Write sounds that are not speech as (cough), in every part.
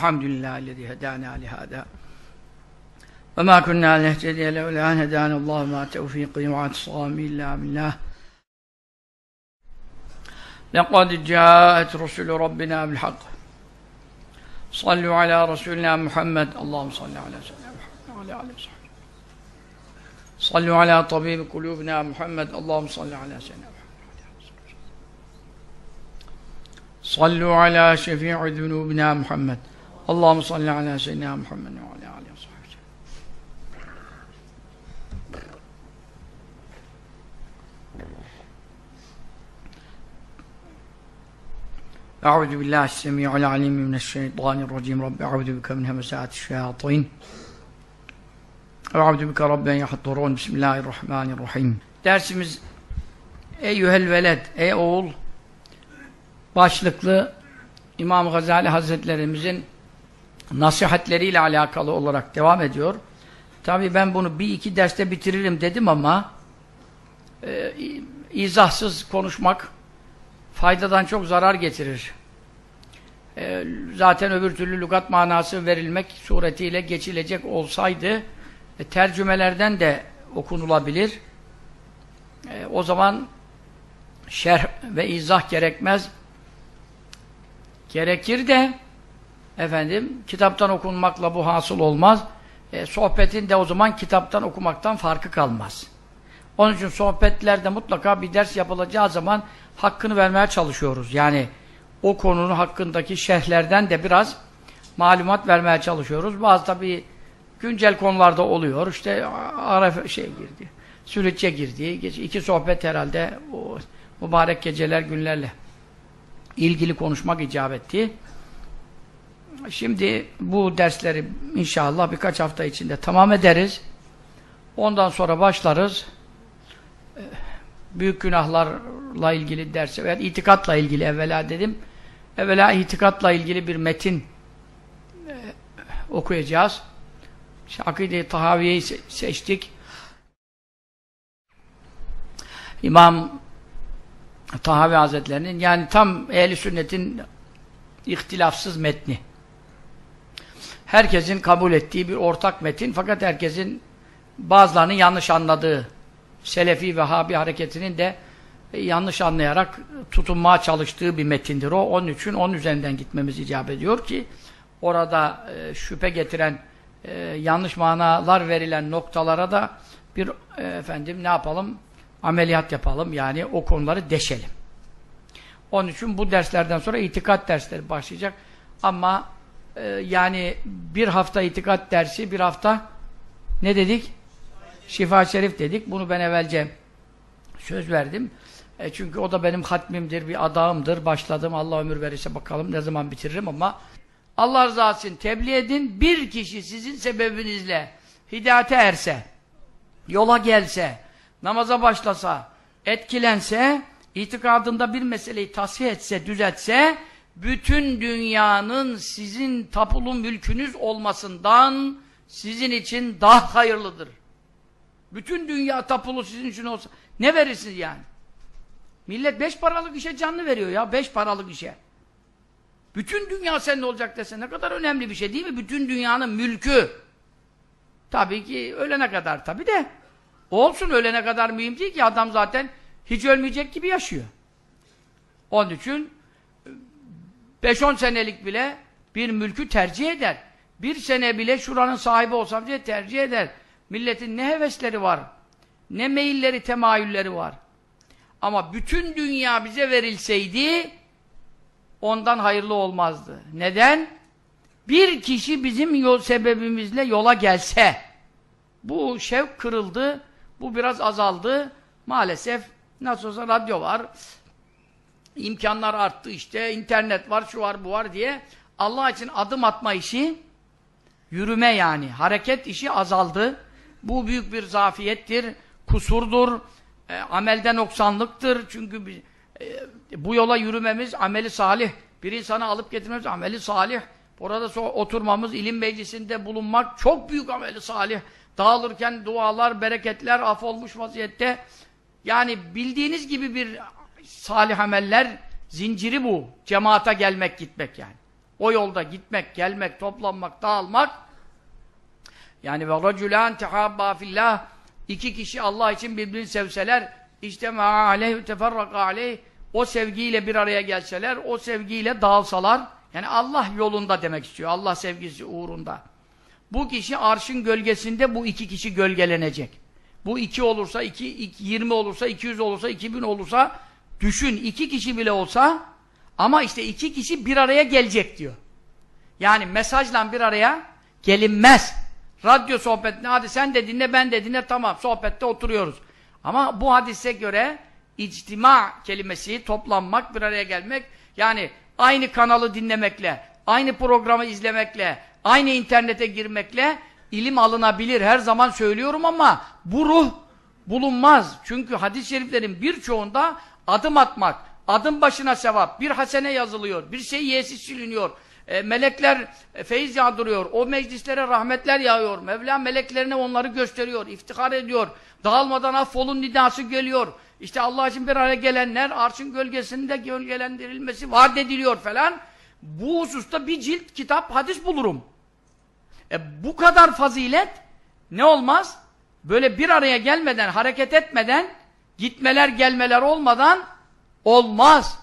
الحمد لله الذي هدانا لهذا. وما كنا لنهتدي لولا أن هدانا الله ما توفيقي واعتصامي إلا بالله. لقد جاءت رسل ربنا بالحق. صلوا على رسولنا محمد. اللهم صل على سيدنا محمد وعلى آله وصحبه صلوا على طبيب قلوبنا محمد. اللهم صل على سيدنا محمد. صلوا على شفيع ذنوبنا محمد. اللهم صل على سيدنا محمد وعلى آله وصحبه وسلم. أعوذ بالله السميع العليم من الشيطان الرجيم رب أعوذ بك من همسات الشياطين أعوذ بك رب أن يحضرون بسم الله الرحمن الرحيم Dersimiz Eyyühel veled, ey oğul başlıklı İmam Gazali Hazretlerimizin nasihatleriyle alakalı olarak devam ediyor. Tabi ben bunu bir iki derste bitiririm dedim ama e, izahsız konuşmak faydadan çok zarar getirir. E, zaten öbür türlü lügat manası verilmek suretiyle geçilecek olsaydı e, tercümelerden de okunulabilir. E, o zaman şerh ve izah gerekmez. Gerekir de efendim kitaptan okunmakla bu hasıl olmaz. E, sohbetin de o zaman kitaptan okumaktan farkı kalmaz. Onun için sohbetlerde mutlaka bir ders yapılacağı zaman hakkını vermeye çalışıyoruz. Yani o konunun hakkındaki şerhlerden de biraz malumat vermeye çalışıyoruz. Bazı tabi güncel konularda oluyor. İşte Araf şey girdi. Sülütçe girdi. iki sohbet herhalde o mübarek geceler günlerle ilgili konuşmak icap etti. Şimdi bu dersleri inşallah birkaç hafta içinde tamam ederiz. Ondan sonra başlarız. Büyük günahlarla ilgili derse veya itikatla ilgili evvela dedim. Evvela itikatla ilgili bir metin e, okuyacağız. İşte Akide-i Tahaviye'yi se seçtik. İmam Tahavi Hazretlerinin yani tam ehli sünnetin ihtilafsız metni. Herkesin kabul ettiği bir ortak metin fakat herkesin bazılarının yanlış anladığı Selefi ve Habi hareketinin de yanlış anlayarak tutunmaya çalıştığı bir metindir o. Onun için onun üzerinden gitmemiz icap ediyor ki orada e, şüphe getiren e, yanlış manalar verilen noktalara da bir e, efendim ne yapalım? Ameliyat yapalım. Yani o konuları deşelim. Onun için bu derslerden sonra itikat dersleri başlayacak. Ama e, yani bir hafta itikat dersi, bir hafta ne dedik? Şifa Şerif dedik. Bunu ben evvelce söz verdim. E çünkü o da benim hatmimdir, bir adağımdır. Başladım. Allah ömür verirse bakalım ne zaman bitiririm ama Allah rızası için tebliğ edin. Bir kişi sizin sebebinizle hidayete erse, yola gelse, namaza başlasa, etkilense, itikadında bir meseleyi tasih etse, düzeltse, bütün dünyanın sizin tapulu mülkünüz olmasından sizin için daha hayırlıdır. Bütün dünya tapulu sizin için olsa ne verirsiniz yani? Millet beş paralık işe canlı veriyor ya, beş paralık işe. Bütün dünya senin olacak dese ne kadar önemli bir şey değil mi? Bütün dünyanın mülkü. Tabii ki ölene kadar tabii de. Olsun ölene kadar mühim değil ki adam zaten hiç ölmeyecek gibi yaşıyor. Onun için 5-10 senelik bile bir mülkü tercih eder. Bir sene bile şuranın sahibi olsam diye tercih eder. Milletin ne hevesleri var, ne meyilleri, temayülleri var. Ama bütün dünya bize verilseydi ondan hayırlı olmazdı. Neden? Bir kişi bizim yol sebebimizle yola gelse bu şevk kırıldı, bu biraz azaldı. Maalesef nasıl olsa radyo var, imkanlar arttı işte, internet var, şu var, bu var diye Allah için adım atma işi, yürüme yani, hareket işi azaldı. Bu büyük bir zafiyettir, kusurdur, e, amelden noksanlıktır. Çünkü e, bu yola yürümemiz ameli salih. Bir insanı alıp getirmemiz ameli salih. Orada so oturmamız, ilim meclisinde bulunmak çok büyük ameli salih. Dağılırken dualar, bereketler af olmuş vaziyette. Yani bildiğiniz gibi bir salih ameller zinciri bu. Cemaata gelmek, gitmek yani. O yolda gitmek, gelmek, toplanmak, dağılmak yani ve raculan tehabba fillah iki kişi Allah için birbirini sevseler işte ma aleyh teferraka aleyh o sevgiyle bir araya gelseler, o sevgiyle dağılsalar yani Allah yolunda demek istiyor. Allah sevgisi uğrunda. Bu kişi arşın gölgesinde bu iki kişi gölgelenecek. Bu iki olursa, iki, iki, 20 olursa, 200 olursa, 2000 olursa düşün iki kişi bile olsa ama işte iki kişi bir araya gelecek diyor. Yani mesajla bir araya gelinmez. Radyo sohbetine hadi sen de dinle ben de dinle tamam sohbette oturuyoruz. Ama bu hadise göre içtima kelimesi toplanmak bir araya gelmek yani aynı kanalı dinlemekle aynı programı izlemekle aynı internete girmekle ilim alınabilir her zaman söylüyorum ama bu ruh bulunmaz. Çünkü hadis-i şeriflerin birçoğunda adım atmak, adım başına sevap, bir hasene yazılıyor, bir şey yesis siliniyor e, melekler e, feyiz yağdırıyor. O meclislere rahmetler yağıyor. Mevla meleklerine onları gösteriyor, iftihar ediyor. Dağılmadan affolun nidası geliyor. İşte Allah için bir araya gelenler arşın gölgesinde gölgelendirilmesi vaat ediliyor falan. Bu hususta bir cilt kitap, hadis bulurum. E, bu kadar fazilet ne olmaz? Böyle bir araya gelmeden, hareket etmeden, gitmeler gelmeler olmadan olmaz.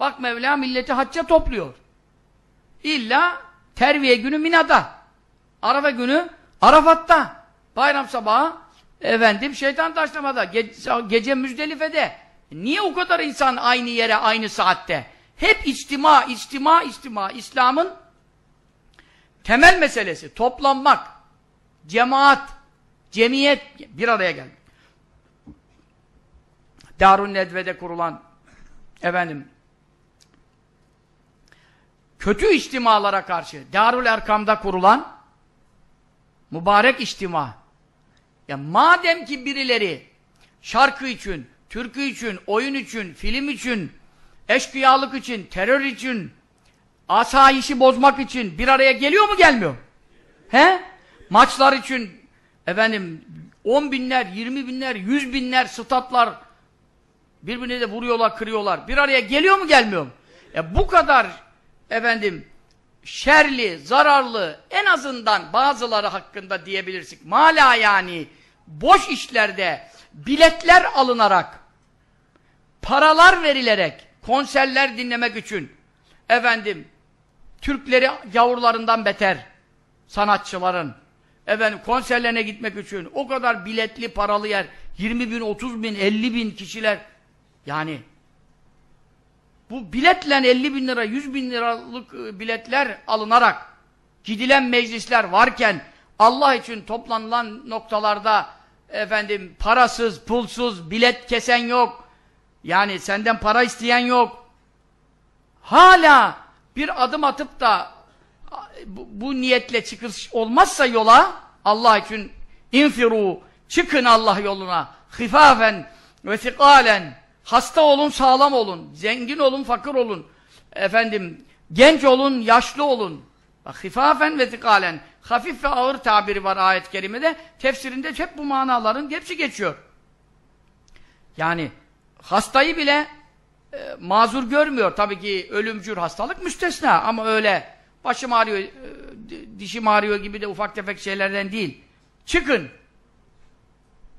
Bak Mevla milleti hacca topluyor. İlla terviye günü Mina'da. Arafa günü Arafat'ta. Bayram sabahı efendim şeytan taşlamada. Gece, gece Müzdelife'de. Niye o kadar insan aynı yere aynı saatte? Hep içtima, içtima, içtima. İslam'ın temel meselesi. Toplanmak. Cemaat. Cemiyet. Bir araya gelmek. Darun Nedve'de kurulan efendim kötü içtimalara karşı Darül Erkam'da kurulan mübarek içtima. Ya madem ki birileri şarkı için, türkü için, oyun için, film için, eşkıyalık için, terör için, asayişi bozmak için bir araya geliyor mu gelmiyor? He? Maçlar için efendim on binler, yirmi binler, yüz binler statlar birbirine de vuruyorlar, kırıyorlar. Bir araya geliyor mu gelmiyor mu? E bu kadar efendim şerli, zararlı en azından bazıları hakkında diyebilirsek mala yani boş işlerde biletler alınarak paralar verilerek konserler dinlemek için efendim Türkleri yavrularından beter sanatçıların efendim konserlerine gitmek için o kadar biletli paralı yer 20 bin, 30 bin, 50 bin kişiler yani bu biletle 50 bin lira, 100 bin liralık e, biletler alınarak gidilen meclisler varken Allah için toplanılan noktalarda efendim parasız, pulsuz, bilet kesen yok. Yani senden para isteyen yok. Hala bir adım atıp da bu, bu niyetle çıkış olmazsa yola Allah için infiru çıkın Allah yoluna hifafen ve sikalen Hasta olun, sağlam olun. Zengin olun, fakir olun. Efendim, genç olun, yaşlı olun. Bak, hifafen ve zikalen. Hafif ve ağır tabiri var ayet-i kerimede. Tefsirinde hep bu manaların hepsi geçiyor. Yani hastayı bile e, mazur görmüyor. Tabii ki ölümcül hastalık müstesna ama öyle başım ağrıyor, e, dişim ağrıyor gibi de ufak tefek şeylerden değil. Çıkın.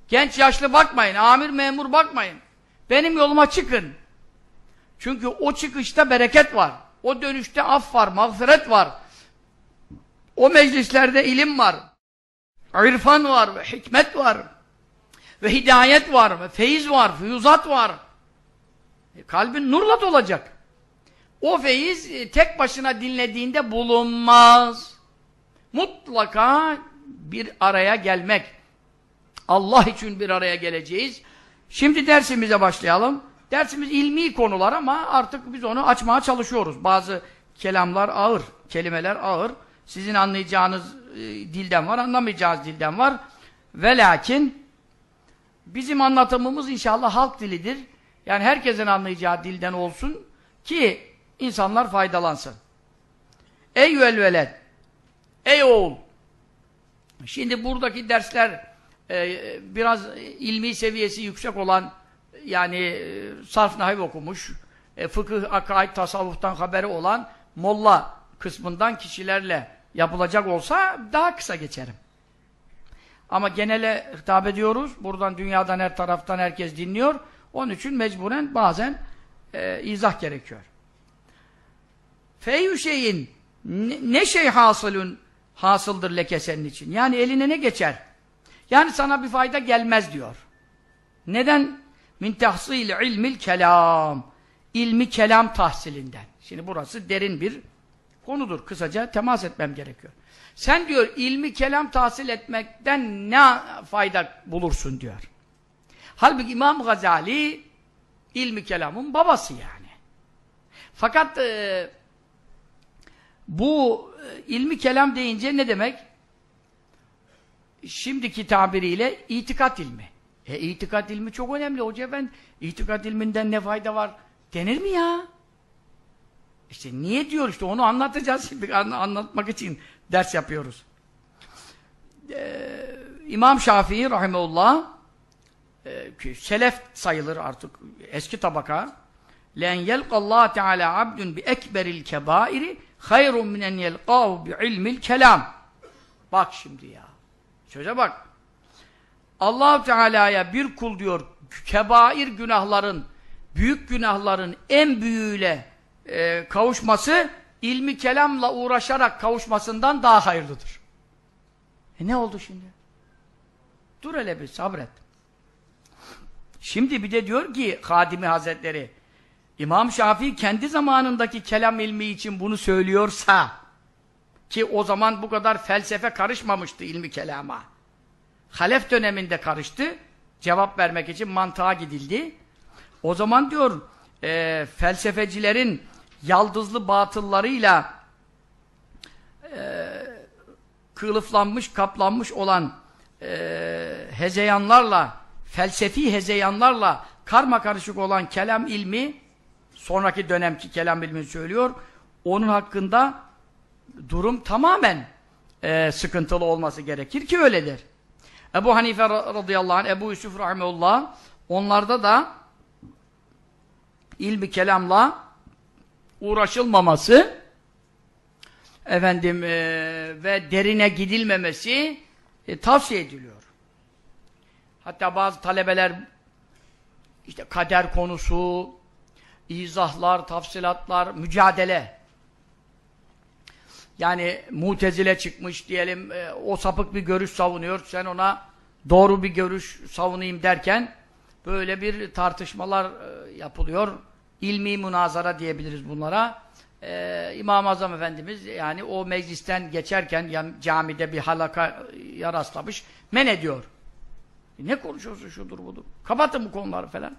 Genç yaşlı bakmayın, amir memur bakmayın. Benim yoluma çıkın. Çünkü o çıkışta bereket var. O dönüşte af var, mağfiret var. O meclislerde ilim var. İrfan var ve hikmet var. Ve hidayet var ve feyiz var, füyuzat var. E, kalbin nurla dolacak. O feyiz e, tek başına dinlediğinde bulunmaz. Mutlaka bir araya gelmek. Allah için bir araya geleceğiz. Şimdi dersimize başlayalım. Dersimiz ilmi konular ama artık biz onu açmaya çalışıyoruz. Bazı kelamlar ağır, kelimeler ağır. Sizin anlayacağınız e, dilden var, anlamayacağınız dilden var. Ve lakin bizim anlatımımız inşallah halk dilidir. Yani herkesin anlayacağı dilden olsun ki insanlar faydalansın. Ey velveled, ey oğul. Şimdi buradaki dersler e, biraz ilmi seviyesi yüksek olan yani e, sarf nahiv okumuş, e, fıkıh, akaid, tasavvuftan haberi olan molla kısmından kişilerle yapılacak olsa daha kısa geçerim. Ama genele hitap ediyoruz. Buradan dünyadan her taraftan herkes dinliyor. Onun için mecburen bazen e, izah gerekiyor. Feyyü şeyin ne şey hasılın hasıldır leke senin için. Yani eline ne geçer? Yani sana bir fayda gelmez diyor. Neden? Min tahsil ilmil kelam. İlmi kelam tahsilinden. Şimdi burası derin bir konudur. Kısaca temas etmem gerekiyor. Sen diyor ilmi kelam tahsil etmekten ne fayda bulursun diyor. Halbuki İmam Gazali ilmi kelamın babası yani. Fakat e, bu e, ilmi kelam deyince ne demek? Şimdiki tabiriyle itikat ilmi. E itikat ilmi çok önemli hoca efendi. İtikat ilminden ne fayda var denir mi ya? İşte niye diyor işte onu anlatacağız şimdi anlatmak için ders yapıyoruz. Ee, İmam Şafii rahimeullah e, selef sayılır artık eski tabaka len yelqallahu teala abdun bi ekberil kebairi hayrun min en yelqahu bi ilmil kelam. Bak şimdi ya. Söze bak. allah Teala'ya bir kul diyor kebair günahların büyük günahların en büyüğüyle e, kavuşması ilmi kelamla uğraşarak kavuşmasından daha hayırlıdır. E ne oldu şimdi? Dur hele bir sabret. Şimdi bir de diyor ki Hadimi Hazretleri İmam Şafii kendi zamanındaki kelam ilmi için bunu söylüyorsa ki o zaman bu kadar felsefe karışmamıştı ilmi kelama. Halef döneminde karıştı. Cevap vermek için mantığa gidildi. O zaman diyor e, felsefecilerin yaldızlı batıllarıyla e, kılıflanmış, kaplanmış olan e, hezeyanlarla, felsefi hezeyanlarla karma karışık olan kelam ilmi, sonraki dönemki kelam ilmi söylüyor, onun hakkında durum tamamen e, sıkıntılı olması gerekir ki öyledir. Ebu Hanife radıyallahu anh, Ebu Yusuf rahmetullah, onlarda da ilmi kelamla uğraşılmaması efendim e, ve derine gidilmemesi e, tavsiye ediliyor. Hatta bazı talebeler işte kader konusu, izahlar, tafsilatlar, mücadele. Yani mutezile çıkmış diyelim, e, o sapık bir görüş savunuyor, sen ona doğru bir görüş savunayım derken böyle bir tartışmalar e, yapılıyor ilmi münazara diyebiliriz bunlara. Ee, İmam-ı Azam Efendimiz yani o meclisten geçerken yani camide bir halaka rastlamış men ediyor. E ne konuşuyorsun şudur budur. Kapatın bu konuları falan.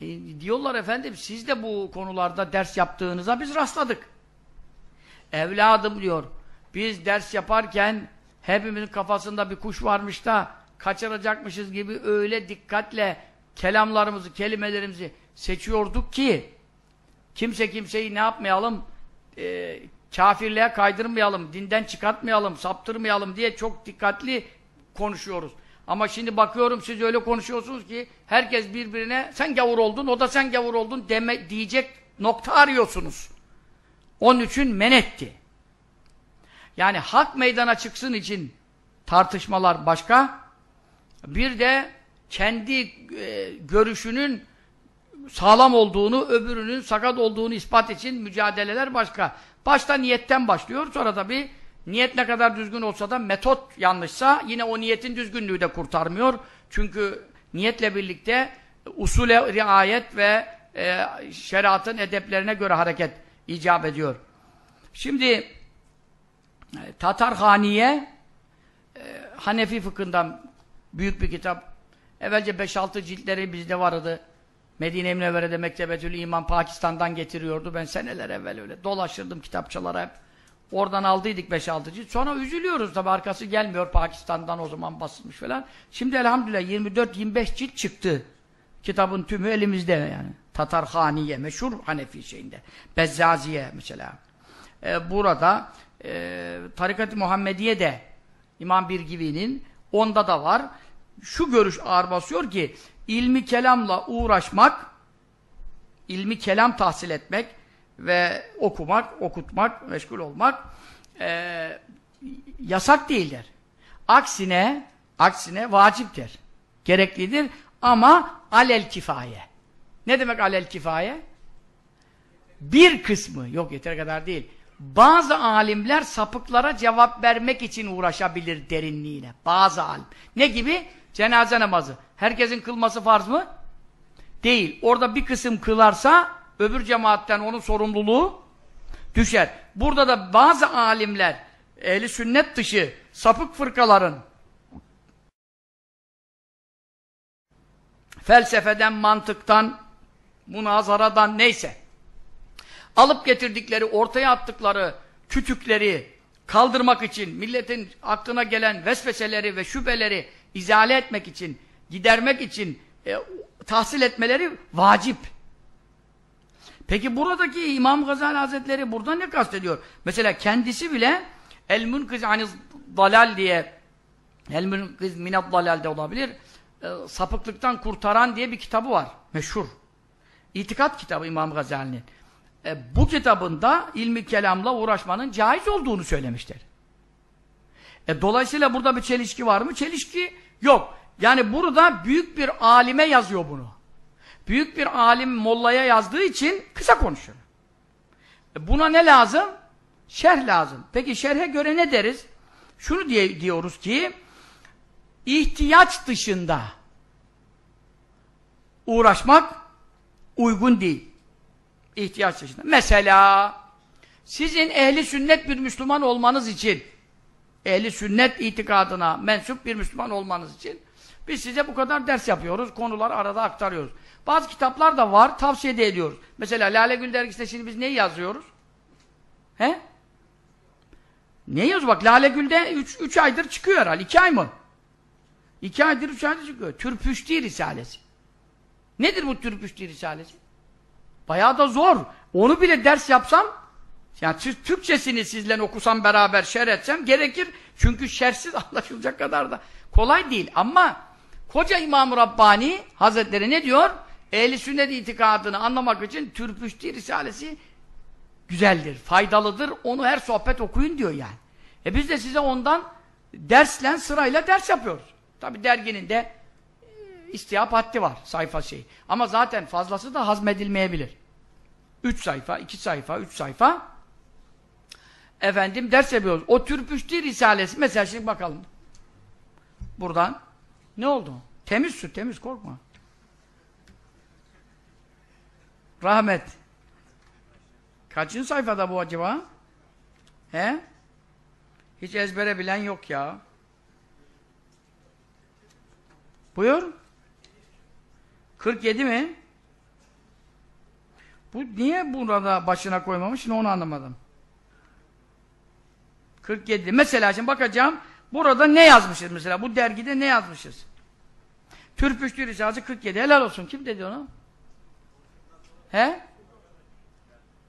E, diyorlar efendim siz de bu konularda ders yaptığınıza biz rastladık. Evladım diyor biz ders yaparken hepimizin kafasında bir kuş varmış da kaçıracakmışız gibi öyle dikkatle kelamlarımızı, kelimelerimizi seçiyorduk ki kimse kimseyi ne yapmayalım e, kafirliğe kaydırmayalım, dinden çıkartmayalım, saptırmayalım diye çok dikkatli konuşuyoruz. Ama şimdi bakıyorum siz öyle konuşuyorsunuz ki herkes birbirine sen gavur oldun, o da sen gavur oldun deme, diyecek nokta arıyorsunuz. Onun için men etti. Yani hak meydana çıksın için tartışmalar başka, bir de kendi e, görüşünün sağlam olduğunu, öbürünün sakat olduğunu ispat için mücadeleler başka. Başta niyetten başlıyor. Sonra tabi niyet ne kadar düzgün olsa da metot yanlışsa yine o niyetin düzgünlüğü de kurtarmıyor. Çünkü niyetle birlikte usule riayet ve e, şeriatın edeplerine göre hareket icap ediyor. Şimdi e, Tatarhaniye e, Hanefi fıkhından büyük bir kitap. Evvelce 5-6 ciltleri bizde vardı. Medine-i Münevvere'de Mektebetül İman Pakistan'dan getiriyordu. Ben seneler evvel öyle dolaşırdım kitapçılara hep. Oradan aldıydık 5-6 cilt. Sonra üzülüyoruz tabi arkası gelmiyor Pakistan'dan o zaman basılmış falan. Şimdi elhamdülillah 24-25 cilt çıktı. Kitabın tümü elimizde yani. Tatarhaniye meşhur Hanefi şeyinde. Bezzaziye mesela. Ee, burada e, Tarikat-ı Muhammediye de İmam Birgivi'nin onda da var. Şu görüş ağır basıyor ki ilmi kelamla uğraşmak, ilmi kelam tahsil etmek ve okumak, okutmak, meşgul olmak e, yasak değildir. Aksine, aksine vaciptir. Gereklidir ama alel kifaye. Ne demek alel kifaye? Bir kısmı, yok yeter kadar değil. Bazı alimler sapıklara cevap vermek için uğraşabilir derinliğine. Bazı alim. Ne gibi? Cenaze namazı. Herkesin kılması farz mı? Değil. Orada bir kısım kılarsa öbür cemaatten onun sorumluluğu düşer. Burada da bazı alimler ehli sünnet dışı sapık fırkaların felsefeden, mantıktan, münazaradan neyse alıp getirdikleri, ortaya attıkları kütükleri kaldırmak için, milletin aklına gelen vesveseleri ve şüpheleri izale etmek için, gidermek için e, tahsil etmeleri vacip. Peki buradaki İmam Gazali Hazretleri burada ne kastediyor? Mesela kendisi bile El Münkiz Aniz Dalal diye El Münkiz Minad Dalal de olabilir. E, sapıklıktan kurtaran diye bir kitabı var. Meşhur. İtikat kitabı İmam Gazali'nin. E, bu kitabında ilmi kelamla uğraşmanın caiz olduğunu söylemişler. E, dolayısıyla burada bir çelişki var mı? Çelişki yok. Yani burada büyük bir alime yazıyor bunu. Büyük bir alim mollaya yazdığı için kısa konuşuyor. E, buna ne lazım? Şerh lazım. Peki şerhe göre ne deriz? Şunu diye diyoruz ki ihtiyaç dışında uğraşmak uygun değil. İhtiyaç dışında. Mesela sizin ehli sünnet bir Müslüman olmanız için ehli sünnet itikadına mensup bir Müslüman olmanız için biz size bu kadar ders yapıyoruz, konuları arada aktarıyoruz. Bazı kitaplar da var, tavsiye de ediyoruz. Mesela Lale Gül dergisinde şimdi biz neyi yazıyoruz? He? Ne yazıyor? Bak Lale Gül'de 3 aydır çıkıyor herhalde. 2 ay mı? 2 aydır 3 aydır çıkıyor. Türpüşti Risalesi. Nedir bu Türpüşti Risalesi? Bayağı da zor. Onu bile ders yapsam yani Türkçesini sizle okusam beraber şer etsem gerekir. Çünkü şersiz (laughs) anlaşılacak kadar da kolay değil. Ama koca İmam-ı Rabbani Hazretleri ne diyor? Ehli sünnet itikadını anlamak için Türpüşti Risalesi güzeldir, faydalıdır. Onu her sohbet okuyun diyor yani. E biz de size ondan dersle, sırayla ders yapıyoruz. Tabi derginin de istihap haddi var, sayfa şey. Ama zaten fazlası da hazmedilmeyebilir. Üç sayfa, iki sayfa, üç sayfa efendim ders yapıyoruz. O Türpüşti Risalesi, mesela şimdi bakalım. Buradan ne oldu? Temiz su, temiz korkma. Rahmet. Kaçıncı sayfada bu acaba? He? Hiç ezbere bilen yok ya. Buyur. 47 mi? Bu niye burada başına koymamış? Onu anlamadım. 47. Mesela şimdi bakacağım. Burada ne yazmışız mesela? Bu dergide ne yazmışız? Türpüştü Risalesi 47. Helal olsun. Kim dedi onu? He?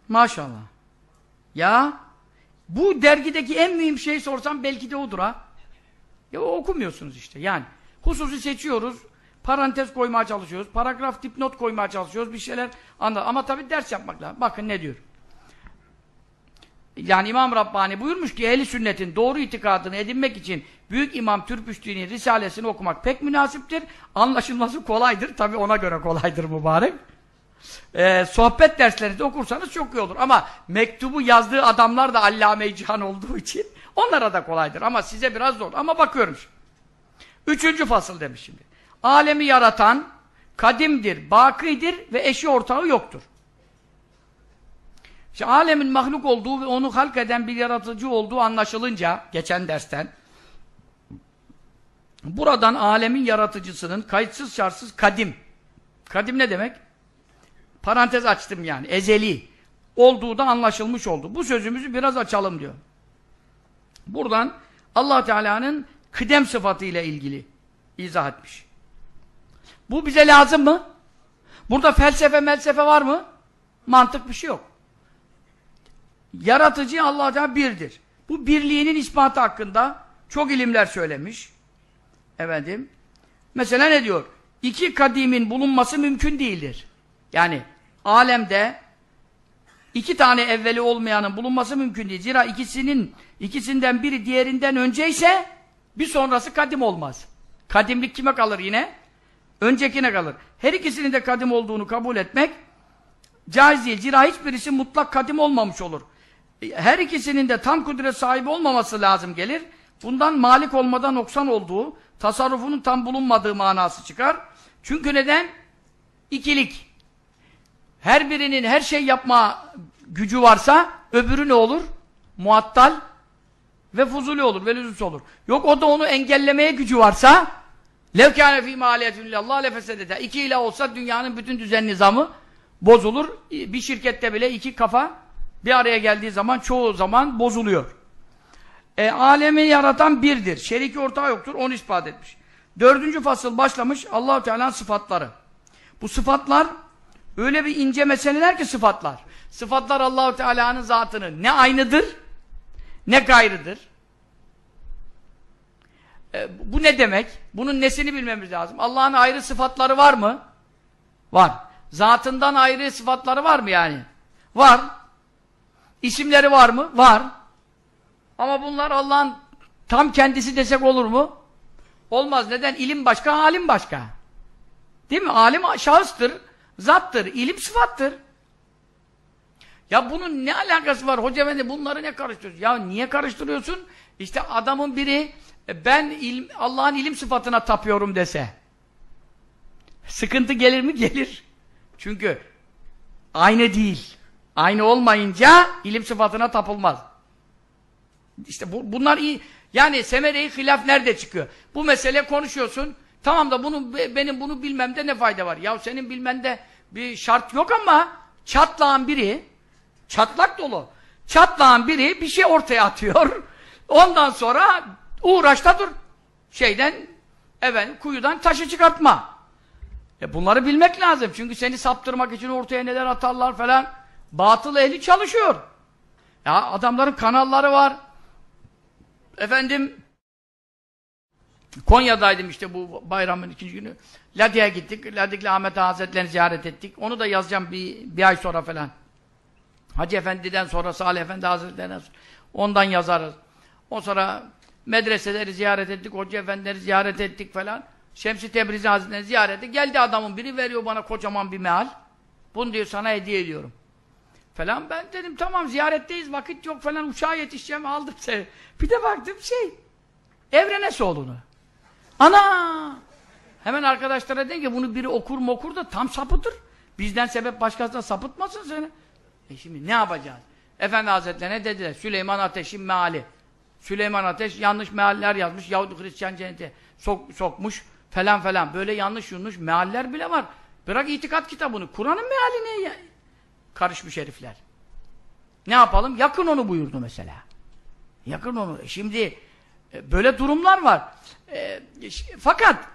Maşallah. Ya bu dergideki en mühim şey sorsam belki de odur ha. Ya okumuyorsunuz işte yani. Hususi seçiyoruz. Parantez koymaya çalışıyoruz. Paragraf dipnot koymaya çalışıyoruz. Bir şeyler anla. Ama tabii ders yapmak lazım. Bakın ne diyor. Yani İmam Rabbani buyurmuş ki ehli sünnetin doğru itikadını edinmek için Büyük İmam Türpüştü'nün Risalesini okumak pek münasiptir. Anlaşılması kolaydır. Tabii ona göre kolaydır mübarek e, sohbet derslerinde okursanız çok iyi olur. Ama mektubu yazdığı adamlar da allame cihan olduğu için onlara da kolaydır. Ama size biraz zor. Ama bakıyorum şimdi. Üçüncü fasıl demiş şimdi. Alemi yaratan kadimdir, bakidir ve eşi ortağı yoktur. İşte alemin mahluk olduğu ve onu halk eden bir yaratıcı olduğu anlaşılınca geçen dersten buradan alemin yaratıcısının kayıtsız şartsız kadim. Kadim ne demek? Parantez açtım yani. Ezeli. Olduğu da anlaşılmış oldu. Bu sözümüzü biraz açalım diyor. Buradan allah Teala'nın kıdem sıfatıyla ilgili izah etmiş. Bu bize lazım mı? Burada felsefe melsefe var mı? Mantık bir şey yok. Yaratıcı allah Teala birdir. Bu birliğinin ispatı hakkında çok ilimler söylemiş. Efendim. Mesela ne diyor? İki kadimin bulunması mümkün değildir. Yani alemde iki tane evveli olmayanın bulunması mümkün değil. Zira ikisinin ikisinden biri diğerinden önceyse bir sonrası kadim olmaz. Kadimlik kime kalır yine? Öncekine kalır. Her ikisinin de kadim olduğunu kabul etmek caiz değil. Zira hiçbirisi mutlak kadim olmamış olur. Her ikisinin de tam kudret sahibi olmaması lazım gelir. Bundan malik olmadan noksan olduğu, tasarrufunun tam bulunmadığı manası çıkar. Çünkü neden? İkilik. Her birinin her şey yapma gücü varsa öbürü ne olur? Muattal ve fuzuli olur ve lüzumsuz olur. Yok o da onu engellemeye gücü varsa lev kâne fî mâliyetin illallah lefesedete. İki ile olsa dünyanın bütün düzen nizamı bozulur. Bir şirkette bile iki kafa bir araya geldiği zaman çoğu zaman bozuluyor. E, alemi yaratan birdir. Şeriki ortağı yoktur. Onu ispat etmiş. Dördüncü fasıl başlamış Allahu Teala'nın sıfatları. Bu sıfatlar öyle bir ince meseleler ki sıfatlar. Sıfatlar Allahu Teala'nın zatını ne aynıdır ne gayrıdır. E, bu ne demek? Bunun nesini bilmemiz lazım. Allah'ın ayrı sıfatları var mı? Var. Zatından ayrı sıfatları var mı yani? Var. İsimleri var mı? Var. Ama bunlar Allah'ın tam kendisi desek olur mu? Olmaz. Neden? İlim başka, alim başka. Değil mi? Alim şahıstır, zattır, ilim sıfattır. Ya bunun ne alakası var? Hoca efendi bunları ne karıştırıyorsun? Ya niye karıştırıyorsun? İşte adamın biri ben Allah'ın ilim sıfatına tapıyorum dese. Sıkıntı gelir mi? (laughs) Gelir. Çünkü aynı değil. Aynı olmayınca ilim sıfatına tapılmaz. İşte bu, bunlar iyi. Yani semere-i hilaf nerede çıkıyor? Bu mesele konuşuyorsun. Tamam da bunu benim bunu bilmemde ne fayda var? Ya senin bilmende bir şart yok ama çatlağın biri çatlak dolu. Çatlağın biri bir şey ortaya atıyor. (laughs) Ondan sonra uğraşta dur. Şeyden evet kuyudan taşı çıkartma. E bunları bilmek lazım. Çünkü seni saptırmak için ortaya neler atarlar falan. Batıl ehli çalışıyor. Ya adamların kanalları var. Efendim Konya'daydım işte bu bayramın ikinci günü. Ladi'ye gittik. Ladikli Ahmet Hazretlerini ziyaret ettik. Onu da yazacağım bir, bir ay sonra falan. Hacı Efendi'den sonra Salih Efendi Hazretleri'nden sonra. Ondan yazarız. O sonra medreseleri ziyaret ettik. Hoca Efendileri ziyaret ettik falan. Şemsi Tebrizi Hazretleri'ni ziyaret ettik. Geldi adamın biri veriyor bana kocaman bir meal. Bunu diyor sana hediye ediyorum. Falan ben dedim tamam ziyaretteyiz vakit yok falan uçağa yetişeceğim aldım seni. (laughs) Bir de baktım şey Evrene Soğlu'nu. Ana! Hemen arkadaşlara dedim ki bunu biri okur mu okur da tam sapıtır. Bizden sebep başkasına sapıtmasın seni. E şimdi ne yapacağız? Efendi Hazretlerine dediler Süleyman Ateş'in meali. Süleyman Ateş yanlış mealler yazmış. Yahudi Hristiyan cennete sok, sokmuş falan falan. Böyle yanlış yanlış mealler bile var. Bırak itikat kitabını. Kur'an'ın meali ne? Karışmış herifler. Ne yapalım? Yakın onu buyurdu mesela. Yakın onu. E şimdi e, böyle durumlar var. E, fakat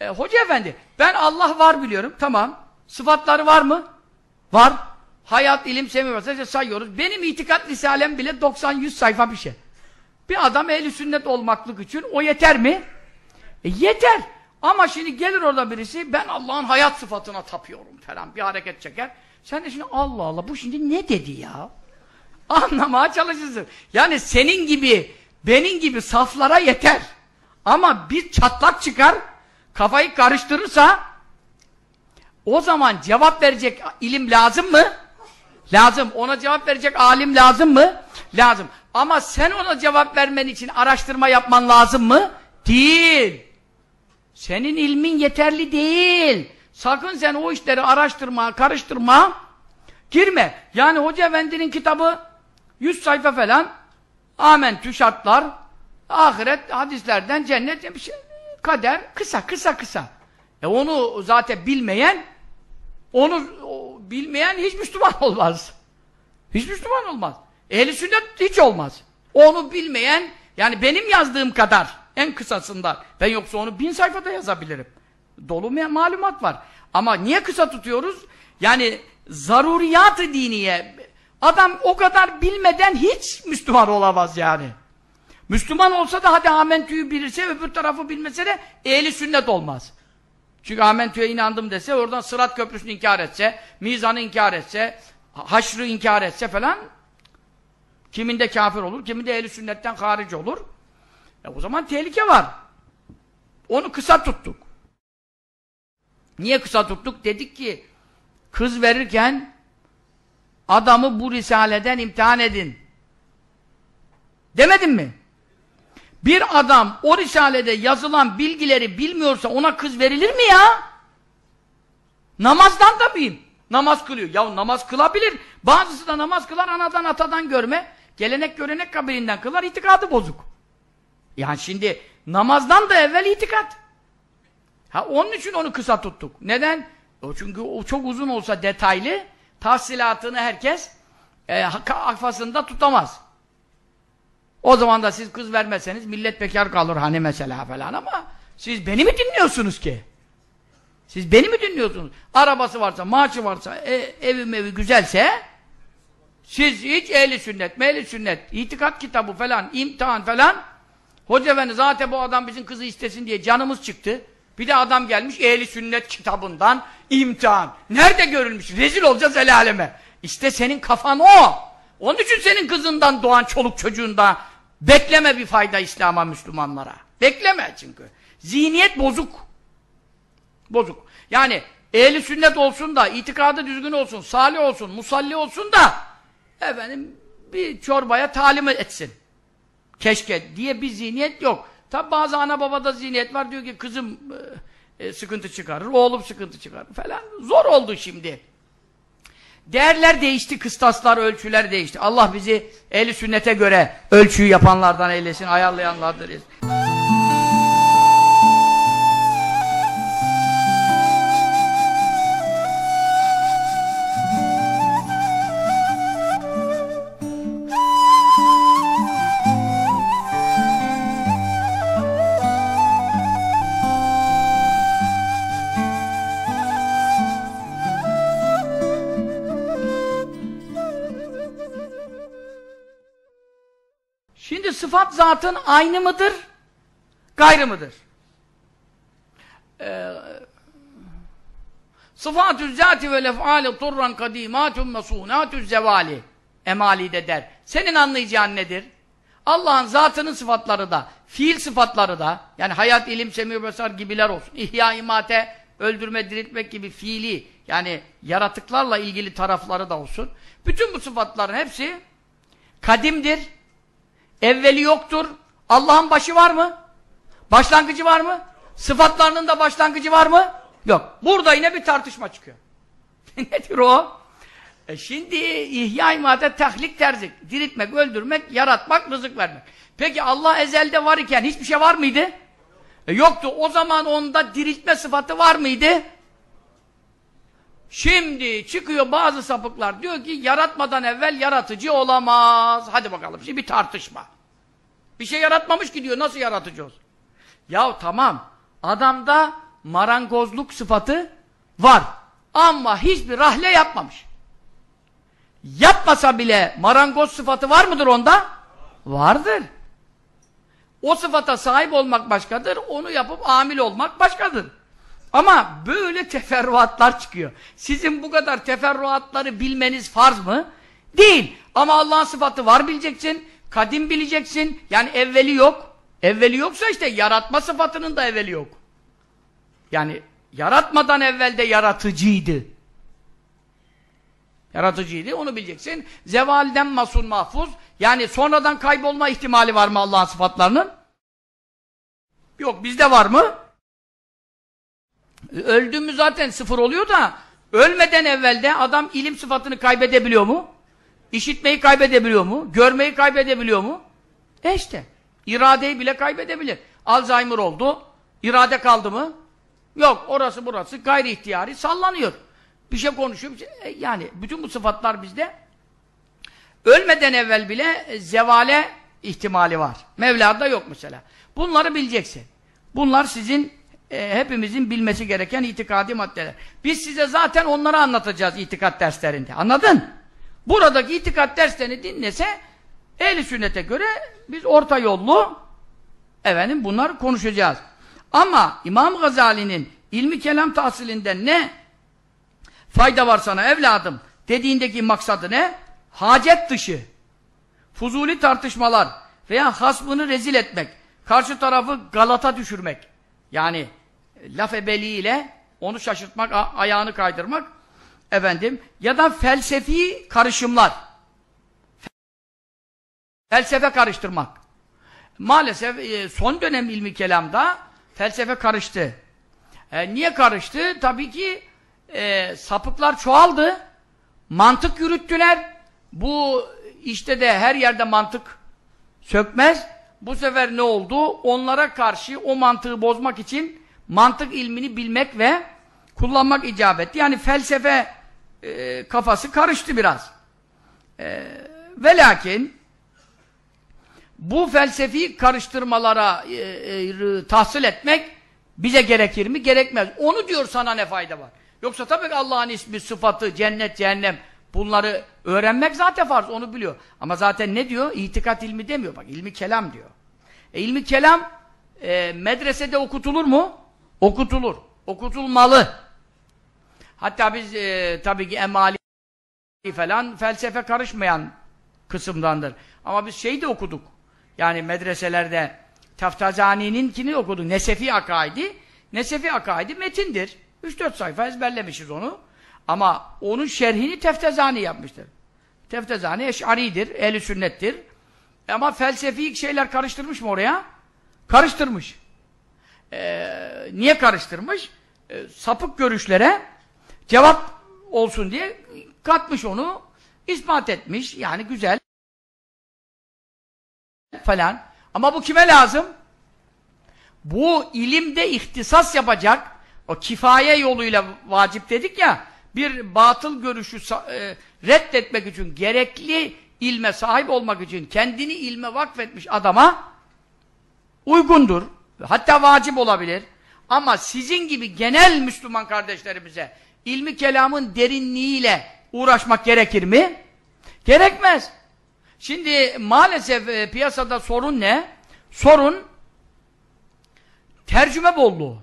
e, Hoca Efendi ben Allah var biliyorum. Tamam. Sıfatları var mı? Var. Hayat, ilim, sevmi sayıyoruz. Benim itikat risalem bile 90-100 sayfa bir şey. Bir adam ehli sünnet olmaklık için o yeter mi? E, yeter. Ama şimdi gelir orada birisi ben Allah'ın hayat sıfatına tapıyorum falan bir hareket çeker. Sen de şimdi Allah Allah bu şimdi ne dedi ya? (laughs) Anlamaya çalışırsın. Yani senin gibi, benim gibi saflara yeter. Ama bir çatlak çıkar, kafayı karıştırırsa o zaman cevap verecek ilim lazım mı? Lazım. Ona cevap verecek alim lazım mı? Lazım. Ama sen ona cevap vermen için araştırma yapman lazım mı? Değil. Senin ilmin yeterli değil. Sakın sen o işleri araştırma, karıştırma, girme. Yani Hoca Efendi'nin kitabı 100 sayfa falan amentü şartlar, ahiret hadislerden cennet bir şey, kader kısa kısa kısa. E onu zaten bilmeyen onu bilmeyen hiç Müslüman (laughs) olmaz. Hiç Müslüman olmaz. Ehli sünnet hiç olmaz. Onu bilmeyen yani benim yazdığım kadar en kısasında ben yoksa onu bin sayfada yazabilirim. Dolu malumat var. Ama niye kısa tutuyoruz? Yani zaruriyat-ı diniye adam o kadar bilmeden hiç Müslüman olamaz yani. Müslüman olsa da hadi amentüyü bilirse öbür tarafı bilmese de ehli sünnet olmaz. Çünkü amentüye inandım dese oradan sırat köprüsünü inkar etse, mizanı inkar etse, haşrı inkar etse falan kiminde kafir olur, kiminde ehl sünnetten harici olur. E o zaman tehlike var. Onu kısa tuttuk. Niye kısa tuttuk? Dedik ki kız verirken adamı bu risaleden imtihan edin. Demedim mi? Bir adam o risalede yazılan bilgileri bilmiyorsa ona kız verilir mi ya? Namazdan da mıyım? Namaz kılıyor. Ya namaz kılabilir. Bazısı da namaz kılar anadan atadan görme. Gelenek görenek kabilinden kılar itikadı bozuk. Yani şimdi namazdan da evvel itikat. Ha onun için onu kısa tuttuk. Neden? O çünkü o çok uzun olsa detaylı tahsilatını herkes e, kafasında tutamaz. O zaman da siz kız vermezseniz millet bekar kalır hani mesela falan ama siz beni mi dinliyorsunuz ki? Siz beni mi dinliyorsunuz? Arabası varsa, maaşı varsa, e, evi mevi güzelse siz hiç ehli sünnet, mehli sünnet, itikat kitabı falan, imtihan falan Hoca efendi zaten bu adam bizim kızı istesin diye canımız çıktı. Bir de adam gelmiş ehli sünnet kitabından imtihan. Nerede görülmüş? Rezil olacağız el aleme. İşte senin kafan o. Onun için senin kızından doğan çoluk çocuğunda bekleme bir fayda İslam'a, Müslümanlara. Bekleme çünkü. Zihniyet bozuk. Bozuk. Yani ehli sünnet olsun da, itikadı düzgün olsun, salih olsun, musalli olsun da efendim bir çorbaya talim etsin. Keşke diye bir zihniyet yok. Tabi bazı ana babada zihniyet var diyor ki kızım e, e, sıkıntı çıkarır, oğlum sıkıntı çıkarır falan. Zor oldu şimdi. Değerler değişti, kıstaslar, ölçüler değişti. Allah bizi ehli sünnete göre ölçüyü yapanlardan eylesin, ayarlayanlardır. Eylesin. Sıfat zatın aynı mıdır? Gayrı mıdır? Ee, Sıfatü zati ve lef'ale turran kadimatun mesunatü zevali Emali'de der. Senin anlayacağın nedir? Allah'ın zatının sıfatları da, fiil sıfatları da, yani hayat, ilim, semih, besar gibiler olsun. İhya, imate, öldürme, diriltmek gibi fiili, yani yaratıklarla ilgili tarafları da olsun. Bütün bu sıfatların hepsi kadimdir, Evveli yoktur. Allah'ın başı var mı? Başlangıcı var mı? Sıfatlarının da başlangıcı var mı? Yok. Burada yine bir tartışma çıkıyor. (laughs) Nedir o? E şimdi ihya imade tahlik terzik. Diriltmek, öldürmek, yaratmak, rızık vermek. Peki Allah ezelde var iken hiçbir şey var mıydı? E yoktu. O zaman onda diriltme sıfatı var mıydı? Şimdi çıkıyor bazı sapıklar diyor ki yaratmadan evvel yaratıcı olamaz. Hadi bakalım şimdi bir tartışma. Bir şey yaratmamış ki diyor nasıl yaratıcı olsun? Ya tamam adamda marangozluk sıfatı var. Ama hiçbir rahle yapmamış. Yapmasa bile marangoz sıfatı var mıdır onda? Vardır. O sıfata sahip olmak başkadır, onu yapıp amil olmak başkadır. Ama böyle teferruatlar çıkıyor. Sizin bu kadar teferruatları bilmeniz farz mı? Değil. Ama Allah'ın sıfatı var bileceksin. Kadim bileceksin. Yani evveli yok. Evveli yoksa işte yaratma sıfatının da evveli yok. Yani yaratmadan evvel de yaratıcıydı. Yaratıcıydı. Onu bileceksin. Zevalden masun mahfuz. Yani sonradan kaybolma ihtimali var mı Allah'ın sıfatlarının? Yok. Bizde var mı? Öldüğümü zaten sıfır oluyor da ölmeden evvelde adam ilim sıfatını kaybedebiliyor mu? İşitmeyi kaybedebiliyor mu? Görmeyi kaybedebiliyor mu? E işte. İradeyi bile kaybedebilir. Alzheimer oldu. İrade kaldı mı? Yok. Orası burası gayri ihtiyari sallanıyor. Bir şey konuşuyor. Bir şey, e yani bütün bu sıfatlar bizde ölmeden evvel bile zevale ihtimali var. Mevla'da yok mesela. Bunları bileceksin. Bunlar sizin e, hepimizin bilmesi gereken itikadi maddeler. Biz size zaten onları anlatacağız itikat derslerinde. Anladın? Buradaki itikat derslerini dinlese ehli sünnete göre biz orta yollu efendim bunlar konuşacağız. Ama İmam Gazali'nin ilmi kelam tahsilinden ne fayda var sana evladım? dediğindeki maksadı ne? Hacet dışı. Fuzuli tartışmalar veya hasmını rezil etmek. Karşı tarafı galata düşürmek. Yani laf ebeliğiyle onu şaşırtmak, ayağını kaydırmak. Efendim ya da felsefi karışımlar. Felsefe karıştırmak. Maalesef e, son dönem ilmi kelamda felsefe karıştı. E, niye karıştı? Tabii ki e, sapıklar çoğaldı. Mantık yürüttüler. Bu işte de her yerde mantık sökmez. Bu sefer ne oldu? Onlara karşı o mantığı bozmak için mantık ilmini bilmek ve kullanmak icap etti. Yani felsefe e, kafası karıştı biraz. E, ve lakin bu felsefi karıştırmalara e, e, tahsil etmek bize gerekir mi? Gerekmez. Onu diyor sana ne fayda var? Yoksa tabii ki Allah'ın ismi, sıfatı, cennet, cehennem bunları öğrenmek zaten farz. Onu biliyor. Ama zaten ne diyor? İtikat ilmi demiyor. Bak ilmi kelam diyor. E, ilmi kelam e, medresede okutulur mu? Okutulur. Okutulmalı. Hatta biz e, tabii ki emali falan felsefe karışmayan kısımdandır. Ama biz şey de okuduk. Yani medreselerde Taftazani'ninkini okuduk. Nesefi akaidi. Nesefi akaidi metindir. 3-4 sayfa ezberlemişiz onu. Ama onun şerhini Teftezani yapmıştır. Teftezani eş'aridir, ehl sünnettir. Ama felsefi şeyler karıştırmış mı oraya? Karıştırmış. Ee, niye karıştırmış? Ee, sapık görüşlere cevap olsun diye katmış onu, ispat etmiş. Yani güzel falan. Ama bu kime lazım? Bu ilimde ihtisas yapacak, o kifaye yoluyla vacip dedik ya, bir batıl görüşü e, reddetmek için, gerekli ilme sahip olmak için kendini ilme vakfetmiş adama uygundur. Hatta vacip olabilir. Ama sizin gibi genel Müslüman kardeşlerimize ilmi kelamın derinliğiyle uğraşmak gerekir mi? Gerekmez. Şimdi maalesef e, piyasada sorun ne? Sorun tercüme bolluğu.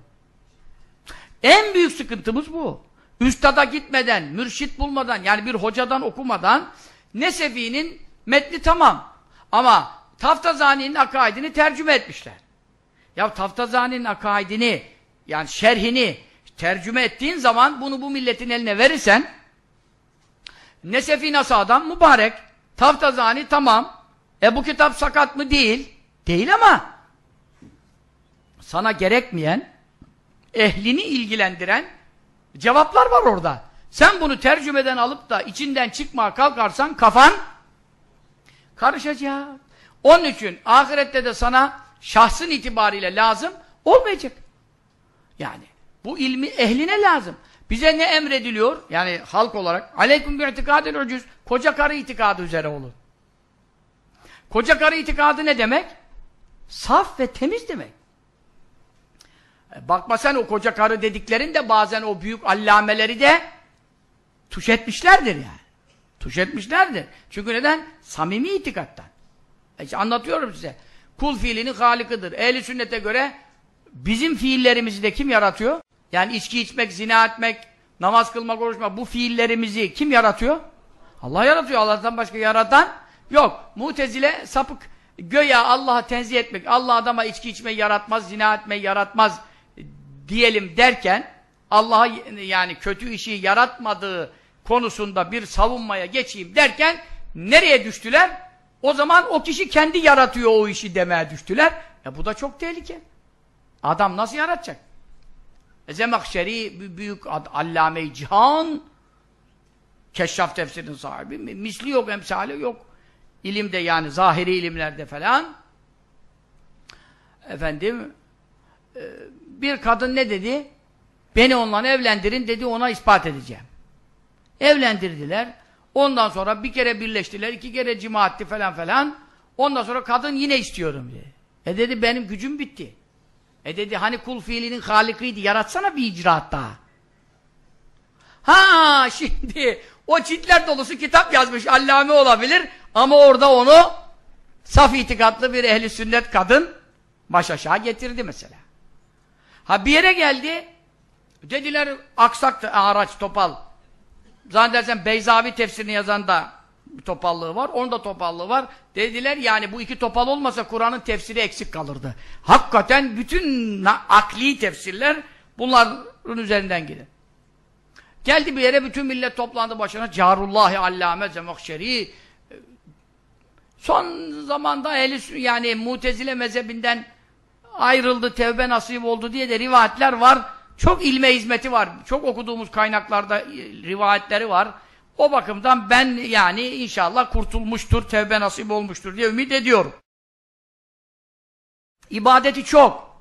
En büyük sıkıntımız bu. Üstada gitmeden, mürşit bulmadan, yani bir hocadan okumadan Nesefi'nin metni tamam. Ama Taftazani'nin akaidini tercüme etmişler. Ya Taftazani'nin akaidini, yani şerhini tercüme ettiğin zaman bunu bu milletin eline verirsen Nesefi nasıl adam? Mübarek. Taftazani tamam. E bu kitap sakat mı? Değil. Değil ama sana gerekmeyen, ehlini ilgilendiren cevaplar var orada. Sen bunu tercümeden alıp da içinden çıkmaya kalkarsan kafan karışacak. Onun için ahirette de sana şahsın itibariyle lazım olmayacak. Yani bu ilmi ehline lazım. Bize ne emrediliyor? Yani halk olarak aleyküm bir itikadın ucuz. Koca karı itikadı üzere olun. Koca karı itikadı ne demek? Saf ve temiz demek. E, bakma sen o koca karı dediklerin de bazen o büyük allameleri de tuş etmişlerdir yani. Tuş etmişlerdir. Çünkü neden? Samimi itikattan. E işte anlatıyorum size. Kul fiilinin halikıdır. Ehli sünnete göre bizim fiillerimizi de kim yaratıyor? Yani içki içmek, zina etmek, namaz kılmak, oruçmak bu fiillerimizi kim yaratıyor? Allah yaratıyor. Allah'tan başka yaratan yok. Mutezile sapık. Göya Allah'a tenzih etmek, Allah adama içki içmeyi yaratmaz, zina etmeyi yaratmaz diyelim derken Allah'a yani kötü işi yaratmadığı konusunda bir savunmaya geçeyim derken nereye düştüler? O zaman o kişi kendi yaratıyor o işi demeye düştüler. E bu da çok tehlike. Adam nasıl yaratacak? Zemakşeri büyük allame-i cihan Keşşaf tefsirinin sahibi. Misli yok, emsali yok. İlimde yani zahiri ilimlerde falan. Efendim e, bir kadın ne dedi? Beni onunla evlendirin dedi ona ispat edeceğim. Evlendirdiler. Ondan sonra bir kere birleştiler, iki kere cima etti falan falan. Ondan sonra kadın yine istiyorum dedi. E dedi benim gücüm bitti. E dedi hani kul fiilinin halikiydi, yaratsana bir icraat daha. Ha şimdi o çitler dolusu kitap yazmış, allame olabilir ama orada onu saf itikatlı bir ehli sünnet kadın baş aşağı getirdi mesela. Ha bir yere geldi, dediler aksaktı, araç, topal. Zannedersem Beyzavi tefsirini yazan da topallığı var. Onun da topallığı var. Dediler yani bu iki topal olmasa Kur'an'ın tefsiri eksik kalırdı. Hakikaten bütün akli tefsirler bunların üzerinden gider. Geldi bir yere bütün millet toplandı başına. Carullahi Allame Zemokşeri Son zamanda ehli yani Mutezile mezhebinden ayrıldı, tevbe nasip oldu diye de rivayetler var. Çok ilme hizmeti var. Çok okuduğumuz kaynaklarda e, rivayetleri var. O bakımdan ben yani inşallah kurtulmuştur, tevbe nasip olmuştur diye ümit ediyorum. İbadeti çok.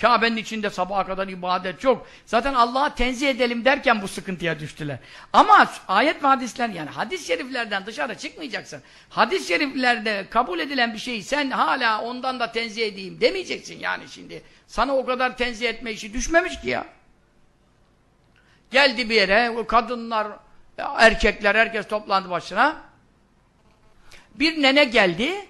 Kabe'nin içinde sabaha kadar ibadet çok. Zaten Allah'a tenzih edelim derken bu sıkıntıya düştüler. Ama ayet ve hadisler yani hadis-i şeriflerden dışarı çıkmayacaksın. Hadis-i şeriflerde kabul edilen bir şeyi sen hala ondan da tenzih edeyim demeyeceksin yani şimdi. Sana o kadar tenzih etme işi düşmemiş ki ya. Geldi bir yere kadınlar, erkekler herkes toplandı başına. Bir nene geldi.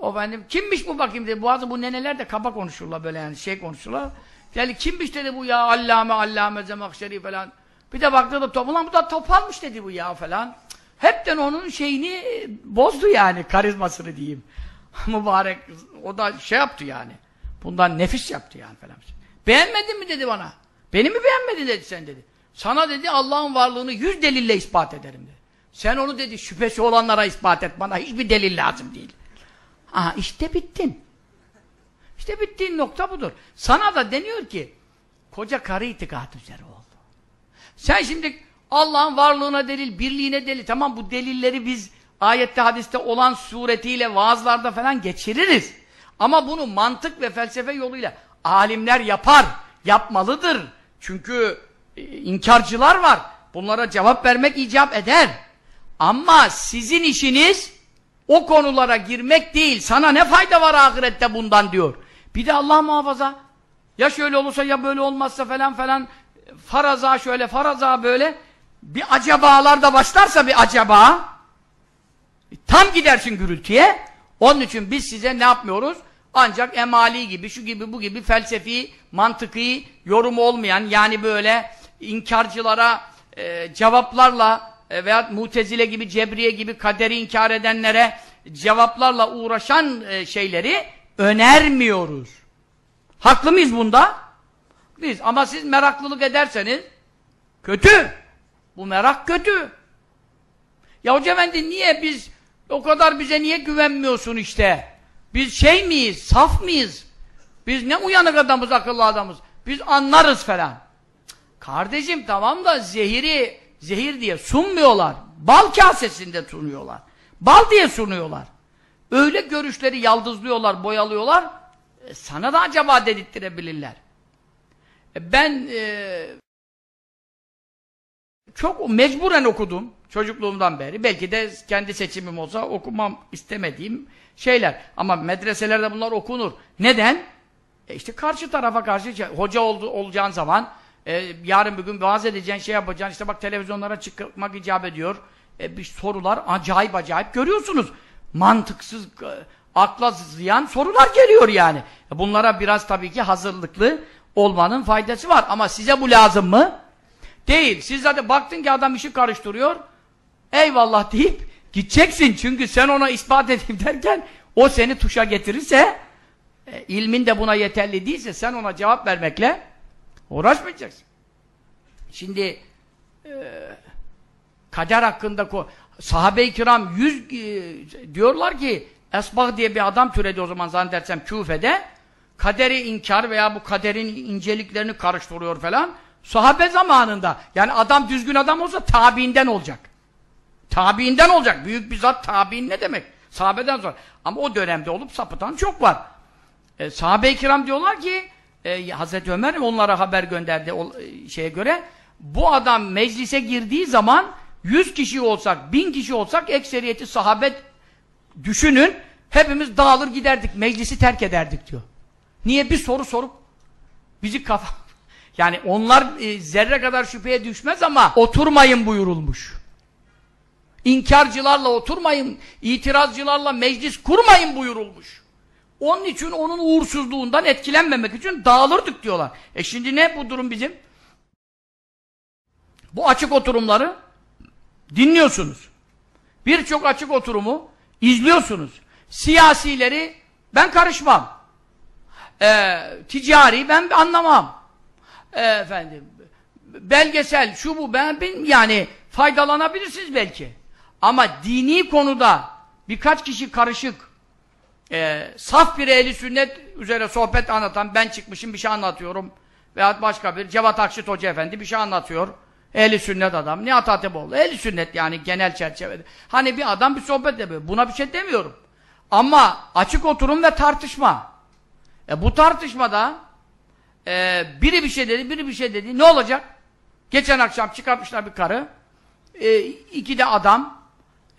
O benim kimmiş bu bakayım dedi. Bazı bu neneler de kaba konuşurlar böyle yani şey konuşurlar. Yani kimmiş dedi bu ya allame allame zemakşeri falan. Bir de baktı da toplan bu da topalmış dedi bu ya falan. Hepten onun şeyini bozdu yani karizmasını diyeyim. (laughs) Mübarek o da şey yaptı yani. Bundan nefis yaptı yani falan. Beğenmedin mi dedi bana. Beni mi beğenmedin dedi sen dedi. Sana dedi Allah'ın varlığını yüz delille ispat ederim dedi. Sen onu dedi şüphesi olanlara ispat et. Bana hiçbir delil lazım değil. Aha işte bittin. İşte bittiğin nokta budur. Sana da deniyor ki koca karı itikat üzere oldu. Sen şimdi Allah'ın varlığına delil, birliğine delil. Tamam bu delilleri biz ayette hadiste olan suretiyle vaazlarda falan geçiririz. Ama bunu mantık ve felsefe yoluyla alimler yapar, yapmalıdır. Çünkü e, inkarcılar var. Bunlara cevap vermek icap eder. Ama sizin işiniz o konulara girmek değil. Sana ne fayda var ahirette bundan diyor. Bir de Allah muhafaza. Ya şöyle olursa ya böyle olmazsa falan falan. Faraza şöyle, faraza böyle. Bir acabalar da başlarsa bir acaba. Tam gidersin gürültüye. Onun için biz size ne yapmıyoruz? Ancak emali gibi, şu gibi, bu gibi felsefi, mantıki, yorum olmayan yani böyle inkarcılara e, cevaplarla e, veya mutezile gibi, cebriye gibi kaderi inkar edenlere cevaplarla uğraşan e, şeyleri önermiyoruz. Haklı mıyız bunda? Biz. Ama siz meraklılık ederseniz kötü. Bu merak kötü. Ya Hoca Efendi niye biz o kadar bize niye güvenmiyorsun işte? Biz şey miyiz? Saf mıyız? Biz ne uyanık adamız, akıllı adamız. Biz anlarız falan. Kardeşim tamam da zehiri zehir diye sunmuyorlar. Bal kasesinde sunuyorlar. Bal diye sunuyorlar. Öyle görüşleri yaldızlıyorlar, boyalıyorlar. E, sana da acaba dedirttirebilirler. E, ben e, çok mecburen okudum çocukluğumdan beri. Belki de kendi seçimim olsa okumam istemediğim şeyler. Ama medreselerde bunlar okunur. Neden? E işte karşı tarafa karşı hoca oldu, olacağın zaman e, yarın bir gün vaaz edeceğin şey yapacaksın. İşte bak televizyonlara çıkmak icap ediyor. E, bir sorular acayip acayip görüyorsunuz. Mantıksız, e, akla ziyan sorular geliyor yani. E, bunlara biraz tabii ki hazırlıklı olmanın faydası var. Ama size bu lazım mı? Değil. Siz zaten baktın ki adam işi karıştırıyor. Eyvallah deyip gideceksin. Çünkü sen ona ispat edeyim derken o seni tuşa getirirse e, ilmin de buna yeterli değilse sen ona cevap vermekle Uğraşmayacaksın. Şimdi e, kader hakkında sahabe-i kiram yüz e, diyorlar ki Esbah diye bir adam türedi o zaman zannedersem Küfe'de kaderi inkar veya bu kaderin inceliklerini karıştırıyor falan. Sahabe zamanında yani adam düzgün adam olsa tabiinden olacak. Tabiinden olacak. Büyük bir zat tabiin ne demek? Sahabeden sonra. Ama o dönemde olup sapıtan çok var. E, sahabe-i kiram diyorlar ki e, Hazreti Ömer onlara haber gönderdi o, e, şeye göre. Bu adam meclise girdiği zaman 100 kişi olsak, 1000 kişi olsak ekseriyeti sahabet düşünün hepimiz dağılır giderdik, meclisi terk ederdik diyor. Niye? Bir soru sorup bizi kafa... (laughs) Yani onlar e, zerre kadar şüpheye düşmez ama oturmayın buyurulmuş. İnkarcılarla oturmayın, itirazcılarla meclis kurmayın buyurulmuş. Onun için onun uğursuzluğundan etkilenmemek için dağılırdık diyorlar. E şimdi ne bu durum bizim? Bu açık oturumları dinliyorsunuz. Birçok açık oturumu izliyorsunuz. Siyasileri ben karışmam. Ee, ticari ben anlamam. Ee, efendim belgesel şu bu ben bin yani faydalanabilirsiniz belki. Ama dini konuda birkaç kişi karışık e, saf bir ehli sünnet üzere sohbet anlatan ben çıkmışım bir şey anlatıyorum veyahut başka bir Cevat Akşit Hoca Efendi bir şey anlatıyor. Ehli sünnet adam. Nihat Hateboğlu. Ehli sünnet yani genel çerçevede. Hani bir adam bir sohbet yapıyor. Buna bir şey demiyorum. Ama açık oturum ve tartışma. E bu tartışmada e, biri bir şey dedi, biri bir şey dedi. Ne olacak? Geçen akşam çıkartmışlar bir karı. E, iki de adam.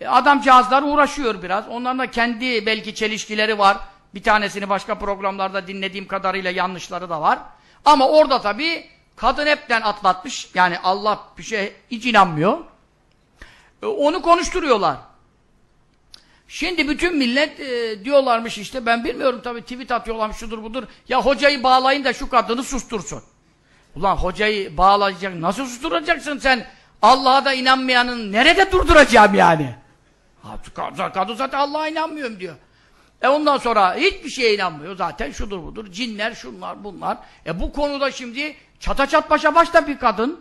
E, adamcağızlar uğraşıyor biraz. Onların da kendi belki çelişkileri var. Bir tanesini başka programlarda dinlediğim kadarıyla yanlışları da var. Ama orada tabii kadın hepten atlatmış. Yani Allah bir şey hiç inanmıyor. E, onu konuşturuyorlar. Şimdi bütün millet e, diyorlarmış işte ben bilmiyorum tabii tweet atıyorlarmış şudur budur. Ya hocayı bağlayın da şu kadını sustursun. Ulan hocayı bağlayacak nasıl susturacaksın sen? Allah'a da inanmayanın nerede durduracağım yani? Kadın zaten Allah'a inanmıyorum diyor. E ondan sonra hiçbir şeye inanmıyor zaten şudur budur. Cinler şunlar bunlar. E bu konuda şimdi çata çat başa başta bir kadın.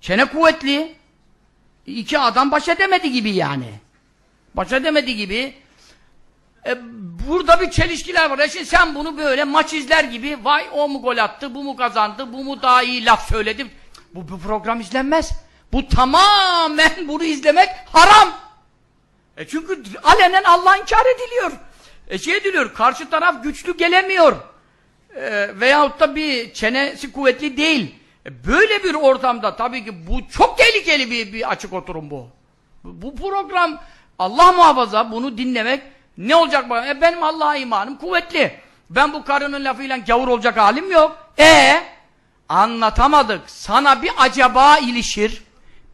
Çene kuvvetli. iki adam baş edemedi gibi yani. Baş edemedi gibi. E, burada bir çelişkiler var. E şimdi sen bunu böyle maç izler gibi vay o mu gol attı, bu mu kazandı, bu mu daha iyi laf söyledi. Bu, bu program izlenmez. Bu tamamen bunu izlemek haram. E çünkü alenen Allah inkar ediliyor. E şey ediliyor, karşı taraf güçlü gelemiyor. E, veyahut da bir çenesi kuvvetli değil. E, böyle bir ortamda tabii ki bu çok tehlikeli bir, bir açık oturum bu. Bu program Allah muhafaza bunu dinlemek ne olacak bana? E benim Allah'a imanım kuvvetli. Ben bu karının lafıyla gavur olacak halim yok. E anlatamadık. Sana bir acaba ilişir.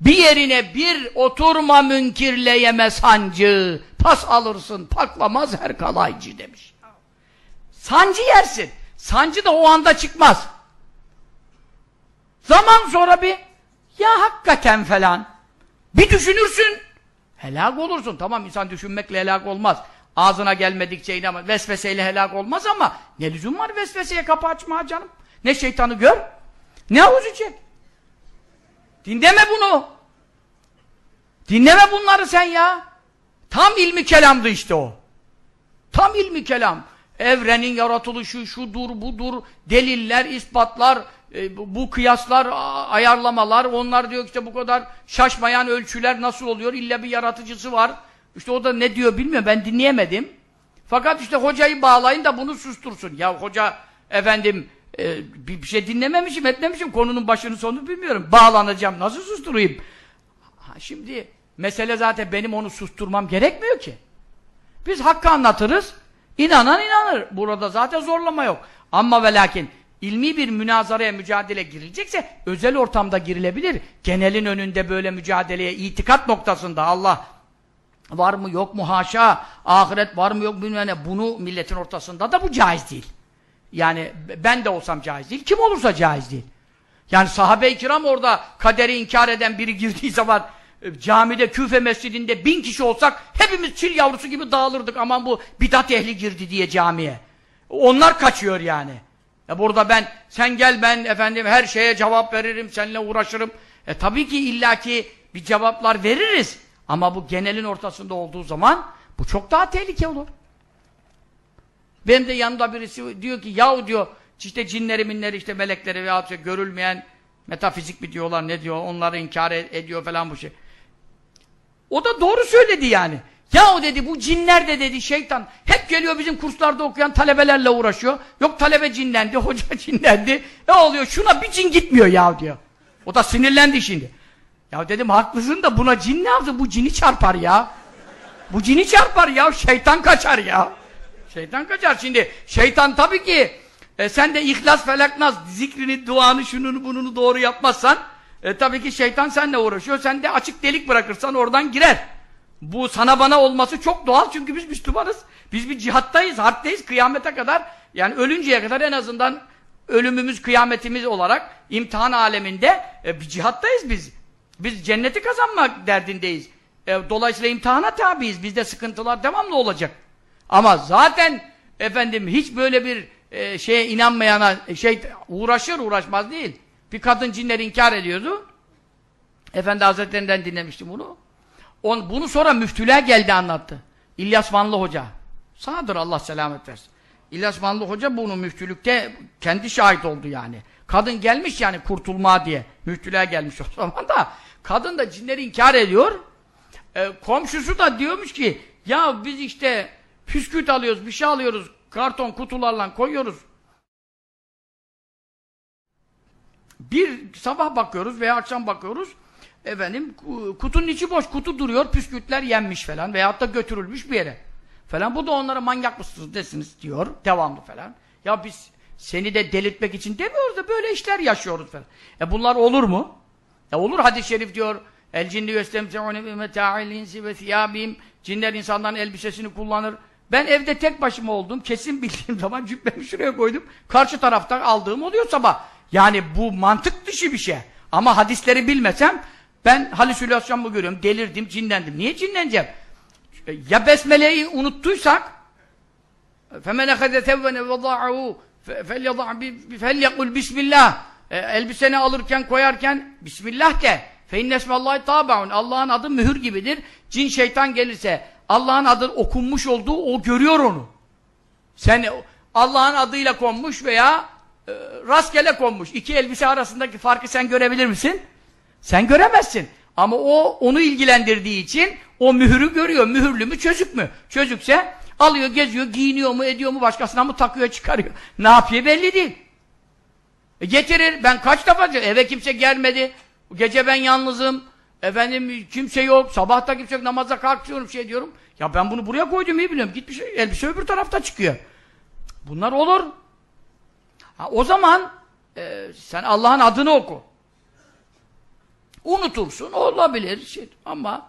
Bir yerine bir oturma münkirleyeme sancı. Pas alırsın paklamaz her kalaycı demiş. Sancı yersin. Sancı da o anda çıkmaz. Zaman sonra bir ya hakikaten falan bir düşünürsün helak olursun. Tamam insan düşünmekle helak olmaz. Ağzına gelmedikçe inanmaz. Vesveseyle helak olmaz ama ne lüzum var vesveseye kapı açmaya canım. Ne şeytanı gör ne havuz içecek. Dinleme bunu. Dinleme bunları sen ya. Tam ilmi kelamdı işte o. Tam ilmi kelam. Evrenin yaratılışı şudur budur, deliller, ispatlar, e, bu kıyaslar, ayarlamalar, onlar diyor işte bu kadar şaşmayan ölçüler nasıl oluyor? İlla bir yaratıcısı var. İşte o da ne diyor bilmiyorum, ben dinleyemedim. Fakat işte hocayı bağlayın da bunu sustursun. Ya hoca efendim e, bir, şey dinlememişim, etmemişim, konunun başını sonunu bilmiyorum. Bağlanacağım, nasıl susturayım? Ha, şimdi mesele zaten benim onu susturmam gerekmiyor ki. Biz hakkı anlatırız, inanan inanır. Burada zaten zorlama yok. Ama ve lakin ilmi bir münazaraya, mücadele girilecekse özel ortamda girilebilir. Genelin önünde böyle mücadeleye itikat noktasında Allah var mı yok mu haşa, ahiret var mı yok bilmem ne. Bunu milletin ortasında da bu caiz değil. Yani ben de olsam caiz değil, kim olursa caiz değil. Yani sahabe-i kiram orada kaderi inkar eden biri girdiği zaman e, camide, küfe mescidinde bin kişi olsak hepimiz çil yavrusu gibi dağılırdık. Aman bu bidat ehli girdi diye camiye. Onlar kaçıyor yani. E burada ben, sen gel ben efendim her şeye cevap veririm, seninle uğraşırım. E tabii ki illaki bir cevaplar veririz. Ama bu genelin ortasında olduğu zaman bu çok daha tehlike olur. Benim de yanında birisi diyor ki yahu diyor işte cinleri minleri işte melekleri veya işte görülmeyen metafizik mi diyorlar ne diyor onları inkar ediyor falan bu şey. O da doğru söyledi yani. Ya o dedi bu cinler de dedi şeytan hep geliyor bizim kurslarda okuyan talebelerle uğraşıyor. Yok talebe cinlendi, (laughs) hoca cinlendi. Ne oluyor? Şuna bir cin gitmiyor ya diyor. O da sinirlendi şimdi. Ya dedim haklısın da buna cin ne yaptı? Bu cini çarpar ya. Bu cini çarpar ya. Şeytan kaçar ya. Şeytan kaçar. Şimdi şeytan tabii ki e, sen de ihlas felaknaz zikrini, duanı, şununu bununu doğru yapmazsan e, tabii ki şeytan seninle uğraşıyor. Sen de açık delik bırakırsan oradan girer. Bu sana bana olması çok doğal çünkü biz Müslümanız. Biz bir cihattayız, harpteyiz kıyamete kadar. Yani ölünceye kadar en azından ölümümüz, kıyametimiz olarak imtihan aleminde e, bir cihattayız biz. Biz cenneti kazanmak derdindeyiz. E, dolayısıyla imtihana tabiiz. Bizde sıkıntılar devamlı olacak. Ama zaten efendim hiç böyle bir e, şeye inanmayana şey uğraşır uğraşmaz değil. Bir kadın cinleri inkar ediyordu. Efendi Hazretlerinden dinlemiştim bunu. On, bunu sonra müftüler geldi anlattı. İlyas Vanlı Hoca. Sağdır Allah selamet versin. İlyas Vanlı Hoca bunu müftülükte kendi şahit oldu yani. Kadın gelmiş yani kurtulma diye. Müftüler gelmiş (laughs) o zaman da. Kadın da cinleri inkar ediyor. E, komşusu da diyormuş ki ya biz işte püsküt alıyoruz, bir şey alıyoruz. Karton kutularla koyuyoruz. Bir sabah bakıyoruz veya akşam bakıyoruz. Efendim kutunun içi boş, kutu duruyor, püskürtler yenmiş falan veyahut da götürülmüş bir yere. Falan. Bu da onlara manyak mısınız desiniz diyor, devamlı falan. Ya biz seni de delirtmek için demiyoruz da böyle işler yaşıyoruz falan. E bunlar olur mu? E olur hadis-i şerif diyor. El cinni yestemte'une bi ve thiyabihim. Cinler insanların elbisesini kullanır. Ben evde tek başıma oldum. Kesin bildiğim zaman (laughs) cübbemi şuraya koydum. Karşı taraftan aldığım oluyor sabah. Yani bu mantık dışı bir şey. Ama hadisleri bilmesem ben halüsinasyon mu görüyorum? Delirdim, cinlendim. Niye cinleneceğim? Ya besmeleyi unuttuysak فَمَنْ اَخَذَ تَوَّنَ وَضَعَهُ فَلْيَقُلْ Bismillah e, elbiseni alırken koyarken Bismillah de فَاِنَّ اسْمَ اللّٰهِ تَابَعُونَ Allah'ın adı mühür gibidir. Cin şeytan gelirse Allah'ın adı okunmuş olduğu o görüyor onu. Sen Allah'ın adıyla konmuş veya e, rastgele konmuş. İki elbise arasındaki farkı sen görebilir misin? Sen göremezsin. Ama o onu ilgilendirdiği için o mühürü görüyor. Mühürlü mü çözük mü? Çözükse alıyor, geziyor, giyiniyor mu, ediyor mu, başkasına mı takıyor, çıkarıyor. Ne yapıyor belli değil. E getirir. Ben kaç defa eve kimse gelmedi. Gece ben yalnızım. Efendim kimse yok. Sabahta kimse yok. Namaza kalkıyorum şey diyorum. Ya ben bunu buraya koydum iyi biliyorum. Gitmiş elbise öbür tarafta çıkıyor. Bunlar olur. Ha, o zaman e, sen Allah'ın adını oku. Unutursun olabilir şey, ama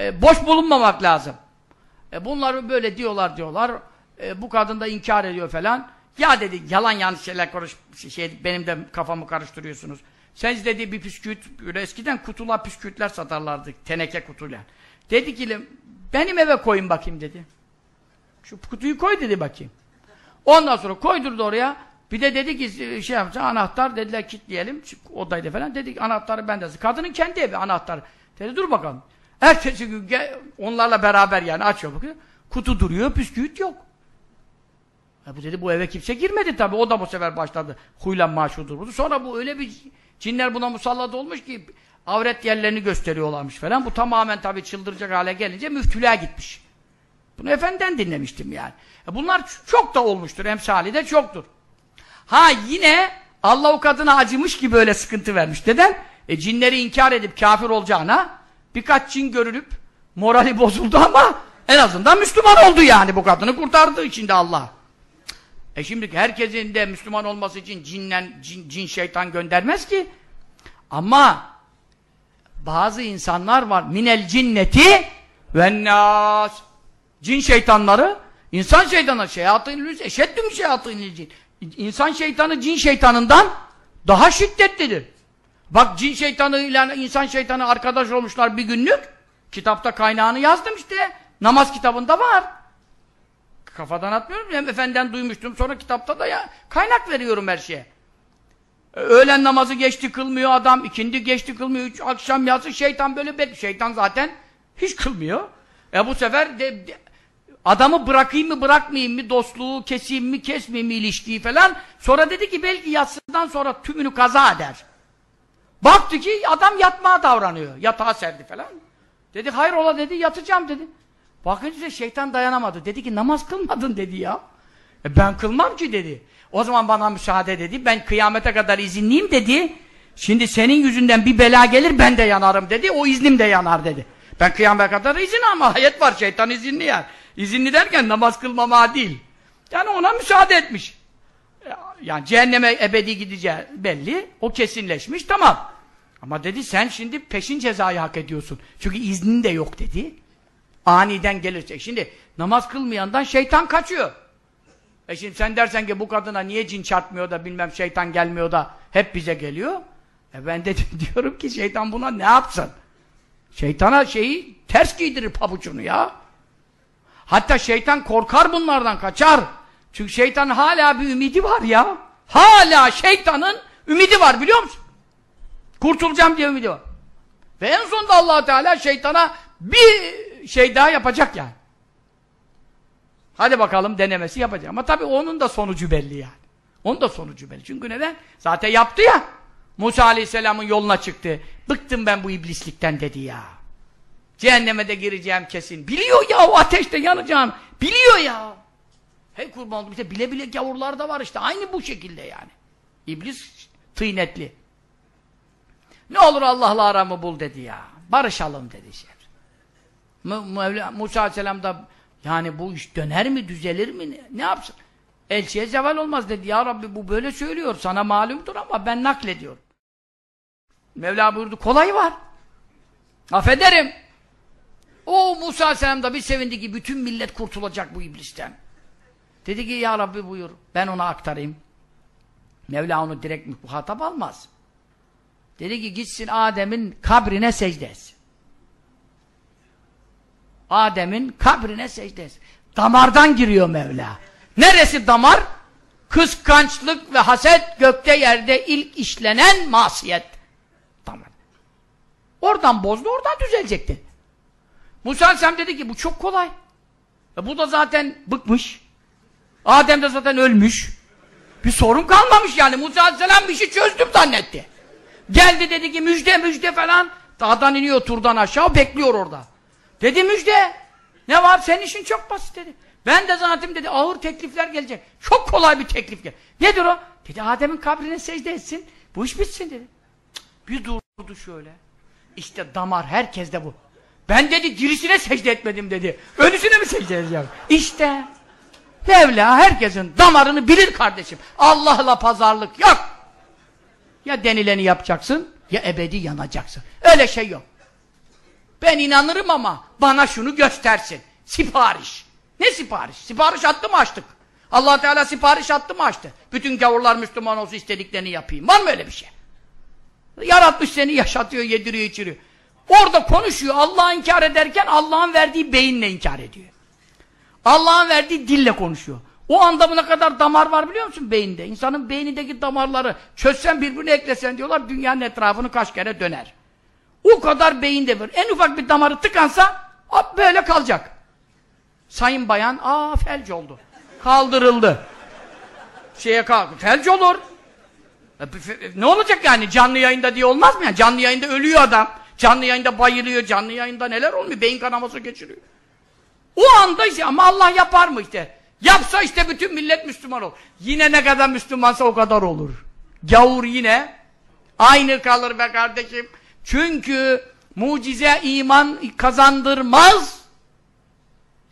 e, boş bulunmamak lazım. E, bunları böyle diyorlar diyorlar. E, bu kadın da inkar ediyor falan. Ya dedi yalan yanlış şeyler konuş şey, benim de kafamı karıştırıyorsunuz. Sen dedi bir püsküt eskiden kutular püskütler satarlardı teneke kutuyla. Dedi ki benim eve koyun bakayım dedi. Şu kutuyu koy dedi bakayım. Ondan sonra koydurdu oraya. Bir de dedi ki şey yapacağım anahtar dediler kilitleyelim odaydı falan. Dedik anahtarı bende. Kadının kendi evi anahtar. Dedi dur bakalım. Ertesi gün onlarla beraber yani açıyor bakıyor. Kutu duruyor, püsküvit yok. E bu dedi bu eve kimse girmedi tabi. O da bu sefer başladı. Huylanma şudur budur. Sonra bu öyle bir cinler buna musallat olmuş ki avret yerlerini gösteriyorlarmış falan. Bu tamamen tabi çıldıracak hale gelince müftülüğe gitmiş. Bunu efendiden dinlemiştim yani. E bunlar çok da olmuştur. Emsali de çoktur. Ha yine Allah o kadına acımış ki böyle sıkıntı vermiş. Neden? E cinleri inkar edip kafir olacağına birkaç cin görülüp morali bozuldu ama en azından Müslüman oldu yani bu kadını kurtardığı için de Allah. E şimdi herkesin de Müslüman olması için cinnen, cin, cin şeytan göndermez ki. Ama bazı insanlar var. Minel cinneti ve nas. Cin şeytanları, insan şeytanı, şeyatın eşeddüm şeyatın cin. İnsan şeytanı cin şeytanından daha şiddetlidir. Bak cin şeytanı ile insan şeytanı arkadaş olmuşlar bir günlük. Kitapta kaynağını yazdım işte. Namaz kitabında var. Kafadan atmıyorum. Hem efendiden duymuştum. Sonra kitapta da ya kaynak veriyorum her şeye. E, öğlen namazı geçti kılmıyor adam. ikindi geçti kılmıyor. Üç, akşam yatsı şeytan böyle bekliyor. Şeytan zaten hiç kılmıyor. E bu sefer de, de, adamı bırakayım mı bırakmayayım mı dostluğu keseyim mi kesmeyeyim mi ilişkiyi falan. Sonra dedi ki belki yatsıdan sonra tümünü kaza eder. Baktı ki adam yatmaya davranıyor. Yatağa serdi falan. Dedi hayrola dedi yatacağım dedi. Bakınca şeytan dayanamadı. Dedi ki namaz kılmadın dedi ya. E ben kılmam ki dedi. O zaman bana müsaade dedi. Ben kıyamete kadar izinliyim dedi. Şimdi senin yüzünden bir bela gelir ben de yanarım dedi. O iznim de yanar dedi. Ben kıyamete kadar izin ama (laughs) ayet var şeytan izinli yer. İzinli derken namaz kılmama değil. Yani ona müsaade etmiş. Yani cehenneme ebedi gideceği belli. O kesinleşmiş tamam. Ama dedi sen şimdi peşin cezayı hak ediyorsun. Çünkü iznin de yok dedi. Aniden gelirse. Şimdi namaz kılmayandan şeytan kaçıyor. E şimdi sen dersen ki bu kadına niye cin çarpmıyor da bilmem şeytan gelmiyor da hep bize geliyor. E ben de (laughs) diyorum ki şeytan buna ne yapsın? Şeytana şeyi ters giydirir pabucunu ya. Hatta şeytan korkar bunlardan kaçar. Çünkü şeytanın hala bir ümidi var ya. Hala şeytanın ümidi var biliyor musun? Kurtulacağım diye ümidi var. Ve en sonunda allah Teala şeytana bir şey daha yapacak yani. Hadi bakalım denemesi yapacak. Ama tabii onun da sonucu belli yani. Onun da sonucu belli. Çünkü neden? Zaten yaptı ya. Musa Aleyhisselam'ın yoluna çıktı. Bıktım ben bu iblislikten dedi ya. Cehenneme de gireceğim kesin. Biliyor ya o ateşte yanacağım. Biliyor ya. Hey kurban oldum işte bile bile gavurlar da var işte. Aynı bu şekilde yani. İblis tıynetli. Ne olur Allah'la aramı bul dedi ya. Barışalım dedi şey. Mevla, Musa Aleyhisselam da yani bu iş döner mi, düzelir mi? Ne, ne yapsın? Elçiye zeval olmaz dedi. Ya Rabbi bu böyle söylüyor. Sana malumdur ama ben naklediyorum. Mevla buyurdu. Kolay var. Affederim. O Musa Aleyhisselam da bir sevindi ki bütün millet kurtulacak bu iblisten. Dedi ki ya Rabbi buyur. Ben ona aktarayım. Mevla onu direkt muhatap almaz. Dedi ki gitsin Adem'in kabrine secde etsin. Adem'in kabrine secde. Damardan giriyor Mevla. Neresi damar? Kıskançlık ve haset gökte yerde ilk işlenen masiyet. Damar. Oradan bozdu, oradan düzelecekti. Musa Aleyhisselam dedi ki bu çok kolay. E bu da zaten bıkmış. Adem de zaten ölmüş. Bir sorun kalmamış yani. Musa Aleyhisselam bir şey çözdüm zannetti. Geldi dedi ki müjde müjde falan. Dağdan iniyor turdan aşağı bekliyor orada. Dedi müjde. Ne var? Senin işin çok basit dedi. Ben de zaten dedi ağır teklifler gelecek. Çok kolay bir teklif gel. Nedir o? Dedi Adem'in kabrine secde etsin. Bu iş bitsin dedi. Bir durdu şöyle. İşte damar herkeste bu. Ben dedi dirisine secde etmedim dedi. Ölüsüne mi secde edeceğim? İşte Mevla herkesin damarını bilir kardeşim. Allah'la pazarlık yok. Ya denileni yapacaksın ya ebedi yanacaksın. Öyle şey yok. Ben inanırım ama bana şunu göstersin. Sipariş. Ne sipariş? Sipariş attı mı açtık? allah Teala sipariş attı mı açtı? Bütün gavurlar Müslüman olsun istediklerini yapayım. Var mı öyle bir şey? Yaratmış seni yaşatıyor, yediriyor, içiriyor. Orada konuşuyor. Allah'ı inkar ederken Allah'ın verdiği beyinle inkar ediyor. Allah'ın verdiği dille konuşuyor. O anda ne kadar damar var biliyor musun beyinde? İnsanın beynindeki damarları çözsen birbirine eklesen diyorlar dünyanın etrafını kaç kere döner. O kadar beyinde var. En ufak bir damarı tıkansa böyle kalacak. Sayın bayan aa felç oldu. Kaldırıldı. Şeye kalk. Felç olur. E, ne olacak yani canlı yayında diye olmaz mı yani? Canlı yayında ölüyor adam. Canlı yayında bayılıyor. Canlı yayında neler olmuyor? Beyin kanaması geçiriyor. O anda işte ama Allah yapar mı işte? Yapsa işte bütün millet Müslüman olur. Yine ne kadar Müslümansa o kadar olur. Gavur yine aynı kalır be kardeşim. Çünkü mucize iman kazandırmaz.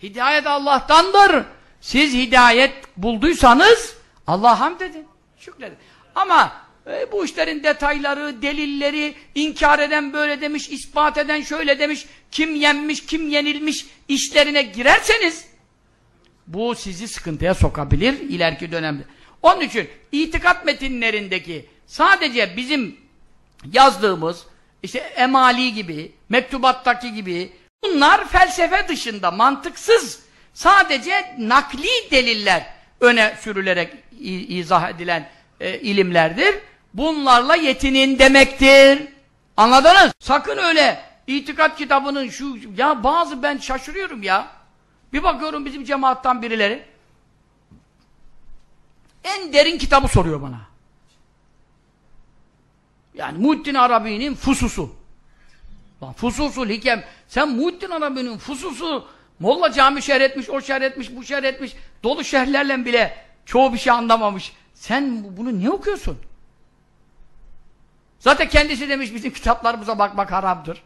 Hidayet Allah'tandır. Siz hidayet bulduysanız Allah'a hamd edin. Şükredin. Ama e, bu işlerin detayları, delilleri, inkar eden böyle demiş, ispat eden şöyle demiş, kim yenmiş, kim yenilmiş işlerine girerseniz bu sizi sıkıntıya sokabilir ileriki dönemde. Onun için itikat metinlerindeki sadece bizim yazdığımız işte emali gibi, mektubattaki gibi bunlar felsefe dışında mantıksız sadece nakli deliller öne sürülerek izah edilen e, ilimlerdir. Bunlarla yetinin demektir. Anladınız? Sakın öyle itikat kitabının şu ya bazı ben şaşırıyorum ya. Bir bakıyorum bizim cemaattan birileri en derin kitabı soruyor bana. Yani Muhittin Arabi'nin fususu. Lan fususu hikem. Sen Muhittin Arabi'nin fususu Molla cami şerh etmiş, o şerh etmiş, bu şerh etmiş. Dolu şerhlerle bile çoğu bir şey anlamamış. Sen bunu niye okuyorsun? Zaten kendisi demiş bizim kitaplarımıza bakmak haramdır.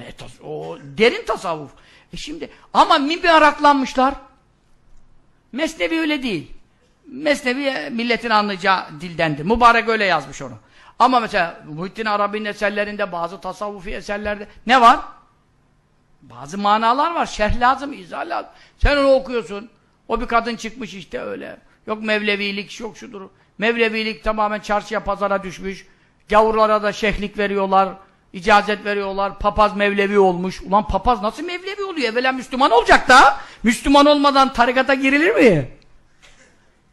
E, o derin tasavvuf. E şimdi ama mi araklanmışlar. Mesnevi öyle değil. Mesnevi milletin anlayacağı dildendi. Mübarek öyle yazmış onu. Ama mesela Muhittin Arabi'nin eserlerinde bazı tasavvufi eserlerde ne var? Bazı manalar var. Şerh lazım, izah lazım. Sen onu okuyorsun. O bir kadın çıkmış işte öyle. Yok Mevlevilik, yok şudur. Mevlevilik tamamen çarşıya pazara düşmüş. Gavurlara da şehlik veriyorlar. icazet veriyorlar. Papaz Mevlevi olmuş. Ulan papaz nasıl Mevlevi oluyor? Evvela Müslüman olacak da. Müslüman olmadan tarikata girilir mi?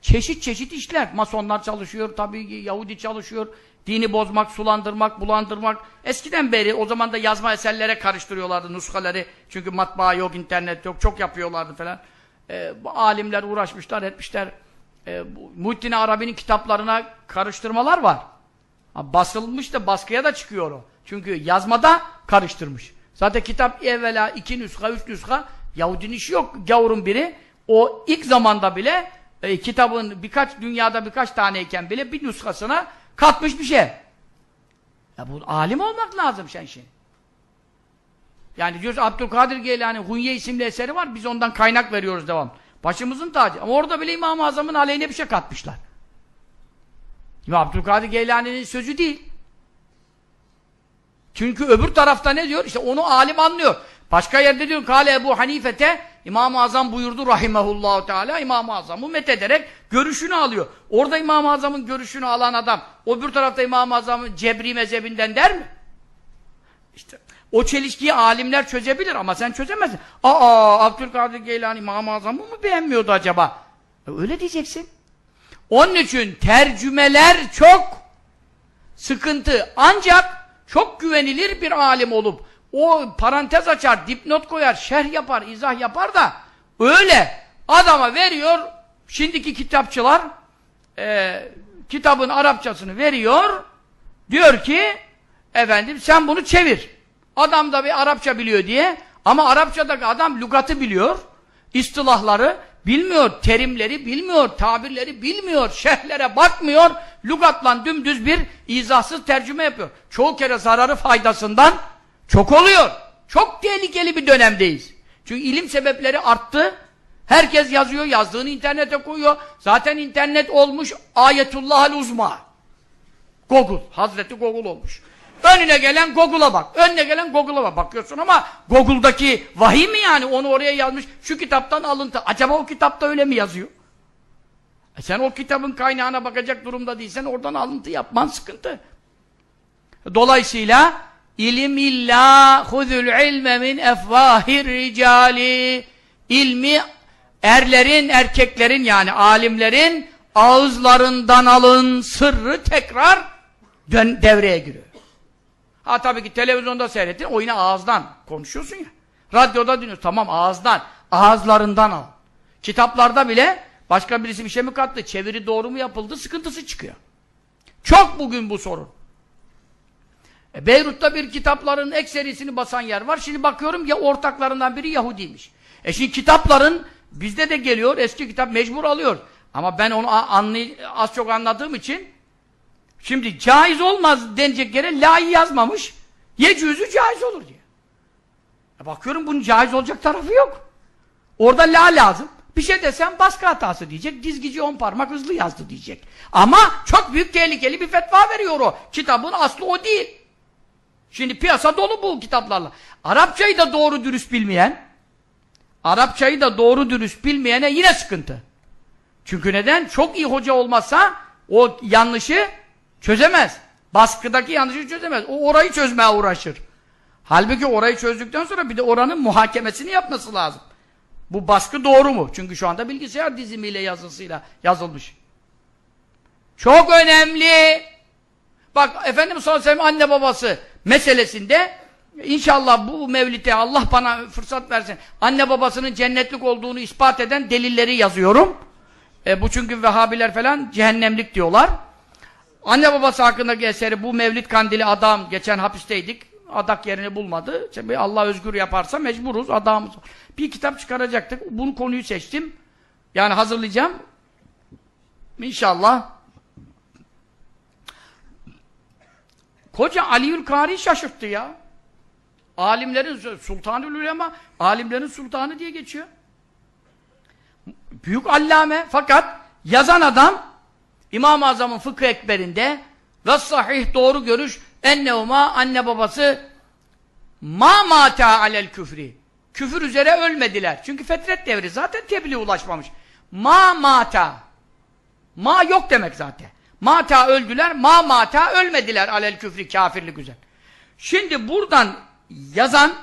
Çeşit çeşit işler. Masonlar çalışıyor, tabii Yahudi çalışıyor. Dini bozmak, sulandırmak, bulandırmak. Eskiden beri o zaman da yazma eserlere karıştırıyorlardı nuskaları. Çünkü matbaa yok, internet yok. Çok yapıyorlardı falan. Bu alimler uğraşmışlar, etmişler. Ee, Muhittin Arabi'nin kitaplarına karıştırmalar var. Basılmış da baskıya da çıkıyor o. Çünkü yazmada karıştırmış. Zaten kitap evvela iki nüsha, üç nüsha. Yahudinin işi yok. Gavurun biri. O ilk zamanda bile e, kitabın birkaç dünyada birkaç taneyken bile bir nüshasına katmış bir şey. Ya bu alim olmak lazım sen şimdi. Yani diyoruz Abdülkadir Geylani Hunye isimli eseri var. Biz ondan kaynak veriyoruz devam. Başımızın tacı. Ama orada bile İmam-ı Azam'ın aleyhine bir şey katmışlar. İmam Abdülkadir Geylani'nin sözü değil. Çünkü öbür tarafta ne diyor? İşte onu alim anlıyor. Başka yerde diyor Kale Ebu Hanifete İmam-ı Azam buyurdu rahimehullahu teala İmam-ı Azam'ı methederek görüşünü alıyor. Orada İmam-ı Azam'ın görüşünü alan adam öbür tarafta İmam-ı Azam'ın cebri mezhebinden der mi? İşte o çelişkiyi alimler çözebilir ama sen çözemezsin. Aa Abdülkadir Geylani İmam-ı Azam'ı mı beğenmiyordu acaba? E, öyle diyeceksin. Onun için tercümeler çok sıkıntı. Ancak çok güvenilir bir alim olup o parantez açar, dipnot koyar, şerh yapar, izah yapar da öyle adama veriyor şimdiki kitapçılar e, kitabın Arapçasını veriyor diyor ki efendim sen bunu çevir. Adam da bir Arapça biliyor diye ama Arapçadaki adam lügatı biliyor istilahları bilmiyor, terimleri bilmiyor, tabirleri bilmiyor, şerhlere bakmıyor, lügatla dümdüz bir izahsız tercüme yapıyor. Çoğu kere zararı faydasından çok oluyor. Çok tehlikeli bir dönemdeyiz. Çünkü ilim sebepleri arttı. Herkes yazıyor, yazdığını internete koyuyor. Zaten internet olmuş ayetullahal uzma. Google, Hazreti Google olmuş. Önüne gelen Google'a bak. Önüne gelen Google'a bak. Bakıyorsun ama Google'daki vahiy mi yani? Onu oraya yazmış. Şu kitaptan alıntı. Acaba o kitapta öyle mi yazıyor? E sen o kitabın kaynağına bakacak durumda değilsen oradan alıntı yapman sıkıntı. Dolayısıyla ilim illa huzul ilme min efvahir ricali ilmi erlerin, erkeklerin yani alimlerin ağızlarından alın sırrı tekrar dön devreye giriyor. Ha tabii ki televizyonda seyrettin, o yine ağızdan konuşuyorsun ya. Radyoda dinliyorsun, tamam ağızdan, ağızlarından al. Kitaplarda bile başka birisi bir şey mi kattı, çeviri doğru mu yapıldı, sıkıntısı çıkıyor. Çok bugün bu sorun. E, Beyrut'ta bir kitapların ekserisini basan yer var. Şimdi bakıyorum ya ortaklarından biri Yahudiymiş. E şimdi kitapların bizde de geliyor, eski kitap mecbur alıyor. Ama ben onu anlay az çok anladığım için Şimdi caiz olmaz denecek yere la'yı yazmamış. Yecüzü caiz olur diye. E bakıyorum bunun caiz olacak tarafı yok. Orada la lazım. Bir şey desem baskı hatası diyecek. Dizgici on parmak hızlı yazdı diyecek. Ama çok büyük tehlikeli bir fetva veriyor o. Kitabın aslı o değil. Şimdi piyasa dolu bu kitaplarla. Arapçayı da doğru dürüst bilmeyen Arapçayı da doğru dürüst bilmeyene yine sıkıntı. Çünkü neden? Çok iyi hoca olmazsa o yanlışı Çözemez. Baskıdaki yanlışı çözemez. O orayı çözmeye uğraşır. Halbuki orayı çözdükten sonra bir de oranın muhakemesini yapması lazım. Bu baskı doğru mu? Çünkü şu anda bilgisayar dizimiyle yazısıyla yazılmış. Çok önemli. Bak Efendimiz sallallahu aleyhi ve sellem anne babası meselesinde inşallah bu mevlite Allah bana fırsat versin. Anne babasının cennetlik olduğunu ispat eden delilleri yazıyorum. E, bu çünkü Vehhabiler falan cehennemlik diyorlar. Anne babası hakkındaki eseri bu Mevlid Kandili adam geçen hapisteydik. Adak yerini bulmadı. İşte Allah özgür yaparsa mecburuz adamız. Bir kitap çıkaracaktık. Bunu konuyu seçtim. Yani hazırlayacağım. İnşallah. Koca Aliül Kari şaşırttı ya. Alimlerin sultanı ulema, alimlerin sultanı diye geçiyor. Büyük allame fakat yazan adam İmam-ı Azam'ın fıkıh ekberinde ve sahih doğru görüş ennevma anne babası ma mata alel küfri küfür üzere ölmediler. Çünkü fetret devri zaten tebliğ ulaşmamış. Ma mata Ma yok demek zaten. Mata öldüler, ma mata ölmediler alel küfri kafirlik güzel. Şimdi buradan yazan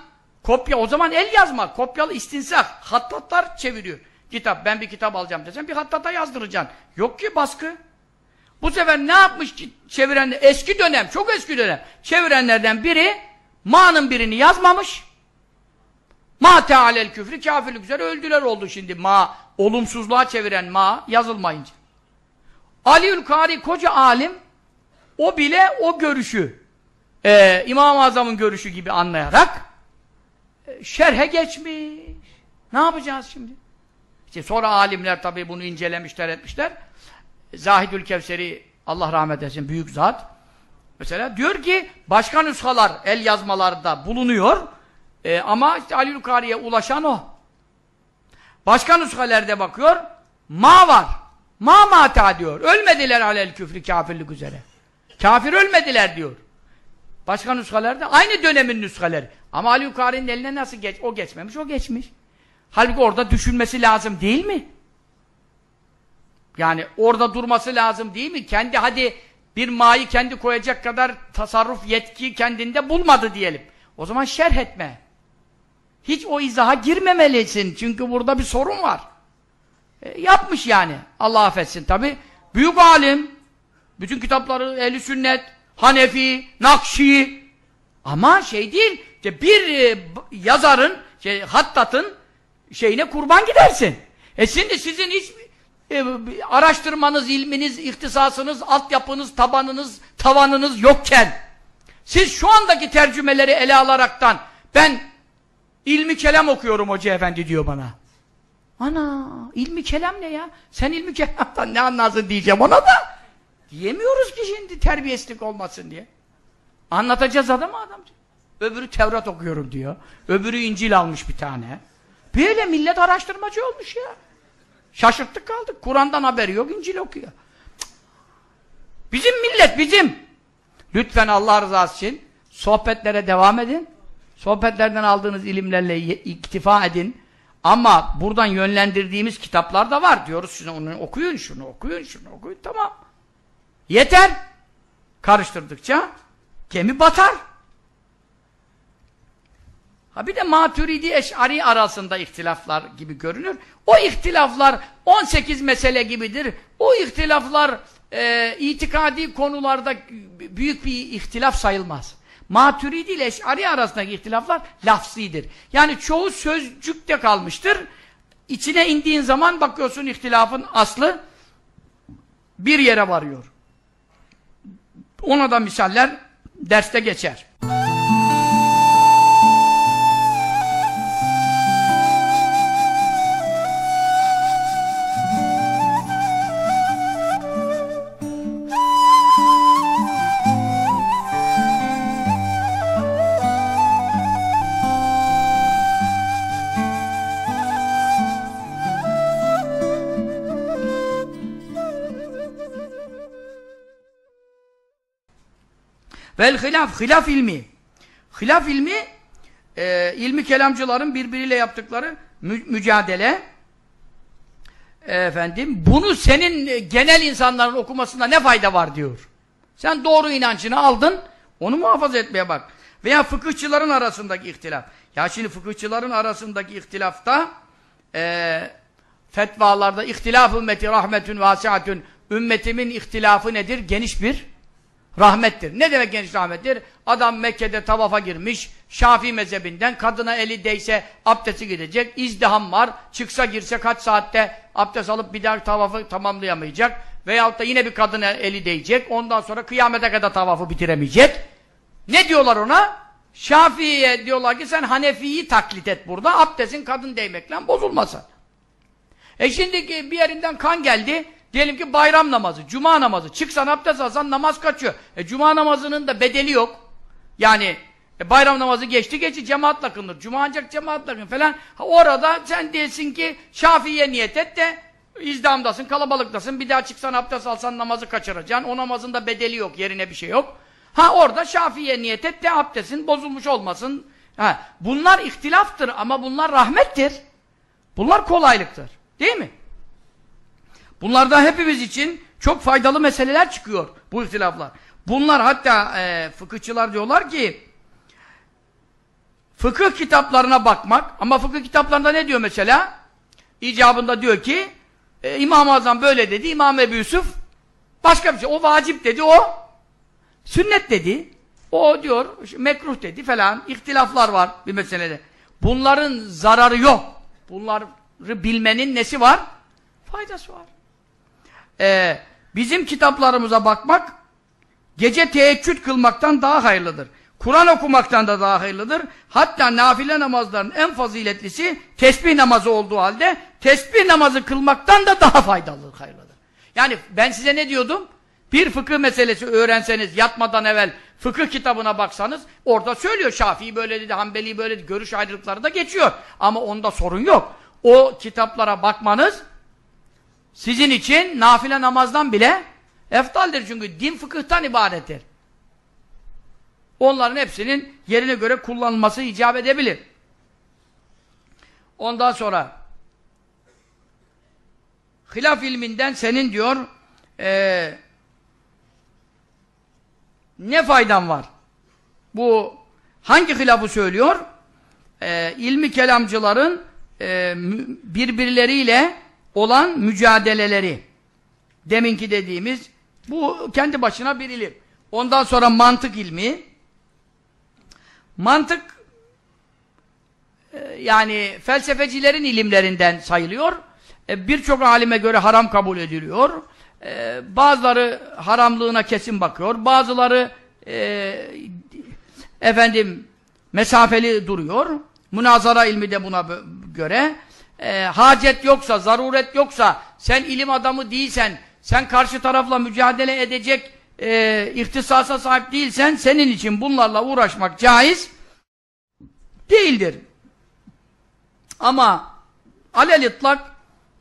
kopya o zaman el yazma, kopyalı istinsak, hattatlar çeviriyor. Kitap, ben bir kitap alacağım desem bir hattata yazdıracaksın. Yok ki baskı. Bu sefer ne yapmış çeviren eski dönem, çok eski dönem. Çevirenlerden biri ma'nın birini yazmamış. Ma tealel küfrü kafirlik üzere öldüler oldu şimdi ma. Olumsuzluğa çeviren ma yazılmayınca. Aliül Kari koca alim o bile o görüşü e, İmam-ı Azam'ın görüşü gibi anlayarak e, şerhe geçmiş. Ne yapacağız şimdi? İşte sonra alimler tabii bunu incelemişler etmişler. Zahidül Kevseri Allah rahmet etsin büyük zat. Mesela diyor ki başka nüshalar el yazmalarda bulunuyor. E, ama işte Ali Kari'ye ulaşan o. Başka nüshalerde bakıyor. Ma var. Ma mata diyor. Ölmediler alel küfrü kafirlik üzere. Kafir ölmediler diyor. Başka nüshalerde aynı dönemin nüshaleri. Ama Ali Kari'nin eline nasıl geç? O geçmemiş, o geçmiş. Halbuki orada düşünmesi lazım değil mi? Yani orada durması lazım değil mi? Kendi hadi bir ma'yı kendi koyacak kadar tasarruf yetki kendinde bulmadı diyelim. O zaman şerh etme. Hiç o izaha girmemelisin. Çünkü burada bir sorun var. E, yapmış yani. Allah affetsin tabi. Büyük alim. Bütün kitapları ehli sünnet, Hanefi, Nakşi. Ama şey değil. İşte bir e, yazarın, şey, hattatın şeyine kurban gidersin. E şimdi sizin hiç e, araştırmanız, ilminiz, ihtisasınız, altyapınız, tabanınız, tavanınız yokken siz şu andaki tercümeleri ele alaraktan ben ilmi kelam okuyorum hoca efendi diyor bana. Ana ilmi kelam ne ya? Sen ilmi kelamdan ne anlarsın diyeceğim ona da. Diyemiyoruz ki şimdi terbiyesizlik olmasın diye. Anlatacağız adam adam. Öbürü Tevrat okuyorum diyor. Öbürü İncil almış bir tane. Böyle millet araştırmacı olmuş ya. Şaşırttık kaldık. Kur'an'dan haberi yok, İncil okuyor. Bizim millet, bizim. Lütfen Allah rızası için sohbetlere devam edin. Sohbetlerden aldığınız ilimlerle iktifa edin. Ama buradan yönlendirdiğimiz kitaplar da var. Diyoruz size onu okuyun, şunu okuyun, şunu okuyun. Tamam. Yeter. Karıştırdıkça gemi batar. Ha bir de Maturidi Eş'ari arasında ihtilaflar gibi görünür. O ihtilaflar 18 mesele gibidir. O ihtilaflar e, itikadi konularda büyük bir ihtilaf sayılmaz. Maturidi ile Eş'ari arasındaki ihtilaflar lafzidir. Yani çoğu sözcükte kalmıştır. İçine indiğin zaman bakıyorsun ihtilafın aslı bir yere varıyor. Ona da misaller derste geçer. Vel hilaf, hilaf ilmi. Hilaf ilmi, e, ilmi kelamcıların birbiriyle yaptıkları mü mücadele. E, efendim, bunu senin e, genel insanların okumasında ne fayda var diyor. Sen doğru inancını aldın, onu muhafaza etmeye bak. Veya fıkıhçıların arasındaki ihtilaf. Ya şimdi fıkıhçıların arasındaki ihtilafta e, fetvalarda ihtilaf ümmeti rahmetün vasiatün ümmetimin ihtilafı nedir? Geniş bir rahmettir. Ne demek geniş rahmettir? Adam Mekke'de tavafa girmiş, Şafii mezhebinden kadına eli değse abdesti gidecek, izdiham var, çıksa girse kaç saatte abdest alıp bir daha tavafı tamamlayamayacak veyahut da yine bir kadına eli değecek, ondan sonra kıyamete kadar tavafı bitiremeyecek. Ne diyorlar ona? Şafii'ye diyorlar ki sen Hanefi'yi taklit et burada, abdestin kadın değmekle bozulmasın. E şimdi bir yerinden kan geldi, Diyelim ki bayram namazı, cuma namazı. Çıksan abdest alsan namaz kaçıyor. E cuma namazının da bedeli yok. Yani e, bayram namazı geçti geçti cemaatle kılınır. Cuma ancak cemaatle kılınır falan. Ha, orada sen diyesin ki Şafii'ye niyet et de izdamdasın, kalabalıktasın. Bir daha çıksan abdest alsan namazı kaçıracaksın. O namazın da bedeli yok, yerine bir şey yok. Ha orada Şafii'ye niyet et de abdestin bozulmuş olmasın. Ha, bunlar ihtilaftır ama bunlar rahmettir. Bunlar kolaylıktır. Değil mi? Bunlarda hepimiz için çok faydalı meseleler çıkıyor bu ihtilaflar. Bunlar hatta e, fıkıhçılar diyorlar ki fıkıh kitaplarına bakmak ama fıkıh kitaplarında ne diyor mesela? İcabında diyor ki e, İmam-ı Azam böyle dedi, İmam Ebu Yusuf başka bir şey. O vacip dedi, o sünnet dedi. O diyor mekruh dedi falan. İhtilaflar var bir meselede. Bunların zararı yok. Bunları bilmenin nesi var? Faydası var. Ee, bizim kitaplarımıza bakmak gece teheccüd kılmaktan daha hayırlıdır. Kur'an okumaktan da daha hayırlıdır. Hatta nafile namazların en faziletlisi tesbih namazı olduğu halde tesbih namazı kılmaktan da daha faydalı, hayırlıdır. Yani ben size ne diyordum? Bir fıkıh meselesi öğrenseniz, yatmadan evvel fıkıh kitabına baksanız, orada söylüyor Şafii böyle dedi, Hanbeli böyle dedi, görüş ayrılıkları da geçiyor. Ama onda sorun yok. O kitaplara bakmanız sizin için nafile namazdan bile eftaldir. Çünkü din fıkıhtan ibarettir. Onların hepsinin yerine göre kullanılması icap edebilir. Ondan sonra hilaf ilminden senin diyor e, ne faydan var? Bu hangi hilafı söylüyor? E, ilmi kelamcıların e, birbirleriyle olan mücadeleleri. Deminki dediğimiz bu kendi başına bir ilim. Ondan sonra mantık ilmi. Mantık e, yani felsefecilerin ilimlerinden sayılıyor. E, Birçok alime göre haram kabul ediliyor. E, bazıları haramlığına kesin bakıyor. Bazıları efendim mesafeli duruyor. Münazara ilmi de buna göre. E, hacet yoksa, zaruret yoksa, sen ilim adamı değilsen, sen karşı tarafla mücadele edecek e, ihtisasa sahip değilsen, senin için bunlarla uğraşmak caiz değildir. Ama alel itlak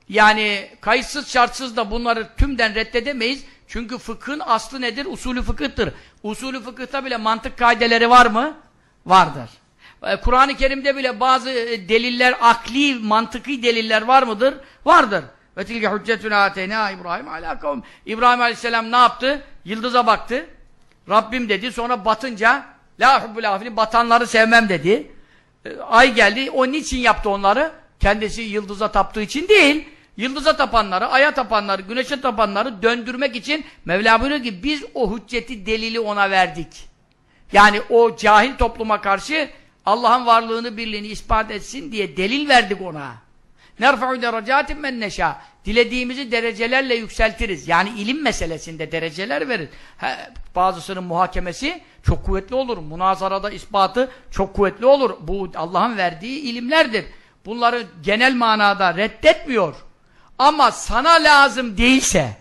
yani kayıtsız şartsız da bunları tümden reddedemeyiz. Çünkü fıkhın aslı nedir? Usulü fıkıhtır. Usulü fıkıhta bile mantık kaideleri var mı? Vardır. E, Kur'an-ı Kerim'de bile bazı e, deliller, akli, mantıki deliller var mıdır? Vardır. Ve tilke hüccetüne ateyna İbrahim ala. İbrahim Aleyhisselam ne yaptı? Yıldıza baktı. Rabbim dedi. Sonra batınca la hubbul afili batanları sevmem dedi. E, ay geldi. O niçin yaptı onları? Kendisi yıldıza taptığı için değil. Yıldıza tapanları, aya tapanları, güneşe tapanları döndürmek için Mevla buyuruyor ki biz o hücceti delili ona verdik. Yani o cahil topluma karşı Allah'ın varlığını, birliğini ispat etsin diye delil verdik ona. Nerfa'u derecatin men neşâ. Dilediğimizi derecelerle yükseltiriz. Yani ilim meselesinde dereceler verir. He, bazısının muhakemesi çok kuvvetli olur. Münazarada ispatı çok kuvvetli olur. Bu Allah'ın verdiği ilimlerdir. Bunları genel manada reddetmiyor. Ama sana lazım değilse,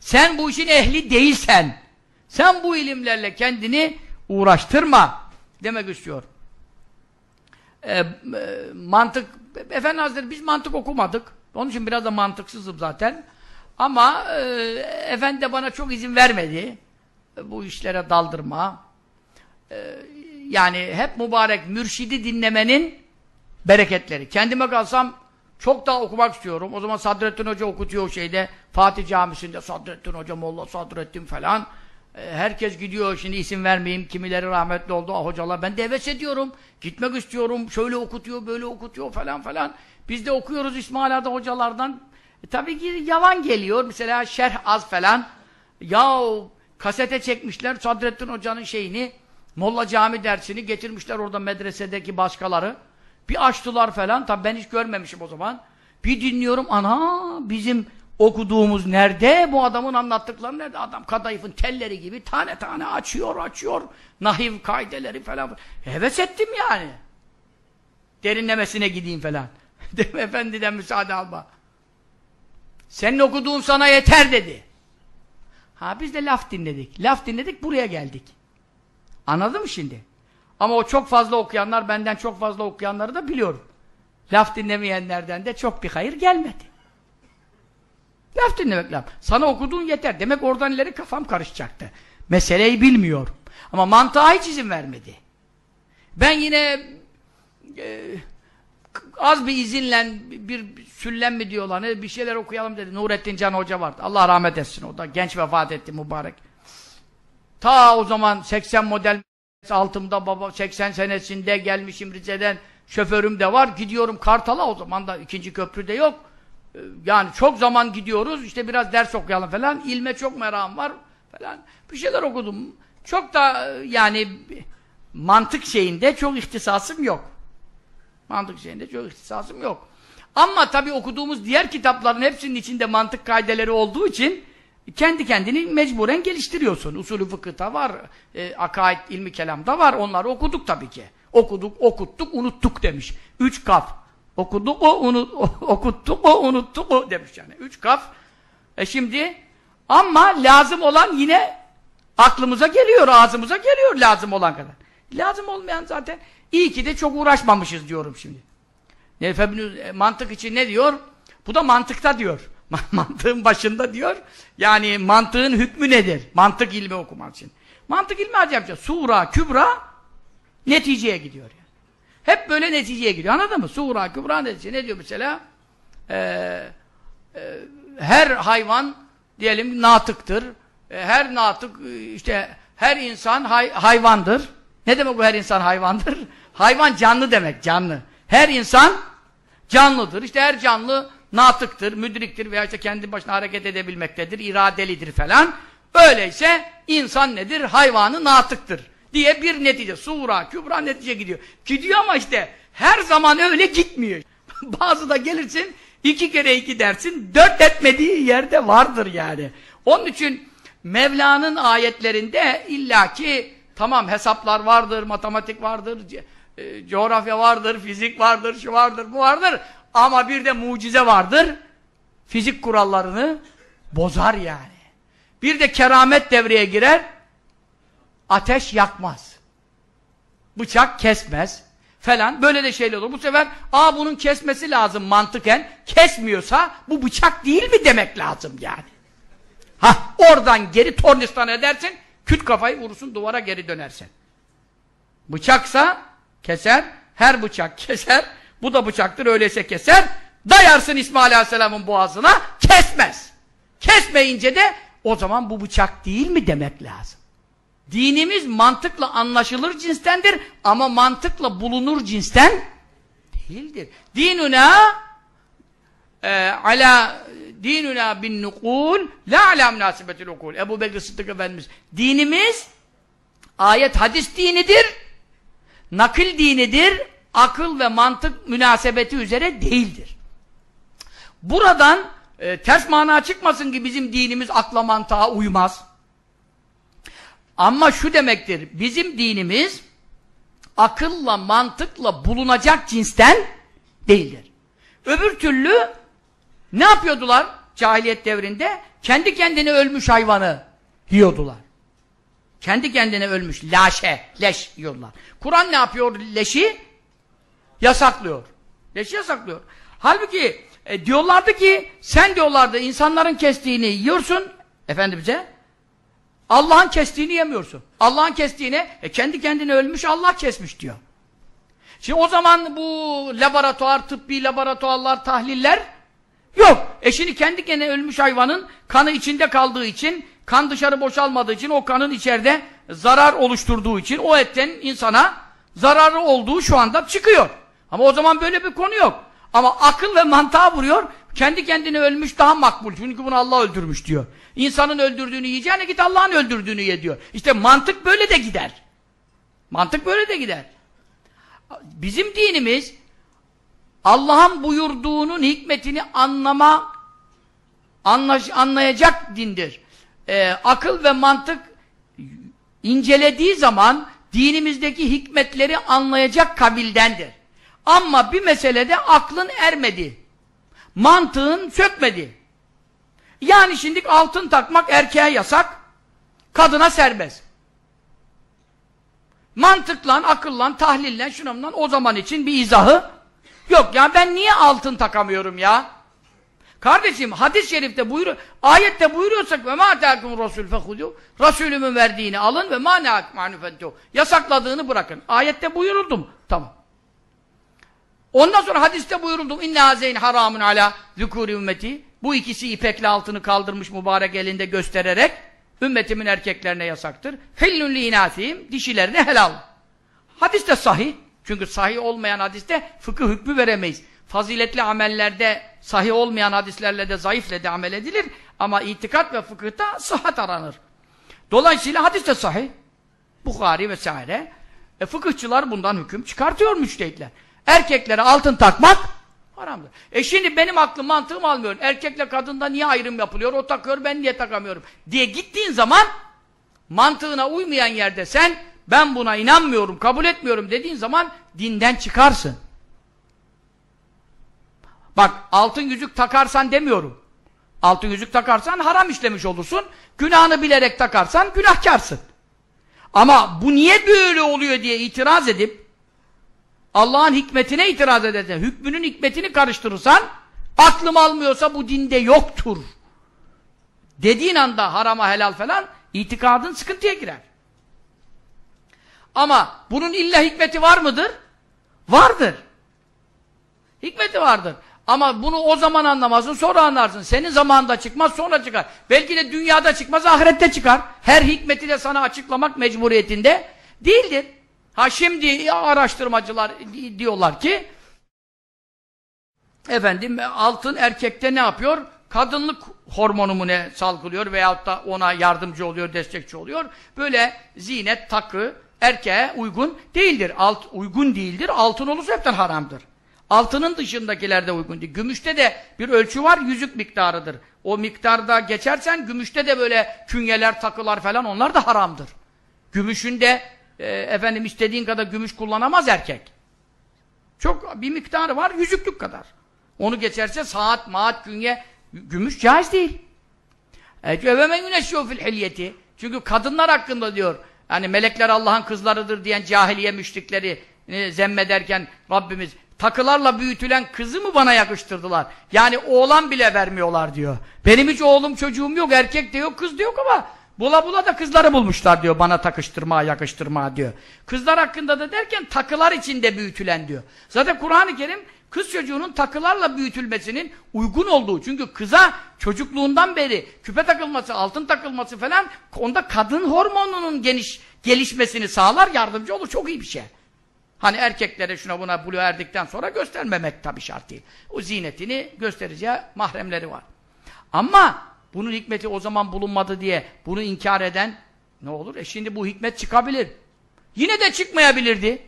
sen bu işin ehli değilsen, sen bu ilimlerle kendini uğraştırma demek istiyor. Ee, e, mantık, Efendi Hazretleri biz mantık okumadık. Onun için biraz da mantıksızım zaten. Ama e, Efendi de bana çok izin vermedi. E, bu işlere daldırma. E, yani hep mübarek mürşidi dinlemenin bereketleri. Kendime kalsam çok daha okumak istiyorum. O zaman Sadrettin Hoca okutuyor o şeyde. Fatih Camisi'nde Sadrettin Hoca, Molla Sadrettin falan. E, herkes gidiyor şimdi isim vermeyeyim. Kimileri rahmetli oldu. Ah hocalar ben de heves ediyorum. Gitmek istiyorum. Şöyle okutuyor, böyle okutuyor falan falan. Biz de okuyoruz İsmaila'da hocalardan. E, tabii ki yalan geliyor. Mesela şerh az falan. Ya kasete çekmişler Sadrettin Hoca'nın şeyini. Molla Cami dersini getirmişler orada medresedeki başkaları. Bir açtılar falan. Tabii ben hiç görmemişim o zaman. Bir dinliyorum. Ana bizim okuduğumuz nerede? Bu adamın anlattıkları nerede? Adam kadayıfın telleri gibi tane tane açıyor açıyor. Nahiv kaideleri falan. Heves ettim yani. Derinlemesine gideyim falan. (laughs) Dedim efendiden müsaade alma. Senin okuduğun sana yeter dedi. Ha biz de laf dinledik. Laf dinledik buraya geldik. Anladın mı şimdi? Ama o çok fazla okuyanlar, benden çok fazla okuyanları da biliyorum. Laf dinlemeyenlerden de çok bir hayır gelmedi. Laf dinlemek lazım. Sana okuduğun yeter. Demek oradan ileri kafam karışacaktı. Meseleyi bilmiyorum. Ama mantığa hiç izin vermedi. Ben yine e, az bir izinle bir süllem mi diyorlar ne bir şeyler okuyalım dedi. Nurettin Can Hoca vardı. Allah rahmet etsin o da genç vefat etti mübarek. Ta o zaman 80 model altımda baba 80 senesinde gelmişim Rize'den şoförüm de var. Gidiyorum Kartal'a o zaman da ikinci köprüde yok. Yani çok zaman gidiyoruz. işte biraz ders okuyalım falan. İlme çok merakım var falan. Bir şeyler okudum. Çok da yani mantık şeyinde çok ihtisasım yok. Mantık şeyinde çok ihtisasım yok. Ama tabii okuduğumuz diğer kitapların hepsinin içinde mantık kaideleri olduğu için kendi kendini mecburen geliştiriyorsun. Usulü fıkıhta var, e, akaid ilmi kelamda var. Onları okuduk tabii ki. Okuduk, okuttuk, unuttuk demiş. Üç kaf. Okuduk o, unut, (laughs) okuttuk o, unuttuk o demiş yani. Üç kaf. E şimdi ama lazım olan yine aklımıza geliyor, ağzımıza geliyor lazım olan kadar. Lazım olmayan zaten iyi ki de çok uğraşmamışız diyorum şimdi. Nefebnü e, mantık için ne diyor? Bu da mantıkta diyor. (laughs) Mantığın başında diyor. Yani mantığın hükmü nedir? Mantık ilmi okumak için. Mantık ilmi acayip. Sura, kübra neticeye gidiyor. Hep böyle neticeye gidiyor. Anladın mı? Sura, kübra netice. Ne diyor mesela? Ee, e, her hayvan diyelim natıktır. E, her natık e, işte her insan hay hayvandır. Ne demek bu her insan hayvandır? (laughs) Hayvan canlı demek, canlı. Her insan canlıdır. İşte her canlı natıktır, müdriktir veya işte kendi başına hareket edebilmektedir, iradelidir falan. Öyleyse insan nedir? Hayvanı natıktır diye bir netice. Sura, kübra netice gidiyor. Gidiyor ama işte her zaman öyle gitmiyor. (laughs) Bazı da gelirsin iki kere iki dersin dört etmediği yerde vardır yani. Onun için Mevla'nın ayetlerinde illaki tamam hesaplar vardır, matematik vardır, e, coğrafya vardır, fizik vardır, şu vardır, bu vardır. Ama bir de mucize vardır. Fizik kurallarını bozar yani. Bir de keramet devreye girer. Ateş yakmaz. Bıçak kesmez. Falan. Böyle de şeyler olur. Bu sefer aa bunun kesmesi lazım mantıken. Kesmiyorsa bu bıçak değil mi demek lazım yani. Ha oradan geri tornistan edersin. Küt kafayı vurursun duvara geri dönersin. Bıçaksa keser. Her bıçak keser. Bu da bıçaktır öyleyse keser. Dayarsın İsmail Aleyhisselam'ın boğazına kesmez. Kesmeyince de o zaman bu bıçak değil mi demek lazım. Dinimiz mantıkla anlaşılır cinstendir ama mantıkla bulunur cinsten değildir. Dinuna e, ala dinuna bin nukul la ala münasibetil ukul. Ebu Bekir Sıddık Efendimiz dinimiz ayet hadis dinidir nakil dinidir akıl ve mantık münasebeti üzere değildir. Buradan e, ters mana çıkmasın ki bizim dinimiz akla mantığa uymaz. Ama şu demektir, bizim dinimiz akılla, mantıkla bulunacak cinsten değildir. Öbür türlü ne yapıyordular cahiliyet devrinde? Kendi kendine ölmüş hayvanı yiyordular. Kendi kendine ölmüş laşe, leş yiyorlar. Kur'an ne yapıyor leşi? Yasaklıyor. Leşi yasaklıyor. Halbuki e, diyorlardı ki sen diyorlardı insanların kestiğini yiyorsun Efendimiz'e Allah'ın kestiğini yemiyorsun. Allah'ın kestiğini e, kendi kendine ölmüş Allah kesmiş diyor. Şimdi o zaman bu laboratuvar, tıbbi laboratuvarlar, tahliller yok. E şimdi kendi kendine ölmüş hayvanın kanı içinde kaldığı için, kan dışarı boşalmadığı için, o kanın içeride zarar oluşturduğu için o etten insana zararı olduğu şu anda çıkıyor. Ama o zaman böyle bir konu yok. Ama akıl ve mantığa vuruyor, kendi kendine ölmüş daha makbul. Çünkü bunu Allah öldürmüş diyor. İnsanın öldürdüğünü yiyeceğine git Allah'ın öldürdüğünü ye diyor. İşte mantık böyle de gider. Mantık böyle de gider. Bizim dinimiz Allah'ın buyurduğunun hikmetini anlama anlaş, anlayacak dindir. Ee, akıl ve mantık incelediği zaman dinimizdeki hikmetleri anlayacak kabildendir. Ama bir meselede aklın ermedi. Mantığın sökmedi. Yani şimdi altın takmak erkeğe yasak, kadına serbest. Mantıkla, akılla, tahlille, şununla o zaman için bir izahı yok. Ya ben niye altın takamıyorum ya? Kardeşim hadis-i şerifte buyuruyor, ayette buyuruyorsak ve ma teakum rasul fehudu Resulümün verdiğini alın ve ma neak manufentu yasakladığını bırakın. Ayette buyuruldum. Tamam. Ondan sonra hadiste buyuruldu. İnne hazeyn haramun ala zükûri ümmeti. Bu ikisi ipekli altını kaldırmış mübarek elinde göstererek ümmetimin erkeklerine yasaktır. Hillun li. Dişilerine helal. Hadis de sahih. Çünkü sahih olmayan hadiste fıkıh hükmü veremeyiz. Faziletli amellerde sahih olmayan hadislerle de zayıfle de amel edilir. Ama itikat ve fıkıhta sıhhat aranır. Dolayısıyla hadis de sahih. Bukhari vesaire. E, fıkıhçılar bundan hüküm çıkartıyor müçtehitler. Erkeklere altın takmak haramdır. E şimdi benim aklım mantığım almıyor. Erkekle kadında niye ayrım yapılıyor? O takıyor ben niye takamıyorum? Diye gittiğin zaman mantığına uymayan yerde sen ben buna inanmıyorum, kabul etmiyorum dediğin zaman dinden çıkarsın. Bak altın yüzük takarsan demiyorum. Altın yüzük takarsan haram işlemiş olursun. Günahını bilerek takarsan günahkarsın. Ama bu niye böyle oluyor diye itiraz edip Allah'ın hikmetine itiraz edersen, hükmünün hikmetini karıştırırsan aklım almıyorsa bu dinde yoktur. Dediğin anda harama helal falan itikadın sıkıntıya girer. Ama bunun illa hikmeti var mıdır? Vardır. Hikmeti vardır. Ama bunu o zaman anlamazsın, sonra anlarsın. Senin zamanında çıkmaz, sonra çıkar. Belki de dünyada çıkmaz, ahirette çıkar. Her hikmeti de sana açıklamak mecburiyetinde değildir. Ha şimdi araştırmacılar diyorlar ki efendim altın erkekte ne yapıyor? Kadınlık hormonu mu ne salgılıyor veyahut da ona yardımcı oluyor, destekçi oluyor. Böyle zinet, takı erkeğe uygun değildir. Alt, uygun değildir. Altın olursa hepten haramdır. Altının dışındakiler de uygun değil. Gümüşte de bir ölçü var, yüzük miktarıdır. O miktarda geçersen gümüşte de böyle künyeler, takılar falan onlar da haramdır. Gümüşün de e, efendim istediğin kadar gümüş kullanamaz erkek. Çok bir miktarı var, yüzüklük kadar. Onu geçerse saat, maat, künye, gümüş caiz değil. Ve men yuneşşû fil hilyeti. Çünkü kadınlar hakkında diyor, yani melekler Allah'ın kızlarıdır diyen cahiliye müşrikleri e, zemmederken Rabbimiz takılarla büyütülen kızı mı bana yakıştırdılar? Yani oğlan bile vermiyorlar diyor. Benim hiç oğlum çocuğum yok, erkek de yok, kız da yok ama bula bula da kızları bulmuşlar diyor bana takıştırma, yakıştırma diyor. Kızlar hakkında da derken takılar içinde büyütülen diyor. Zaten Kur'an-ı Kerim kız çocuğunun takılarla büyütülmesinin uygun olduğu. Çünkü kıza çocukluğundan beri küpe takılması, altın takılması falan onda kadın hormonunun geniş gelişmesini sağlar, yardımcı olur. Çok iyi bir şey. Hani erkeklere şuna buna buluğa erdikten sonra göstermemek tabii şart değil. O zinetini göstereceği mahremleri var. Ama bunun hikmeti o zaman bulunmadı diye bunu inkar eden ne olur? E şimdi bu hikmet çıkabilir. Yine de çıkmayabilirdi.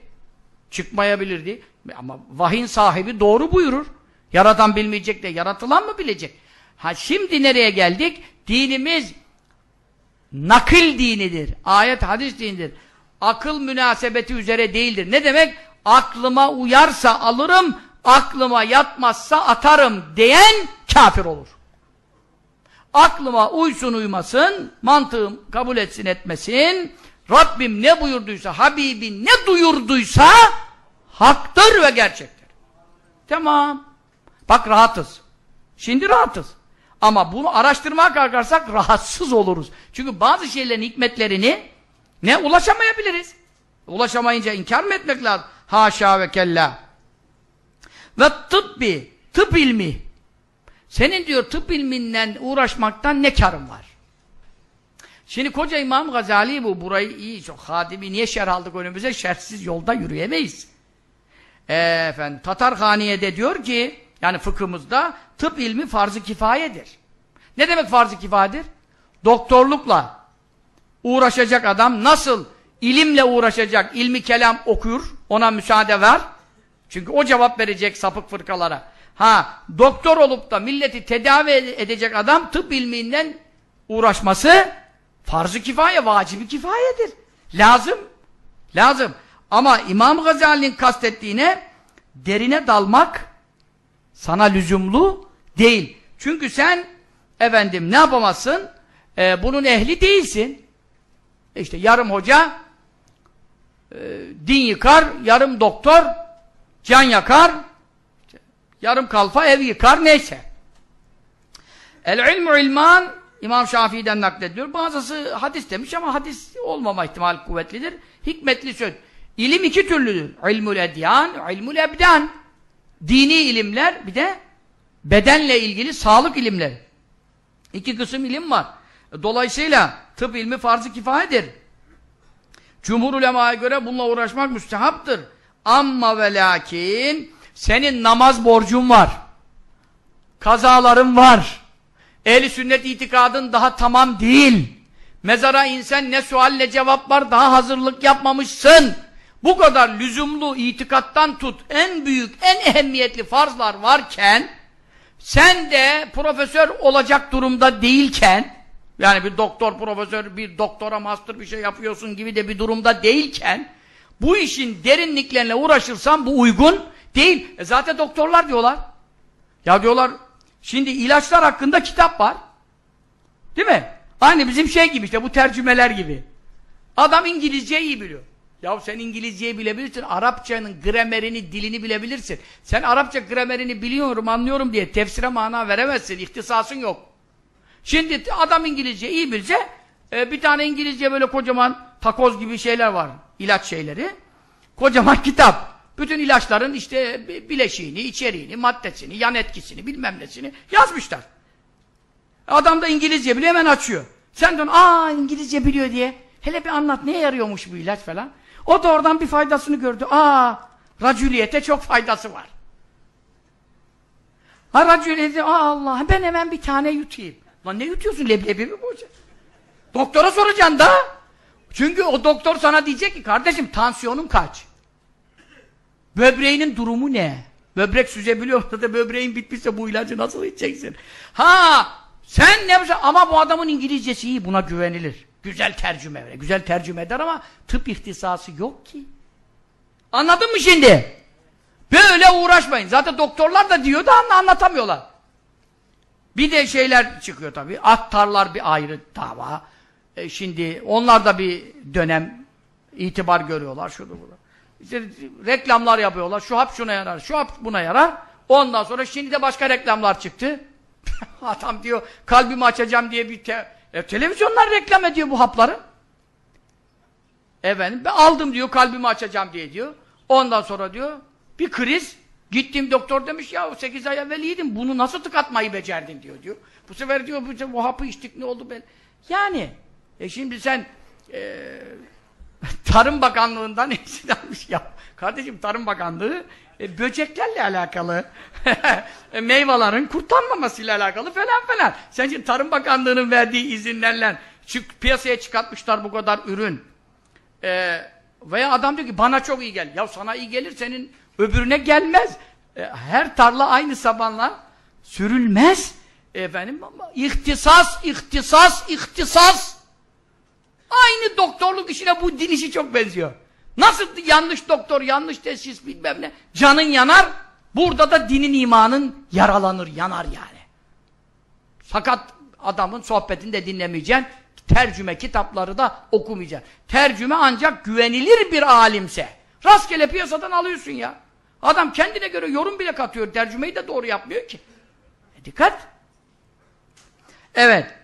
Çıkmayabilirdi. Ama vahin sahibi doğru buyurur. Yaratan bilmeyecek de yaratılan mı bilecek? Ha şimdi nereye geldik? Dinimiz nakil dinidir. Ayet hadis dinidir akıl münasebeti üzere değildir. Ne demek? Aklıma uyarsa alırım, aklıma yatmazsa atarım diyen kafir olur. Aklıma uysun uymasın, mantığım kabul etsin etmesin, Rabbim ne buyurduysa, Habibin ne duyurduysa haktır ve gerçektir. Tamam. Bak rahatız. Şimdi rahatız. Ama bunu araştırmaya kalkarsak rahatsız oluruz. Çünkü bazı şeylerin hikmetlerini ne? Ulaşamayabiliriz. Ulaşamayınca inkar mı etmek lazım? Haşa ve kella. Ve tıbbi, tıp ilmi. Senin diyor tıp ilminden uğraşmaktan ne karın var? Şimdi koca İmam Gazali bu, burayı iyi çok hadimi, niye şer aldık önümüze? Şersiz yolda yürüyemeyiz. E, efendim, Tatarhaniye'de diyor ki, yani fıkhımızda tıp ilmi farz-ı kifayedir. Ne demek farz-ı kifayedir? Doktorlukla, uğraşacak adam nasıl ilimle uğraşacak, ilmi kelam okur, ona müsaade ver. Çünkü o cevap verecek sapık fırkalara. Ha, doktor olup da milleti tedavi edecek adam tıp ilminden uğraşması farz-ı kifaye, vacibi kifayedir. Lazım. Lazım. Ama İmam Gazali'nin kastettiğine derine dalmak sana lüzumlu değil. Çünkü sen efendim ne yapamazsın? Ee, bunun ehli değilsin. İşte yarım hoca e, din yıkar, yarım doktor can yakar, yarım kalfa ev yıkar neyse. El ilmu ilman İmam Şafii'den naklediyor. Bazısı hadis demiş ama hadis olmama ihtimal kuvvetlidir. Hikmetli söz. İlim iki türlüdür. İlmül edyan, ilmül ebdan. Dini ilimler bir de bedenle ilgili sağlık ilimleri. İki kısım ilim var. Dolayısıyla tıp ilmi farz-ı kifayedir. Cumhur ulemaya göre bununla uğraşmak müstehaptır. Amma ve lakin senin namaz borcun var. Kazaların var. Ehli sünnet itikadın daha tamam değil. Mezara insen ne sual ne cevap var daha hazırlık yapmamışsın. Bu kadar lüzumlu itikattan tut en büyük en ehemmiyetli farzlar varken sen de profesör olacak durumda değilken yani bir doktor, profesör, bir doktora, master bir şey yapıyorsun gibi de bir durumda değilken bu işin derinliklerine uğraşırsan bu uygun değil. E zaten doktorlar diyorlar. Ya diyorlar şimdi ilaçlar hakkında kitap var. Değil mi? Aynı bizim şey gibi işte bu tercümeler gibi. Adam İngilizceyi iyi biliyor. Ya sen İngilizceyi bilebilirsin, Arapçanın gramerini, dilini bilebilirsin. Sen Arapça gramerini biliyorum, anlıyorum diye tefsire mana veremezsin, ihtisasın yok. Şimdi adam İngilizce iyi bilse, e, bir tane İngilizce böyle kocaman takoz gibi şeyler var, ilaç şeyleri. Kocaman (laughs) kitap. Bütün ilaçların işte bileşiğini, içeriğini, maddesini, yan etkisini, bilmem nesini yazmışlar. Adam da İngilizce biliyor, hemen açıyor. Sen diyorsun, aa İngilizce biliyor diye. Hele bir anlat, neye yarıyormuş bu ilaç falan. O da oradan bir faydasını gördü. Aa, racüliyete çok faydası var. Ha racüliyete, aa Allah, ben hemen bir tane yutayım. Lan ne yutuyorsun, leblebi mi bu? Doktora soracaksın da. Çünkü o doktor sana diyecek ki, kardeşim tansiyonun kaç? Böbreğinin durumu ne? Böbrek süzebiliyor da böbreğin bitmişse bu ilacı nasıl içeceksin? Ha, sen ne yapacaksın? Ama bu adamın İngilizcesi iyi, buna güvenilir. Güzel tercüme öyle. Güzel tercüme eder ama tıp ihtisası yok ki. Anladın mı şimdi? Böyle uğraşmayın. Zaten doktorlar da diyor da anlatamıyorlar. Bir de şeyler çıkıyor tabii. Attarlar bir ayrı dava. E şimdi onlar da bir dönem itibar görüyorlar. Şunu bunu. İşte reklamlar yapıyorlar. Şu hap şuna yarar, şu hap buna yarar. Ondan sonra şimdi de başka reklamlar çıktı. (laughs) Adam diyor kalbimi açacağım diye bir te e, televizyonlar reklam ediyor bu hapları. Efendim ben aldım diyor kalbimi açacağım diye diyor. Ondan sonra diyor bir kriz gittim doktor demiş ya 8 ay evvel bunu nasıl tıkatmayı becerdin diyor diyor. Bu sefer diyor bu, bu hapı içtik ne oldu ben. Yani e şimdi sen e, (laughs) Tarım Bakanlığı'ndan (laughs) izin almış ya. Kardeşim Tarım Bakanlığı e, böceklerle alakalı, (laughs) e, meyvelerin kurtarmamasıyla alakalı falan falan. Sen şimdi Tarım Bakanlığı'nın verdiği izinlerle çık, piyasaya çıkartmışlar bu kadar ürün. E, veya adam diyor ki bana çok iyi gel. Ya sana iyi gelir senin öbürüne gelmez. E, her tarla aynı sabanla sürülmez. Efendim ama ihtisas, ihtisas, ihtisas. Aynı doktorluk işine bu din işi çok benziyor. Nasıl yanlış doktor, yanlış teşhis bilmem ne. Canın yanar, burada da dinin imanın yaralanır, yanar yani. Fakat adamın sohbetini de dinlemeyeceksin, tercüme kitapları da okumayacaksın. Tercüme ancak güvenilir bir alimse. Rastgele piyasadan alıyorsun ya. Adam kendine göre yorum bile katıyor, tercümeyi de doğru yapmıyor ki. E dikkat! Evet.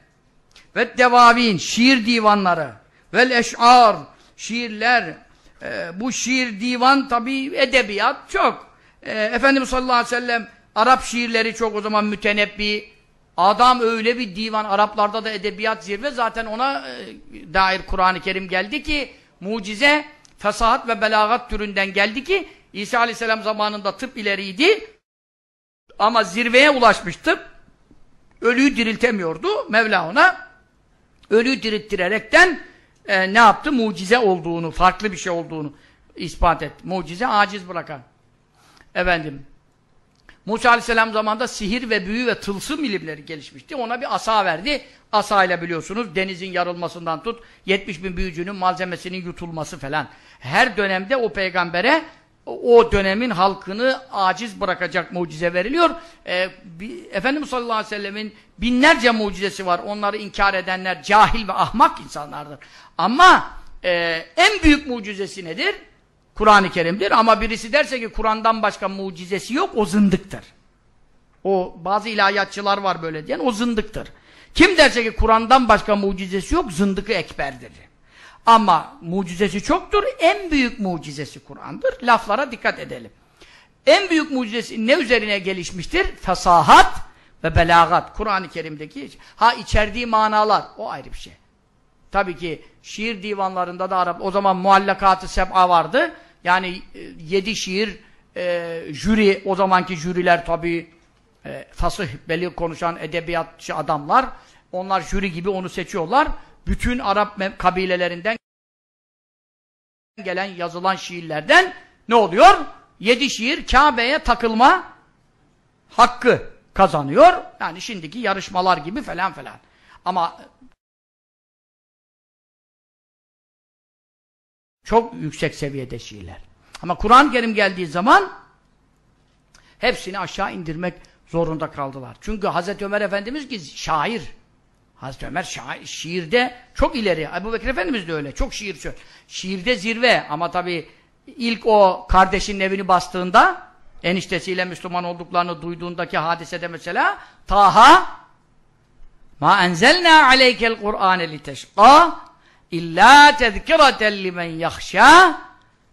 Ve devavin, şiir divanları. Vel eş'ar, şiirler. E, bu şiir, divan tabi edebiyat çok. E, Efendimiz sallallahu aleyhi ve sellem Arap şiirleri çok o zaman mütenebbi. Adam öyle bir divan, Araplarda da edebiyat zirve zaten ona e, dair Kur'an-ı Kerim geldi ki mucize, fesahat ve belagat türünden geldi ki İsa aleyhisselam zamanında tıp ileriydi ama zirveye ulaşmış tıp ölüyü diriltemiyordu Mevla ona ölüyü dirilttirerekten e, ne yaptı? Mucize olduğunu, farklı bir şey olduğunu ispat etti. Mucize aciz bırakan. Efendim, Musa Aleyhisselam zamanında sihir ve büyü ve tılsım ilimleri gelişmişti. Ona bir asa verdi. Asa ile biliyorsunuz denizin yarılmasından tut, 70 bin büyücünün malzemesinin yutulması falan. Her dönemde o peygambere o dönemin halkını aciz bırakacak mucize veriliyor. Ee, bir, Efendimiz sallallahu aleyhi ve sellemin binlerce mucizesi var. Onları inkar edenler cahil ve ahmak insanlardır. Ama e, en büyük mucizesi nedir? Kur'an-ı Kerim'dir. Ama birisi derse ki Kur'an'dan başka mucizesi yok, o zındıktır. O bazı ilahiyatçılar var böyle diyen, o zındıktır. Kim derse ki Kur'an'dan başka mucizesi yok, zındıkı ekberdir. Ama mucizesi çoktur. En büyük mucizesi Kur'an'dır. Laflara dikkat edelim. en büyük mucizesi ne üzerine gelişmiştir? Fesahat ve belagat. Kur'an-ı Kerim'deki ha içerdiği manalar o ayrı bir şey. Tabii ki şiir divanlarında da Arap o zaman muallakat-ı seb'a vardı. Yani e, yedi şiir e, jüri o zamanki jüriler tabii e, fasih belli konuşan edebiyatçı adamlar onlar jüri gibi onu seçiyorlar. Bütün Arap kabilelerinden gelen yazılan şiirlerden ne oluyor? Yedi şiir Kabe'ye takılma hakkı kazanıyor. Yani şimdiki yarışmalar gibi falan falan. Ama çok yüksek seviyede şiirler. Ama Kur'an-ı Kerim geldiği zaman hepsini aşağı indirmek zorunda kaldılar. Çünkü Hazreti Ömer Efendimiz ki şair. Hazreti Ömer şiirde çok ileri. Ebu Bekir Efendimiz de öyle. Çok şiir söylüyor. Şiirde zirve ama tabii ilk o kardeşinin evini bastığında eniştesiyle Müslüman olduklarını duyduğundaki hadisede mesela Taha Ma enzelna aleykel Kur'ane liteşqa illa tezkireten limen yahşâ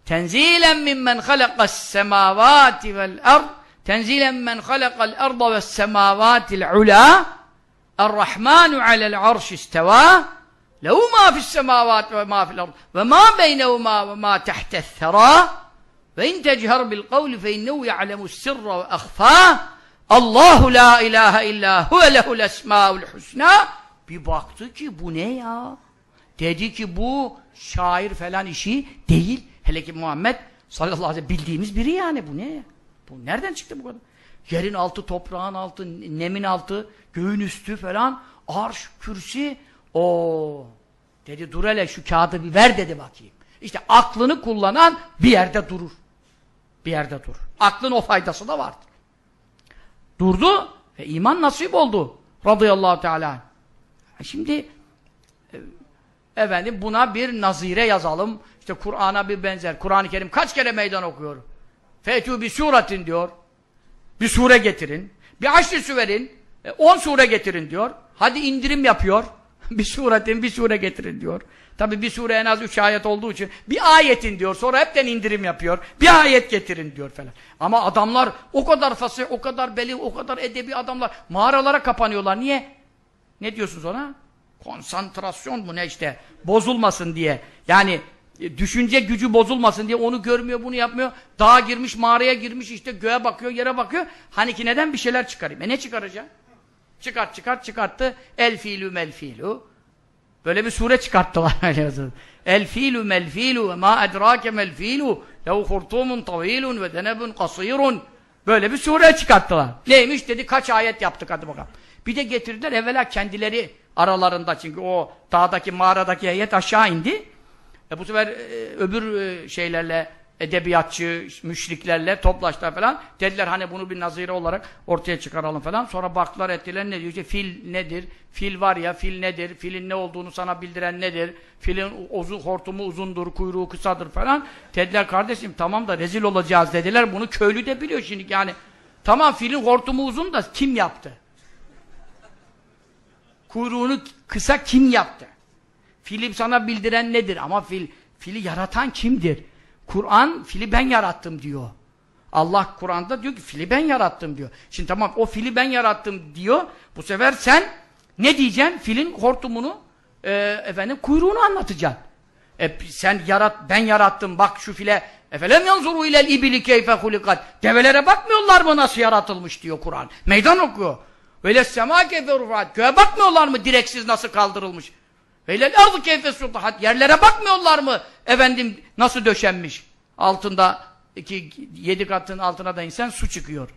tenzilen mimmen halakas semavati vel ard tenzilen men halakal arda ves semavatil ulâ Er-Rahmanu alel arş isteva lehu ma fis semavat ve ma fil ard ve ma beynehuma ve ma tehtes sera ve in techer bil kavli fe innehu ya'lemu sirra ve ahfa Allahu la ilahe illa huve lehul esmaul husna bir baktı ki bu ne ya dedi ki bu şair falan işi değil hele ki Muhammed sallallahu aleyhi ve sellem bildiğimiz biri yani bu ne ya bu nereden çıktı bu kadar yerin altı toprağın altı nemin altı göğün üstü falan, arş, kürsi, o dedi dur hele şu kağıdı bir ver dedi bakayım. İşte aklını kullanan bir yerde durur. Bir yerde dur. Aklın o faydası da vardır. Durdu ve iman nasip oldu. Radıyallahu teala. Şimdi e, efendim buna bir nazire yazalım. İşte Kur'an'a bir benzer. Kur'an-ı Kerim kaç kere meydan okuyor? Fethu bir suretin diyor. Bir sure getirin. Bir aşrı verin. 10 e, sure getirin diyor. Hadi indirim yapıyor. (laughs) bir suretin bir sure getirin diyor. Tabi bir sure en az 3 ayet olduğu için bir ayetin diyor. Sonra hepten indirim yapıyor. Bir ayet getirin diyor falan. Ama adamlar o kadar fasih, o kadar beli, o kadar edebi adamlar mağaralara kapanıyorlar. Niye? Ne diyorsunuz ona? Konsantrasyon mu ne işte? Bozulmasın diye. Yani düşünce gücü bozulmasın diye onu görmüyor, bunu yapmıyor. Dağa girmiş, mağaraya girmiş işte göğe bakıyor, yere bakıyor. Hani ki neden bir şeyler çıkarayım? E ne çıkaracak? Çıkart çıkart çıkarttı. El fiilü mel fiilü. Böyle bir sure çıkarttılar. (laughs) El fiilü mel fiilü ve ma edrake mel fiilü lehu hurtumun tavilun ve denebun kasirun. Böyle bir sure çıkarttılar. Neymiş dedi kaç ayet yaptık hadi bakalım. Bir de getirdiler evvela kendileri aralarında çünkü o dağdaki mağaradaki heyet aşağı indi. E bu sefer e, öbür e, şeylerle edebiyatçı, müşriklerle toplaştılar falan. Dediler hani bunu bir nazire olarak ortaya çıkaralım falan. Sonra baktılar ettiler ne diyor? İşte fil nedir? Fil var ya fil nedir? Filin ne olduğunu sana bildiren nedir? Filin uzun, hortumu uzundur, kuyruğu kısadır falan. Dediler kardeşim tamam da rezil olacağız dediler. Bunu köylü de biliyor şimdi yani. Tamam filin hortumu uzun da kim yaptı? Kuyruğunu kısa kim yaptı? Fili sana bildiren nedir? Ama fil, fili yaratan kimdir? Kur'an fili ben yarattım diyor. Allah Kur'an'da diyor ki fili ben yarattım diyor. Şimdi tamam o fili ben yarattım diyor. Bu sefer sen ne diyeceksin? Filin hortumunu e, efendim kuyruğunu anlatacaksın. E, sen yarat ben yarattım bak şu file efelem yanzuru ilel ibili keyfe hulikat develere bakmıyorlar mı nasıl yaratılmış diyor Kur'an. Meydan okuyor. Öyle sema keyfe rufat göğe bakmıyorlar mı direksiz nasıl kaldırılmış. Veylel ardı keyfe sutahat. Yerlere bakmıyorlar mı? Efendim nasıl döşenmiş? Altında iki, yedi katın altına da insan su çıkıyor.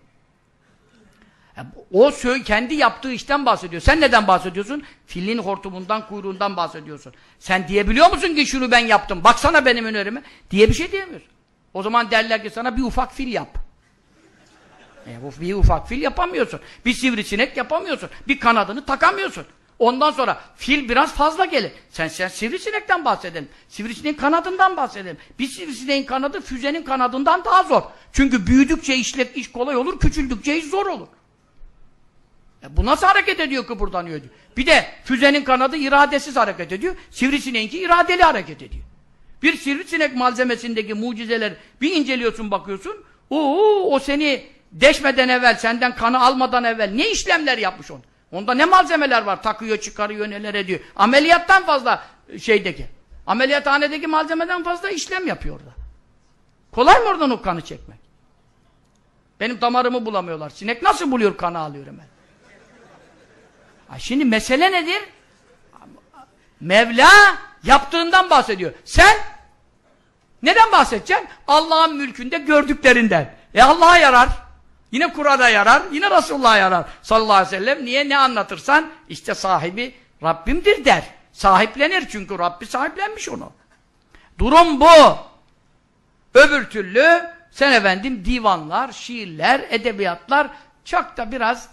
O söy kendi yaptığı işten bahsediyor. Sen neden bahsediyorsun? Filin hortumundan, kuyruğundan bahsediyorsun. Sen diyebiliyor musun ki şunu ben yaptım? Baksana benim önerime. Diye bir şey diyemiyorsun. O zaman derler ki sana bir ufak fil yap. E, bir ufak fil yapamıyorsun. Bir sivrisinek yapamıyorsun. Bir kanadını takamıyorsun. Ondan sonra fil biraz fazla gelir. Sen, sen sivrisinekten bahsedelim. Sivrisineğin kanadından bahsedelim. Bir sivrisineğin kanadı füzenin kanadından daha zor. Çünkü büyüdükçe işlek iş kolay olur, küçüldükçe iş zor olur. E bu nasıl hareket ediyor kıpırdanıyor diyor. Bir de füzenin kanadı iradesiz hareket ediyor. Sivrisineğinki iradeli hareket ediyor. Bir sivrisinek malzemesindeki mucizeler bir inceliyorsun bakıyorsun. Uuu o seni deşmeden evvel, senden kanı almadan evvel ne işlemler yapmış onu? Onda ne malzemeler var? Takıyor, çıkarıyor, neler ediyor. Ameliyattan fazla şeydeki. Ameliyathanedeki malzemeden fazla işlem yapıyor orada. Kolay mı oradan o kanı çekmek? Benim damarımı bulamıyorlar. Sinek nasıl buluyor kanı alıyor hemen? Ha şimdi mesele nedir? Mevla yaptığından bahsediyor. Sen neden bahsedeceksin? Allah'ın mülkünde gördüklerinden. E Allah'a yarar. Yine Kur'an'a yarar. Yine Resulullah'a yarar. Sallallahu aleyhi ve sellem. Niye ne anlatırsan işte sahibi Rabbimdir der. Sahiplenir çünkü Rabbi sahiplenmiş onu. Durum bu. Öbür türlü sen efendim divanlar, şiirler, edebiyatlar çok da biraz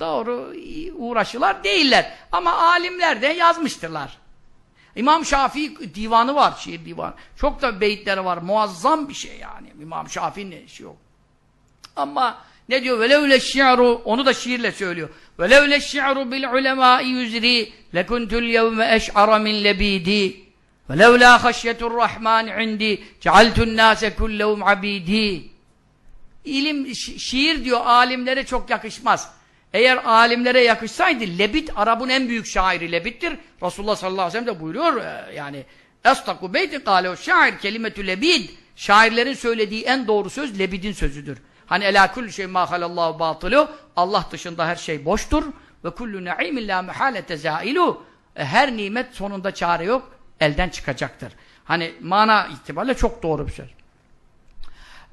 doğru uğraşılar değiller. Ama alimler de yazmıştırlar. İmam Şafii divanı var, şiir divanı. Çok da beyitleri var, muazzam bir şey yani. İmam Şafii'nin işi yok. Ama ne diyor? Velevle şi'ru, onu da şiirle söylüyor. Velevle şi'ru bil ulemâi yüzri lekuntul yevme eş'ara min lebidi. Velevla haşyetur rahman indi cealtun nâse kullehum abidi. İlim, şi şiir diyor alimlere çok yakışmaz. Eğer alimlere yakışsaydı Lebit Arap'ın en büyük şairi Lebit'tir. Resulullah sallallahu aleyhi ve sellem de buyuruyor e, yani Estaku beyti kâlehu şair kelimetü lebid şairlerin söylediği en doğru söz Lebid'in sözüdür. Hani elâ kulli şey mâ halallahu batılu Allah dışında her şey boştur ve kullu na'imin la mehalete zâilu e, her nimet sonunda çare yok elden çıkacaktır. Hani mana itibariyle çok doğru bir söz.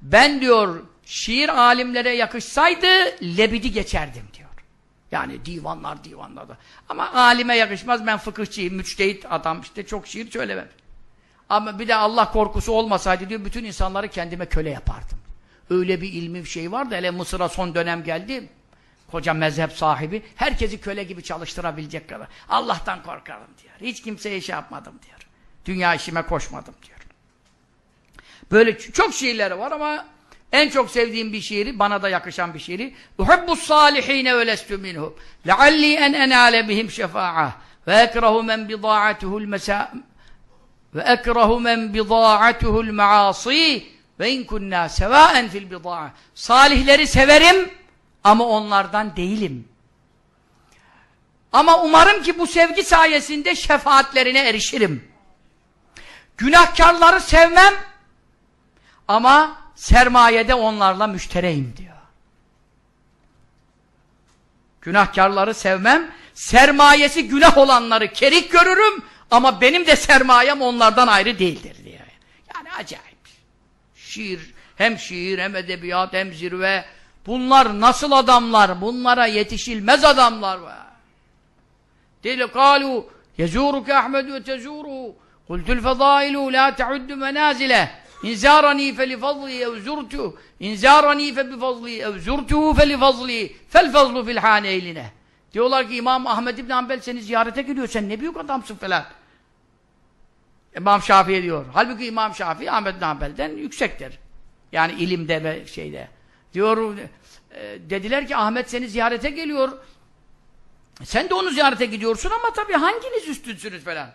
Ben diyor şiir alimlere yakışsaydı lebidi geçerdim diyor. Yani divanlar divanlarda. Ama alime yakışmaz ben fıkıhçıyım, müçtehit adam işte çok şiir söylemem. Ama bir de Allah korkusu olmasaydı diyor bütün insanları kendime köle yapardım. Öyle bir ilmi bir şey var da hele Mısır'a son dönem geldi. Koca mezhep sahibi herkesi köle gibi çalıştırabilecek kadar. Allah'tan korkarım diyor. Hiç kimseye şey yapmadım diyor. Dünya işime koşmadım diyor. Böyle çok şiirleri var ama en çok sevdiğim bir şiiri, bana da yakışan bir şiiri. Uhibbus salihine ve lestu minhum. Lealli en enale bihim şefa'a. Ve ekrehu men bida'atuhul mesa ve ekrehu men bida'atuhul maasi ve in kunna sevaen fil bida'a. Salihleri severim ama onlardan değilim. Ama umarım ki bu sevgi sayesinde şefaatlerine erişirim. Günahkarları sevmem ama sermayede onlarla müştereyim diyor. Günahkarları sevmem, sermayesi günah olanları kerik görürüm ama benim de sermayem onlardan ayrı değildir diyor. Yani acayip. Şiir, hem şiir hem edebiyat hem zirve. Bunlar nasıl adamlar? Bunlara yetişilmez adamlar var. Deli kalu yezuruke Ahmed ve tezuru kultul fedailu la teuddu menazile İnzarani felifazli ev zurtu İnzarani fe bifazli ev zurtu felifazli fel fazlu fil haneyline Diyorlar ki İmam Ahmed İbn Hanbel seni ziyarete geliyor. Sen ne büyük adamsın falan. İmam Şafii diyor. Halbuki İmam Şafii İbn Hanbel'den yüksektir. Yani ilimde ve şeyde. Diyor e, dediler ki Ahmet seni ziyarete geliyor. Sen de onu ziyarete gidiyorsun ama tabii hanginiz üstünsünüz falan.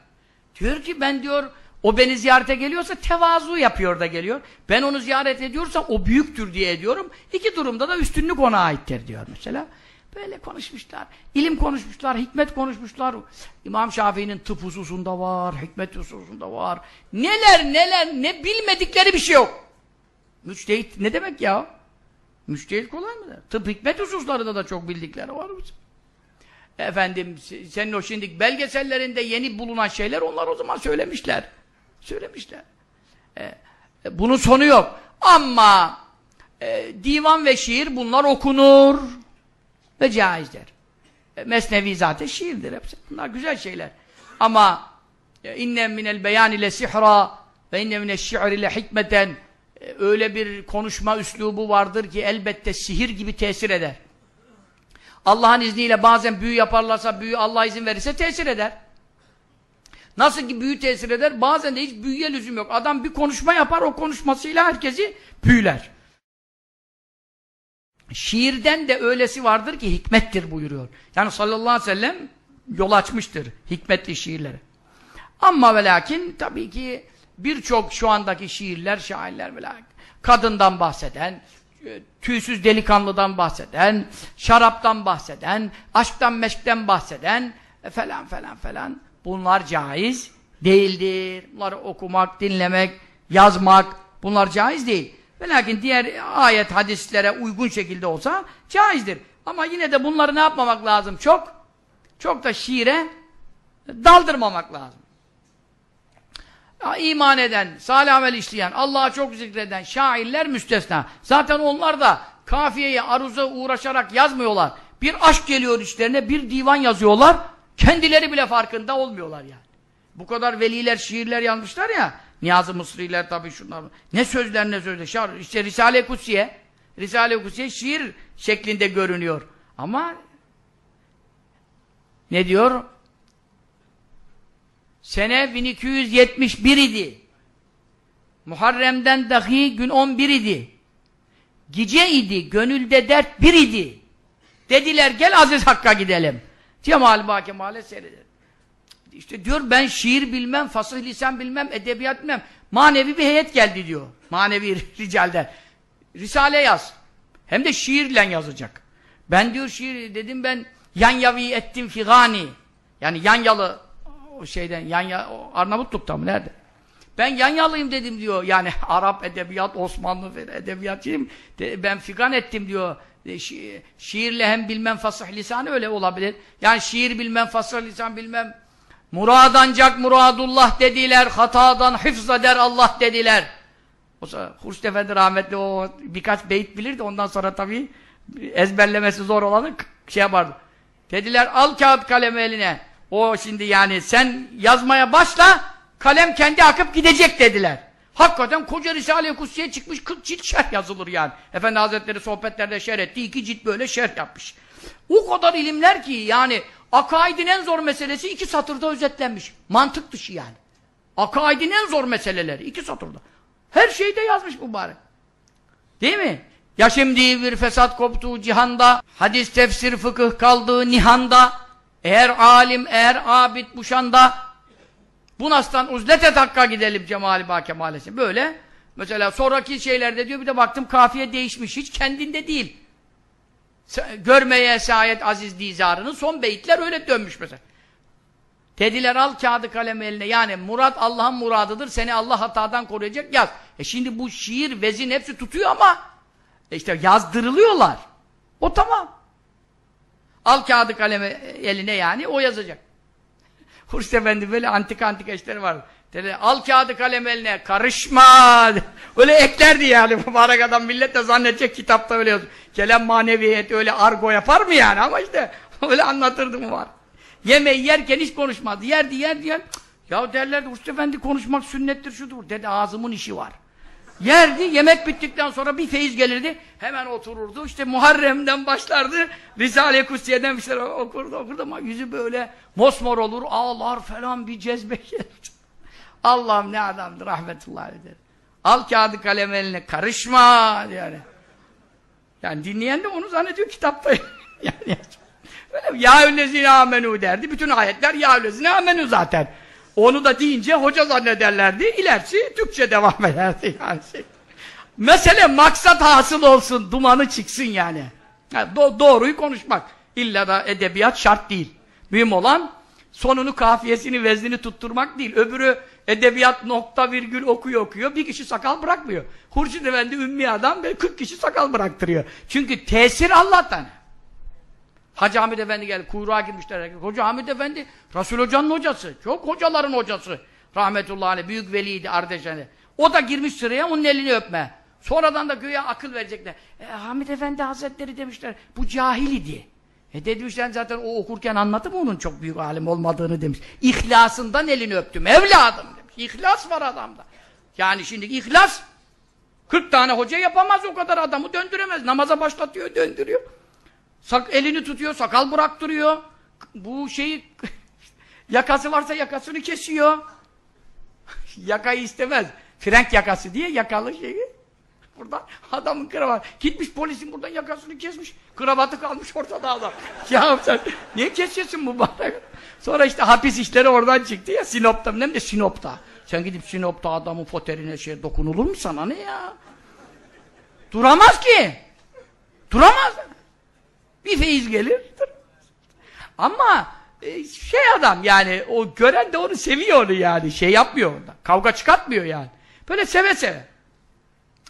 Diyor ki ben diyor o beni ziyarete geliyorsa tevazu yapıyor da geliyor. Ben onu ziyaret ediyorsam o büyüktür diye ediyorum. İki durumda da üstünlük ona aittir diyor mesela. Böyle konuşmuşlar. İlim konuşmuşlar, hikmet konuşmuşlar. İmam Şafii'nin tıp hususunda var, hikmet hususunda var. Neler neler ne bilmedikleri bir şey yok. Müçtehit ne demek ya? Müçtehit kolay mı? Tıp hikmet hususlarında da çok bildikleri var. Efendim senin o şimdi belgesellerinde yeni bulunan şeyler onlar o zaman söylemişler. Söylemişler. Ee, bunun sonu yok. Ama e, divan ve şiir bunlar okunur ve caizdir. E, Mesnevi zaten şiirdir hepsi. Bunlar güzel şeyler. Ama e, inne minel beyan ile sihra ve inne minel şi'r ile hikmeten e, öyle bir konuşma üslubu vardır ki elbette sihir gibi tesir eder. Allah'ın izniyle bazen büyü yaparlarsa, büyü Allah izin verirse tesir eder. Nasıl ki büyü tesir eder, bazen de hiç büyüye lüzum yok. Adam bir konuşma yapar, o konuşmasıyla herkesi büyüler. Şiirden de öylesi vardır ki hikmettir buyuruyor. Yani sallallahu aleyhi ve sellem yol açmıştır hikmetli şiirleri. Ama ve lakin tabii ki birçok şu andaki şiirler, şairler ve lakin kadından bahseden, e, tüysüz delikanlıdan bahseden, şaraptan bahseden, aşktan meşkten bahseden e, falan falan falan. Bunlar caiz değildir. Bunları okumak, dinlemek, yazmak bunlar caiz değil. Ve lakin diğer ayet hadislere uygun şekilde olsa caizdir. Ama yine de bunları ne yapmamak lazım? Çok çok da şiire daldırmamak lazım. İman eden, salih amel işleyen, Allah'a çok zikreden şairler müstesna. Zaten onlar da kafiyeye, aruza uğraşarak yazmıyorlar. Bir aşk geliyor içlerine, bir divan yazıyorlar. Kendileri bile farkında olmuyorlar yani. Bu kadar veliler, şiirler yazmışlar ya. Niyazi Mısriler tabii şunlar. Ne sözler ne sözler. Şar, işte Risale-i Kutsiye. Risale-i Kutsiye şiir şeklinde görünüyor. Ama ne diyor? Sene 1271 idi. Muharrem'den dahi gün 11 idi. Gece idi, gönülde dert bir idi. Dediler gel Aziz Hakk'a gidelim. Cemal Bakemale seyredelim. İşte diyor ben şiir bilmem, fasih lisan bilmem, edebiyat bilmem. Manevi bir heyet geldi diyor. Manevi (laughs) ricalde. Risale yaz. Hem de şiirle yazacak. Ben diyor şiir dedim ben yanyavi ettim figani. Yani yanyalı o şeyden yanya o Arnavutluk'ta mı nerede? Ben yanyalıyım dedim diyor. Yani (laughs) Arap edebiyat, Osmanlı edebiyatçıyım. Ben figan ettim diyor. Şi şiirle hem bilmem fasih lisan öyle olabilir. Yani şiir bilmem, fasih lisan bilmem. Murad ancak muradullah dediler. Hatadan hıfz eder Allah dediler. O Hurşit Efendi rahmetli o birkaç beyit bilirdi. Ondan sonra tabii ezberlemesi zor olanı şey yapardı. Dediler al kağıt kalemi eline. O şimdi yani sen yazmaya başla kalem kendi akıp gidecek dediler. Hakikaten koca Risale-i Kutsi'ye çıkmış 40 cilt şerh yazılır yani. Efendi Hazretleri sohbetlerde şerh etti. iki cilt böyle şerh yapmış. O kadar ilimler ki yani akaidin en zor meselesi iki satırda özetlenmiş. Mantık dışı yani. Akaidin en zor meseleleri iki satırda. Her şeyde yazmış mübarek. Değil mi? Ya şimdi bir fesat koptuğu cihanda, hadis, tefsir, fıkıh kaldığı nihanda, eğer alim, eğer abid bu şanda, bu nastan uzlete takka gidelim Cemali Bake Mahallesi. Böyle, mesela sonraki şeylerde diyor, bir de baktım kafiye değişmiş, hiç kendinde değil. Görmeye esayet aziz dizarının son beyitler öyle dönmüş mesela. Dediler al kağıdı kalem eline. Yani murat Allah'ın muradıdır. Seni Allah hatadan koruyacak yaz. E şimdi bu şiir, vezin hepsi tutuyor ama e işte yazdırılıyorlar. O tamam. Al kağıdı kalemi eline yani o yazacak. (laughs) Hurşit Efendi böyle antik antik eşleri var. Dedi al kağıdı kalem eline karışma. (laughs) Öyle eklerdi yani (laughs) mübarek adam millet de zannedecek kitapta öyle yazıyor. Kelam maneviyet öyle argo yapar mı yani ama işte (laughs) öyle anlatırdı mı var. Yemeği yerken hiç konuşmadı. Yerdi yerdi yer. Ya derlerdi Hurşit Efendi konuşmak sünnettir şudur. Dedi ağzımın işi var. Yerdi, yemek bittikten sonra bir feyiz gelirdi, hemen otururdu. İşte Muharrem'den başlardı, Risale-i Kutsiye'den bir şeyler okurdu, okurdu ama yüzü böyle mosmor olur, ağlar falan bir cezbe Allah'ım ne adamdır, rahmetullahi eder. Al kağıdı kalem eline, karışma yani. Yani dinleyen de onu zannediyor kitapta. (laughs) yani böyle ya ellezine amenu derdi. Bütün ayetler ya ellezine amenu zaten. Onu da deyince hoca zannederlerdi. İlerisi Türkçe devam (laughs) ederdi yani. Mesele maksat hasıl olsun, dumanı çıksın yani. yani do doğruyu konuşmak. İlla da edebiyat şart değil. Mühim olan sonunu, kafiyesini, veznini tutturmak değil. Öbürü edebiyat nokta virgül okuyor okuyor. Bir kişi sakal bırakmıyor. Hurşit Efendi ümmi adam ve 40 kişi sakal bıraktırıyor. Çünkü tesir Allah'tan. Hacı Hamid Efendi geldi, kuyruğa girmişler. Hoca Hamid Efendi, Resul Hoca'nın hocası. Çok hocaların hocası. Rahmetullahi aleyh, büyük veliydi Ardeşen'de. O da girmiş sıraya, onun elini öpme. Sonradan da göğe akıl verecekler. E, Hamid Efendi Hazretleri demişler, bu cahil idi. E demişler zaten o okurken anladı mı onun çok büyük alim olmadığını demiş. İhlasından elini öptüm, evladım demiş. İhlas var adamda. Yani şimdi ihlas, 40 tane hoca yapamaz o kadar adamı döndüremez. Namaza başlatıyor, döndürüyor. Sak, elini tutuyor, sakal bıraktırıyor. Bu şeyi (laughs) yakası varsa yakasını kesiyor. (laughs) Yakayı istemez. Frenk yakası diye yakalı şeyi. Buradan adamın kravat. Gitmiş polisin buradan yakasını kesmiş. Kravatı kalmış ortada adam. (laughs) ya sen niye kesiyorsun bu bana? Sonra işte hapis işleri oradan çıktı ya Sinop'ta. Hem de Sinop'ta. Sen gidip Sinop'ta adamın foterine şey dokunulur mu sana ne ya? Duramaz ki. Duramaz. Bir feyiz gelir. Ama e, şey adam yani o gören de onu seviyor onu yani. Şey yapmıyor orada. Kavga çıkartmıyor yani. Böyle seve seve.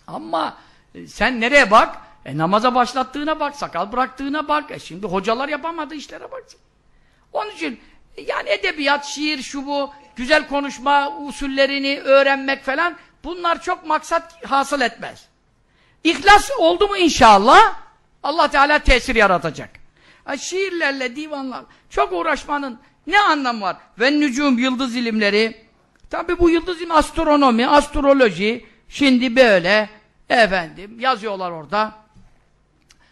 Ama e, sen nereye bak? E, namaza başlattığına bak, sakal bıraktığına bak. E, şimdi hocalar yapamadığı işlere bak. Onun için e, yani edebiyat, şiir, şu bu, güzel konuşma usullerini öğrenmek falan bunlar çok maksat hasıl etmez. İhlas oldu mu inşallah Allah Teala tesir yaratacak. Ha, şiirlerle, divanlar çok uğraşmanın ne anlamı var? Ve nücum, yıldız ilimleri tabi bu yıldız ilim astronomi, astroloji şimdi böyle efendim yazıyorlar orada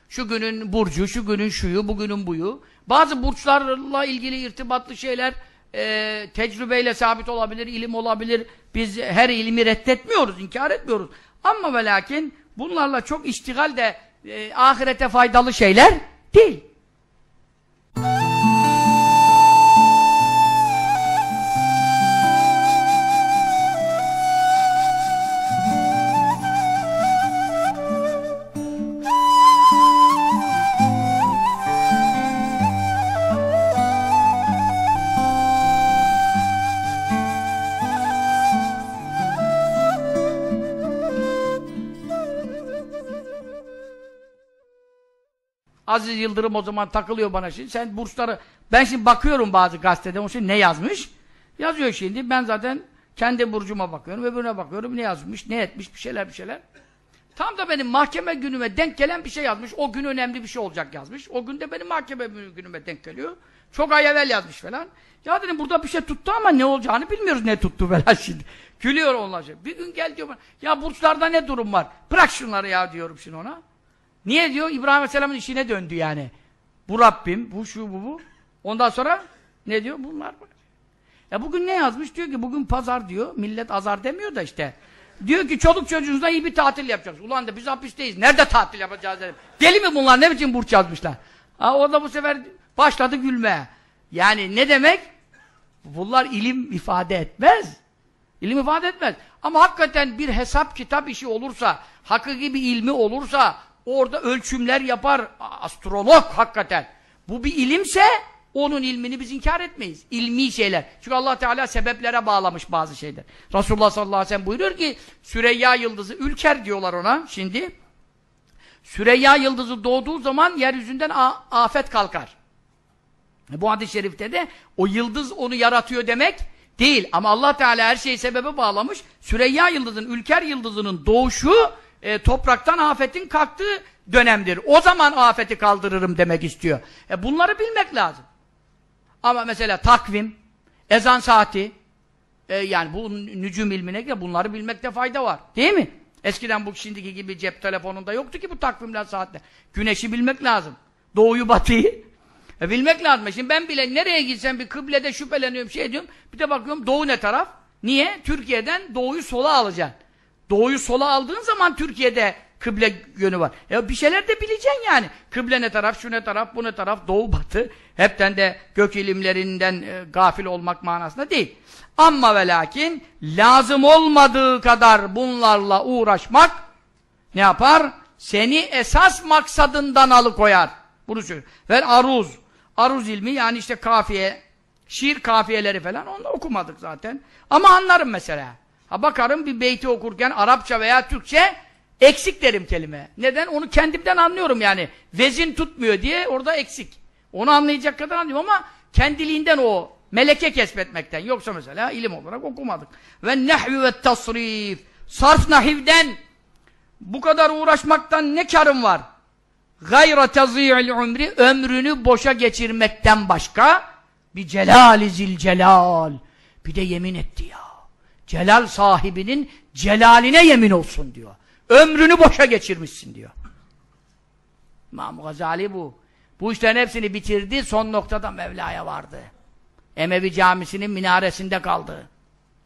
şu günün burcu, şu günün şuyu, bugünün buyu. Bazı burçlarla ilgili irtibatlı şeyler e, tecrübeyle sabit olabilir, ilim olabilir. Biz her ilmi reddetmiyoruz, inkar etmiyoruz. Ama ve lakin bunlarla çok iştigal de e, ahirete faydalı şeyler değil. Aziz Yıldırım o zaman takılıyor bana şimdi. Sen burçları... Ben şimdi bakıyorum bazı gazetede. Onun için ne yazmış? Yazıyor şimdi. Ben zaten kendi burcuma bakıyorum. Öbürüne bakıyorum. Ne yazmış? Ne etmiş? Bir şeyler bir şeyler. Tam da benim mahkeme günüme denk gelen bir şey yazmış. O gün önemli bir şey olacak yazmış. O gün de benim mahkeme günüme denk geliyor. Çok ay evvel yazmış falan. Ya dedim burada bir şey tuttu ama ne olacağını bilmiyoruz ne tuttu falan (laughs) şimdi. Gülüyor onlar. Bir gün gel diyor bana. Ya burçlarda ne durum var? Bırak şunları ya diyorum şimdi ona. Niye diyor? İbrahim Aleyhisselam'ın işine döndü yani. Bu Rabbim, bu şu bu bu. Ondan sonra ne diyor? Bunlar bu. Ya bugün ne yazmış? Diyor ki bugün pazar diyor. Millet azar demiyor da işte. Diyor ki çoluk çocuğunuzla iyi bir tatil yapacağız. Ulan da biz hapisteyiz. Nerede tatil yapacağız dedim. Deli mi bunlar? Ne biçim burç yazmışlar? Ha, o da bu sefer başladı gülmeye. Yani ne demek? Bunlar ilim ifade etmez. İlim ifade etmez. Ama hakikaten bir hesap kitap işi olursa, hakiki bir ilmi olursa, orada ölçümler yapar. Astrolog hakikaten. Bu bir ilimse onun ilmini biz inkar etmeyiz. İlmi şeyler. Çünkü Allah Teala sebeplere bağlamış bazı şeyler. Resulullah sallallahu aleyhi ve sellem buyuruyor ki Süreyya yıldızı, Ülker diyorlar ona şimdi. Süreyya yıldızı doğduğu zaman yeryüzünden afet kalkar. E, bu hadis-i şerifte de o yıldız onu yaratıyor demek değil. Ama Allah Teala her şeyi sebebe bağlamış. Süreyya yıldızın, Ülker yıldızının doğuşu e, topraktan afetin kalktığı dönemdir. O zaman afeti kaldırırım demek istiyor. E, bunları bilmek lazım. Ama mesela takvim, ezan saati, e, yani bu nücum ilmine göre bunları bilmekte fayda var. Değil mi? Eskiden bu şimdiki gibi cep telefonunda yoktu ki bu takvimler saatler. Güneşi bilmek lazım. Doğuyu batıyı. E, bilmek lazım. Şimdi ben bile nereye gitsem bir kıblede şüpheleniyorum, şey diyorum. Bir de bakıyorum doğu ne taraf? Niye? Türkiye'den doğuyu sola alacaksın. Doğuyu sola aldığın zaman Türkiye'de kıble yönü var. Ya bir şeyler de bileceksin yani. Kıble ne taraf, şu ne taraf, bu ne taraf, doğu batı. Hepten de gök ilimlerinden e, gafil olmak manasında değil. Ama ve lakin lazım olmadığı kadar bunlarla uğraşmak ne yapar? Seni esas maksadından alıkoyar. Bunu söylüyor. Ve aruz. Aruz ilmi yani işte kafiye, şiir kafiyeleri falan onu okumadık zaten. Ama anlarım mesela. Ha bakarım bir beyti okurken Arapça veya Türkçe eksik derim kelime. Neden? Onu kendimden anlıyorum yani. Vezin tutmuyor diye orada eksik. Onu anlayacak kadar anlıyorum ama kendiliğinden o meleke kesbetmekten. Yoksa mesela ilim olarak okumadık. Ve nehvi ve tasrif. Sarf nahivden bu kadar uğraşmaktan ne karım var? Gayra tazî'il umri ömrünü boşa geçirmekten başka bir celal-i zilcelal. Bir de yemin etti ya. Celal sahibinin celaline yemin olsun diyor. Ömrünü boşa geçirmişsin diyor. İmam Gazali bu. Bu işlerin hepsini bitirdi, son noktada Mevla'ya vardı. Emevi camisinin minaresinde kaldı.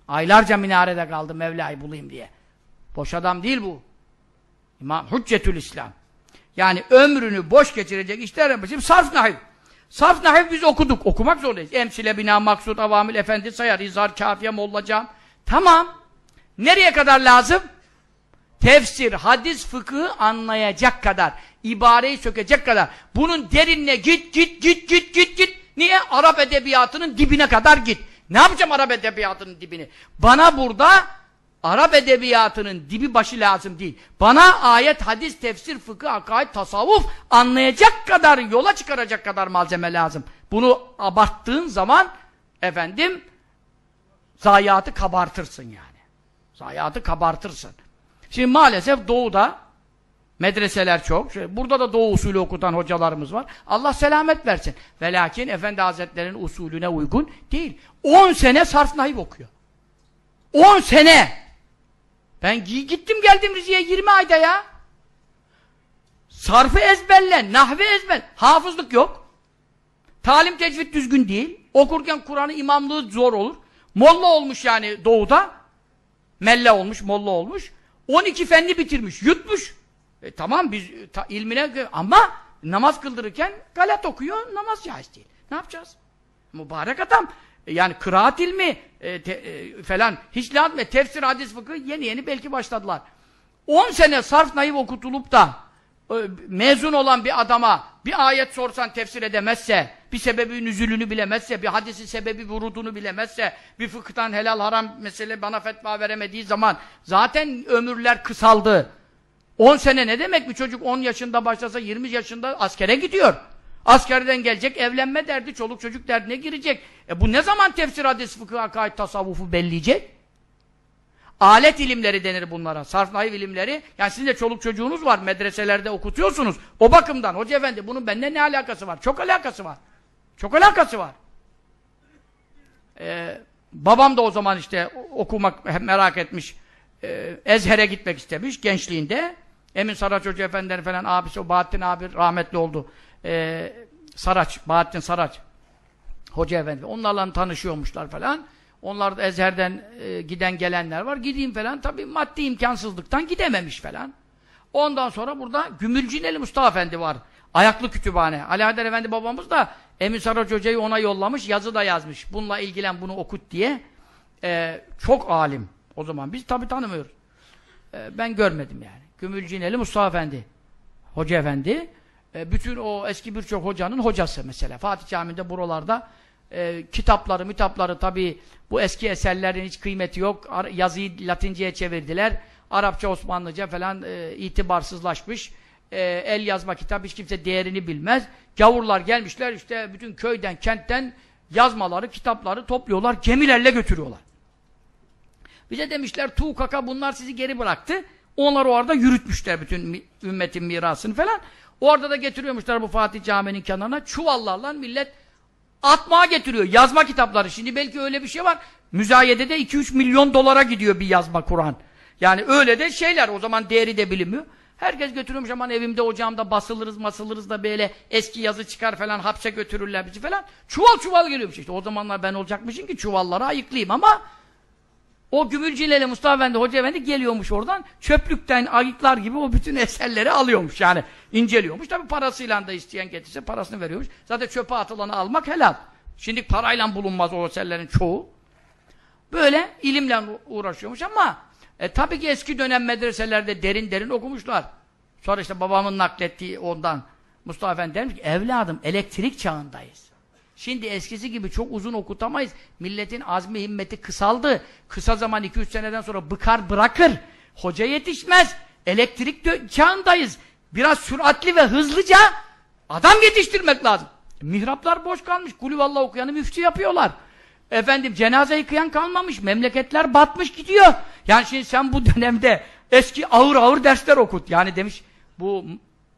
Aylarca minarede kaldı Mevla'yı bulayım diye. Boş adam değil bu. İmam Hüccetül İslam. Yani ömrünü boş geçirecek işler yapmışım. Sarf nahiv. Sarf nahiv biz okuduk. Okumak zorundayız. Emsile, bina, maksud, avamil, efendi sayar, izhar, kafiye, mollacam. Tamam. Nereye kadar lazım? tefsir, hadis, fıkıhı anlayacak kadar, ibareyi sökecek kadar, bunun derinine git, git, git, git, git, git. Niye? Arap edebiyatının dibine kadar git. Ne yapacağım Arap edebiyatının dibini? Bana burada Arap edebiyatının dibi başı lazım değil. Bana ayet, hadis, tefsir, fıkıh, akaid, tasavvuf anlayacak kadar, yola çıkaracak kadar malzeme lazım. Bunu abarttığın zaman efendim zayiatı kabartırsın yani. Zayiatı kabartırsın. Şimdi maalesef doğuda medreseler çok. Burada da doğu usulü okutan hocalarımız var. Allah selamet versin. Ve lakin Efendi Hazretleri'nin usulüne uygun değil. 10 sene sarf nahiv okuyor. 10 sene! Ben gittim geldim Rize'ye 20 ayda ya. Sarfı ezberle, nahve ezber. Hafızlık yok. Talim tecvid düzgün değil. Okurken Kur'an'ı imamlığı zor olur. Molla olmuş yani doğuda. Melle olmuş, molla olmuş. 12 fenli bitirmiş, yutmuş. E, tamam biz ta, ilmine ama namaz kıldırırken galat okuyor, namaz caiz değil. Ne yapacağız? Mübarek adam. E, yani kıraat ilmi e, te, e, falan hiç lazım. Tefsir, hadis, fıkıh yeni yeni belki başladılar. 10 sene sarf naif okutulup da e, mezun olan bir adama bir ayet sorsan tefsir edemezse, bir sebebi nüzülünü bilemezse, bir hadisin sebebi vurudunu bilemezse, bir fıkıhtan helal haram mesele bana fetva veremediği zaman zaten ömürler kısaldı. 10 sene ne demek bir çocuk 10 yaşında başlasa 20 yaşında askere gidiyor. Askerden gelecek, evlenme derdi, çoluk çocuk derdine girecek. E bu ne zaman tefsir, hadis, fıkıh, akaid, tasavvufu belleyecek? Alet ilimleri denir bunlara. Sarf nahiv ilimleri. Yani sizin de çoluk çocuğunuz var. Medreselerde okutuyorsunuz. O bakımdan. Hoca efendi bunun bende ne alakası var? Çok alakası var. Çok alakası var. Ee, babam da o zaman işte okumak merak etmiş. Ee, Ezher'e gitmek istemiş gençliğinde. Emin Saraç Hoca Efendi'nin falan abisi o Bahattin abi rahmetli oldu. Ee, Saraç, Bahattin Saraç. Hoca Efendi. Onlarla tanışıyormuşlar falan. Onlar da Ezher'den e, giden gelenler var. Gideyim falan. Tabii maddi imkansızlıktan gidememiş falan. Ondan sonra burada Gümülcineli Mustafa Efendi var. Ayaklı kütüphane. Ali Haydar Efendi babamız da Emin Saraç Hoca'yı ona yollamış. Yazı da yazmış. Bununla ilgilen bunu okut diye. Ee, çok alim. O zaman biz tabii tanımıyoruz. Ee, ben görmedim yani. Gümülcineli Mustafa Efendi. Hoca Efendi. E, bütün o eski birçok hocanın hocası mesela. Fatih Camii'nde buralarda e, kitapları, mitapları tabii bu eski eserlerin hiç kıymeti yok. Ar yazıyı Latince'ye çevirdiler. Arapça, Osmanlıca falan e, itibarsızlaşmış. E, el yazma kitap hiç kimse değerini bilmez. Gavurlar gelmişler işte bütün köyden, kentten yazmaları, kitapları topluyorlar, gemilerle götürüyorlar. Bize demişler Tuğkaka bunlar sizi geri bıraktı. Onlar orada yürütmüşler bütün ümmetin mirasını falan. Orada da getiriyormuşlar bu Fatih Camii'nin kenarına. Çuvallarla millet atmaya getiriyor. Yazma kitapları. Şimdi belki öyle bir şey var. Müzayedede 2-3 milyon dolara gidiyor bir yazma Kur'an. Yani öyle de şeyler. O zaman değeri de bilinmiyor. Herkes götürüyormuş aman evimde ocağımda basılırız masılırız da böyle eski yazı çıkar falan hapse götürürler bizi falan. Çuval çuval geliyormuş işte. O zamanlar ben olacakmışım ki çuvalları ayıklayayım ama o Gümülcileli Mustafa Efendi, Hoca Efendi geliyormuş oradan. Çöplükten ayıklar gibi o bütün eserleri alıyormuş. Yani inceliyormuş. Tabi parasıyla da isteyen getirse parasını veriyormuş. Zaten çöpe atılanı almak helal. Şimdi parayla bulunmaz o eserlerin çoğu. Böyle ilimle uğraşıyormuş ama e, tabii ki eski dönem medreselerde derin derin okumuşlar. Sonra işte babamın naklettiği ondan Mustafa Efendi demiş ki evladım elektrik çağındayız. Şimdi eskisi gibi çok uzun okutamayız. Milletin azmi himmeti kısaldı. Kısa zaman 2-3 seneden sonra bıkar bırakır. Hoca yetişmez. Elektrik çağındayız. Biraz süratli ve hızlıca adam yetiştirmek lazım. Mihraplar boş kalmış. Kulüvallah okuyanı müftü yapıyorlar. Efendim cenaze yıkayan kalmamış. Memleketler batmış gidiyor. Yani şimdi sen bu (laughs) dönemde eski ağır ağır dersler okut. Yani demiş bu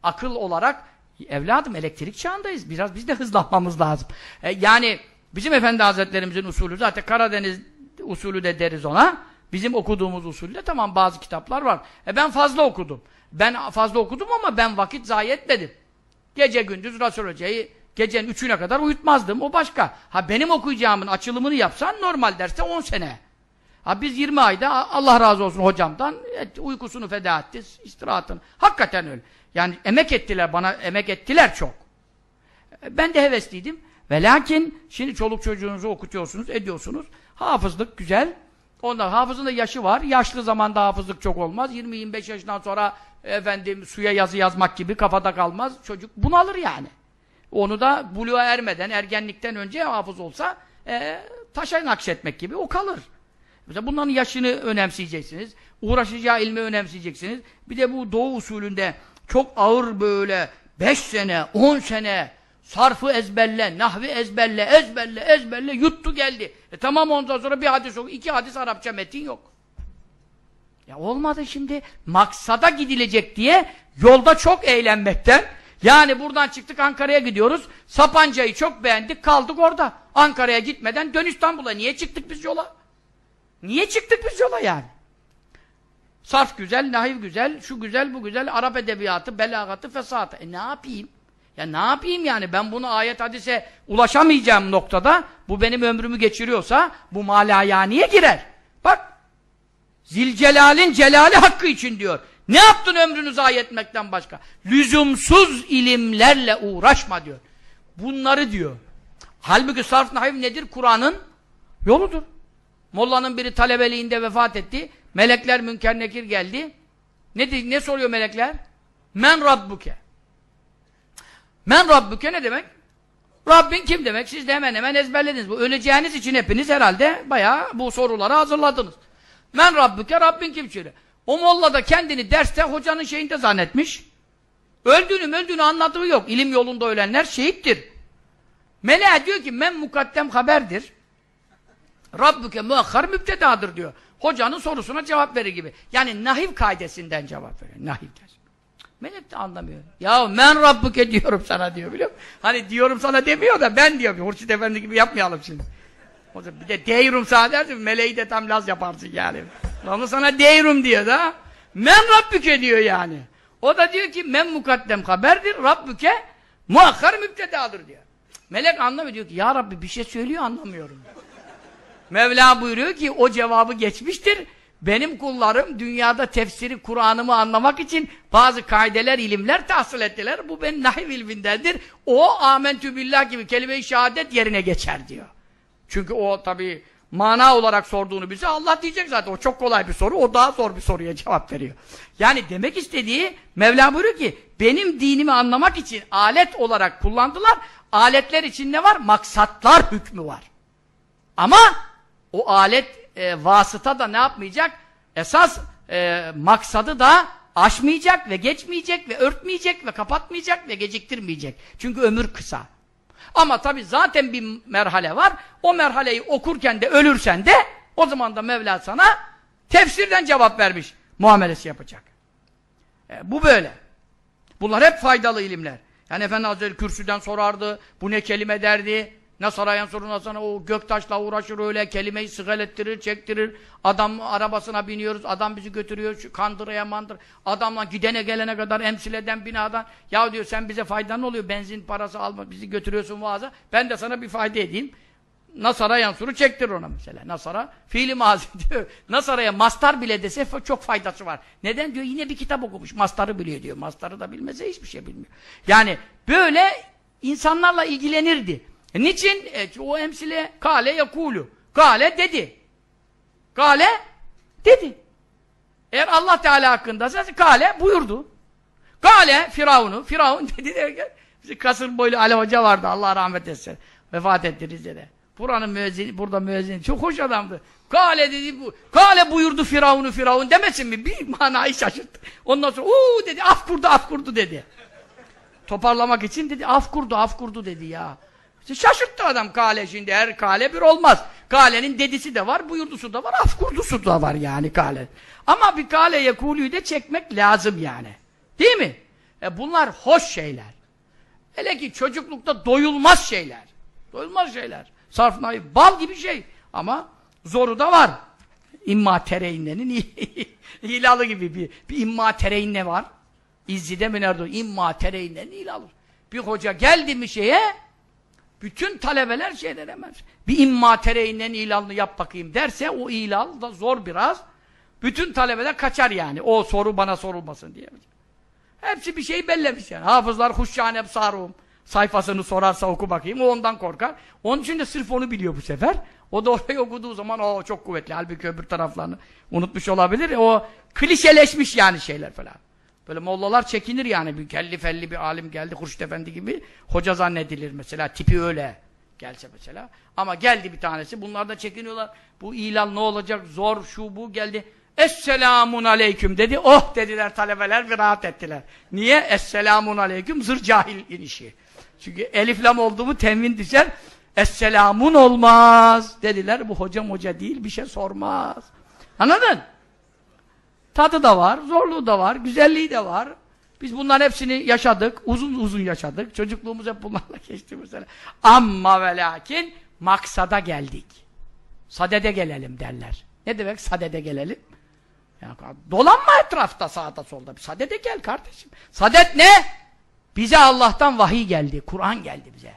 akıl olarak Evladım elektrik çağındayız. Biraz biz de hızlanmamız lazım. E, yani bizim Efendi Hazretlerimizin usulü zaten Karadeniz usulü de deriz ona. Bizim okuduğumuz usulde tamam bazı kitaplar var. E ben fazla okudum. Ben fazla okudum ama ben vakit zayi etmedim. Gece gündüz Resul Hoca'yı gecenin üçüne kadar uyutmazdım. O başka. Ha benim okuyacağımın açılımını yapsan normal derste 10 sene. Ha biz 20 ayda Allah razı olsun hocamdan et, uykusunu feda etti, istirahatını. Hakikaten öyle. Yani emek ettiler bana, emek ettiler çok. Ben de hevesliydim. Ve lakin şimdi çoluk çocuğunuzu okutuyorsunuz, ediyorsunuz. Hafızlık güzel. Ondan hafızın da yaşı var. Yaşlı zamanda hafızlık çok olmaz. 20-25 yaşından sonra efendim suya yazı yazmak gibi kafada kalmaz. Çocuk bunalır yani. Onu da buluğa ermeden, ergenlikten önce hafız olsa e, taşa nakşetmek gibi o kalır. Mesela bunların yaşını önemseyeceksiniz. Uğraşacağı ilmi önemseyeceksiniz. Bir de bu doğu usulünde çok ağır böyle 5 sene, 10 sene sarfı ezberle, nahvi ezberle, ezberle, ezberle yuttu geldi. E tamam ondan sonra bir hadis oku, iki hadis Arapça metin yok. Ya olmadı şimdi. Maksada gidilecek diye yolda çok eğlenmekten yani buradan çıktık Ankara'ya gidiyoruz. Sapanca'yı çok beğendik kaldık orada. Ankara'ya gitmeden dön İstanbul'a. Niye çıktık biz yola? Niye çıktık biz yola yani? Sarf güzel, nahiv güzel, şu güzel, bu güzel, Arap edebiyatı, belagatı, fesatı. E ne yapayım? Ya ne yapayım yani? Ben bunu ayet hadise ulaşamayacağım noktada, bu benim ömrümü geçiriyorsa, bu malayaniye girer. Bak, Zilcelal'in celali hakkı için diyor. Ne yaptın ömrünü zayi etmekten başka? Lüzumsuz ilimlerle uğraşma diyor. Bunları diyor. Halbuki sarf nahiv nedir? Kur'an'ın yoludur. Molla'nın biri talebeliğinde vefat etti. Melekler münker nekir geldi. Ne, ne soruyor melekler? Men Rabbuke. Men Rabbuke ne demek? Rabbin kim demek? Siz de hemen hemen ezberlediniz. Bu öleceğiniz için hepiniz herhalde bayağı bu soruları hazırladınız. Men Rabbuke, Rabbin kim şöyle? O molla da kendini derste hocanın şeyinde zannetmiş. Öldüğünü öldüğünü anladığı yok. İlim yolunda ölenler şehittir. Meleğe diyor ki men mukaddem haberdir. Rabbuke muakhar müptedadır diyor. Hocanın sorusuna cevap verir gibi. Yani nahiv kaidesinden cevap veriyor. Nahiv der. Melek de anlamıyor. Ya men Rabbuke diyorum sana diyor biliyor musun? Hani diyorum sana demiyor da ben diyor. Hurşit Efendi gibi yapmayalım şimdi. O zaman bir de deyrum sana meleği de tam laz yaparsın yani. Onu sana deyrum diyor da. Men Rabbüke diyor yani. O da diyor ki men mukaddem haberdir. Rabbüke muakkar müptedadır diyor. Melek anlamıyor diyor ki ya Rabbi bir şey söylüyor anlamıyorum. Mevla buyuruyor ki o cevabı geçmiştir. Benim kullarım dünyada tefsiri Kur'an'ımı anlamak için bazı kaideler, ilimler tahsil ettiler. Bu benim nahiv ilmindendir. O amentü billah gibi kelime-i şehadet yerine geçer diyor. Çünkü o tabi mana olarak sorduğunu bize Allah diyecek zaten. O çok kolay bir soru. O daha zor bir soruya cevap veriyor. Yani demek istediği Mevla buyuruyor ki benim dinimi anlamak için alet olarak kullandılar. Aletler için ne var? Maksatlar hükmü var. Ama o alet e, vasıta da ne yapmayacak? Esas e, maksadı da aşmayacak ve geçmeyecek ve örtmeyecek ve kapatmayacak ve geciktirmeyecek. Çünkü ömür kısa. Ama tabi zaten bir merhale var. O merhaleyi okurken de ölürsen de o zaman da Mevla sana tefsirden cevap vermiş muamelesi yapacak. E, bu böyle. Bunlar hep faydalı ilimler. Yani Efendi Hazretleri kürsüden sorardı. Bu ne kelime derdi. Nasarayan soruna sana o göktaşla uğraşır öyle kelimeyi sıgal ettirir, çektirir. Adam arabasına biniyoruz, adam bizi götürüyor şu kandıraya mandır. Adamla gidene gelene kadar emsileden binadan. Ya diyor sen bize faydan oluyor, benzin parası alma, bizi götürüyorsun vaaza. Ben de sana bir fayda edeyim. Nasara yansuru çektir ona mesela. Nasara fiili mazi (laughs) diyor. Nasara'ya mastar bile dese çok faydası var. Neden diyor? Yine bir kitap okumuş. Mastarı biliyor diyor. Mastarı da bilmese hiçbir şey bilmiyor. Yani böyle insanlarla ilgilenirdi. E niçin? E, o emsile kale yakulu. Kale dedi. Kale dedi. Eğer Allah Teala hakkında kale buyurdu. Kale Firavun'u. Firavun (laughs) dedi derken bizim kasır boylu Ali Hoca vardı. Allah rahmet etsin. Vefat etti Rize'de. Buranın müezzini, burada müezzini çok hoş adamdı. Kale dedi bu. Kale buyurdu Firavun'u Firavun demesin mi? Bir (laughs) manayı şaşırttı. Ondan sonra uuu dedi af kurdu af kurdu dedi. Toparlamak için dedi af kurdu af kurdu dedi ya. Şaşırttı adam kale şimdi her kale bir olmaz. Kalenin dedisi de var, buyurdusu da var, af kurdusu da var yani kale. Ama bir kale yekulüyü de çekmek lazım yani. Değil mi? E bunlar hoş şeyler. Hele ki çocuklukta doyulmaz şeyler. Doyulmaz şeyler. Sarf bal gibi şey. Ama zoru da var. İmma tereyinlenin (laughs) hilalı gibi bir, bir imma tereyinle var. İzzi'de mi nerede? İmma tereyinlenin hilalı. Bir hoca geldi mi şeye bütün talebeler şeyler hemen. Bir imma tereyinden ilanını yap bakayım derse o ilan da zor biraz. Bütün talebeler kaçar yani. O soru bana sorulmasın diye. Hepsi bir şey bellemiş yani. Hafızlar huşşâne sarum sayfasını sorarsa oku bakayım. O ondan korkar. Onun için de sırf onu biliyor bu sefer. O da orayı okuduğu zaman o çok kuvvetli. Halbuki öbür taraflarını unutmuş olabilir. O klişeleşmiş yani şeyler falan. Böyle mollalar çekinir yani. Bir kelli felli bir alim geldi Hurşit Efendi gibi. Hoca zannedilir mesela. Tipi öyle gelse mesela. Ama geldi bir tanesi. Bunlar da çekiniyorlar. Bu ilan ne olacak? Zor şu bu geldi. Esselamun aleyküm dedi. Oh dediler talebeler bir rahat ettiler. Niye? Esselamun aleyküm zır cahil inişi. Çünkü eliflam oldu mu temin düşer. Esselamun olmaz dediler. Bu hocam hoca değil bir şey sormaz. Anladın? Tadı da var, zorluğu da var, güzelliği de var. Biz bunların hepsini yaşadık, uzun uzun yaşadık. Çocukluğumuz hep bunlarla (laughs) geçti mesela. Amma ve lakin maksada geldik. Sadede gelelim derler. Ne demek sadede gelelim? Yani, dolanma etrafta sağda solda. Sadede gel kardeşim. Sadet ne? Bize Allah'tan vahiy geldi. Kur'an geldi bize.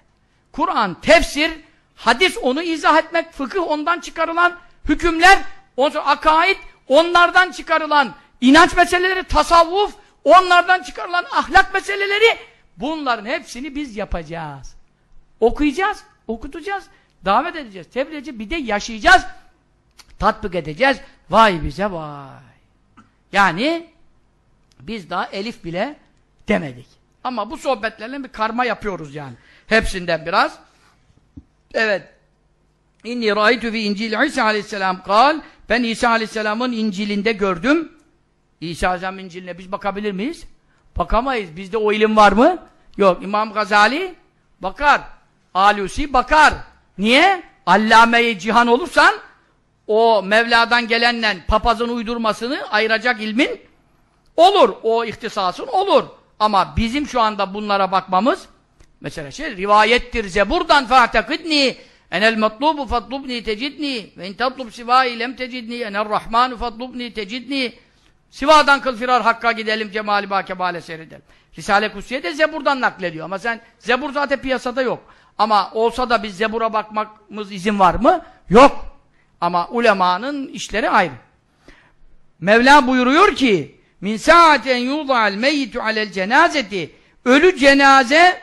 Kur'an, tefsir, hadis onu izah etmek, fıkıh ondan çıkarılan hükümler, ondan akaid, onlardan çıkarılan inanç meseleleri, tasavvuf, onlardan çıkarılan ahlak meseleleri, bunların hepsini biz yapacağız. Okuyacağız, okutacağız, davet edeceğiz, tebliğ edeceğiz, bir de yaşayacağız, tatbik edeceğiz. Vay bize vay. Yani biz daha elif bile demedik. Ama bu sohbetlerle bir karma yapıyoruz yani. Hepsinden biraz. Evet. İnni râitü fi İncil İsa aleyhisselam kal. Ben İsa aleyhisselamın İncil'inde gördüm. İsa aleyhisselam İncil'ine biz bakabilir miyiz? Bakamayız. Bizde o ilim var mı? Yok. İmam Gazali bakar. Alusi bakar. Niye? Allame-i cihan olursan o Mevla'dan gelenle papazın uydurmasını ayıracak ilmin olur. O ihtisasın olur. Ama bizim şu anda bunlara bakmamız mesela şey rivayettir. Zeburdan fa'tekidni enel matlubu fatlubni tecidni ve in tatlub sivai lem tecidni enel rahmanu fatlubni tecidni Sivadan kıl firar hakka gidelim cemali ba kebale seyredelim. Risale Kutsiye de Zebur'dan naklediyor ama sen Zebur zaten piyasada yok. Ama olsa da biz Zebur'a bakmamız izin var mı? Yok. Ama ulemanın işleri ayrı. Mevla buyuruyor ki min saaten yuda'al meyyitu alel cenazeti ölü cenaze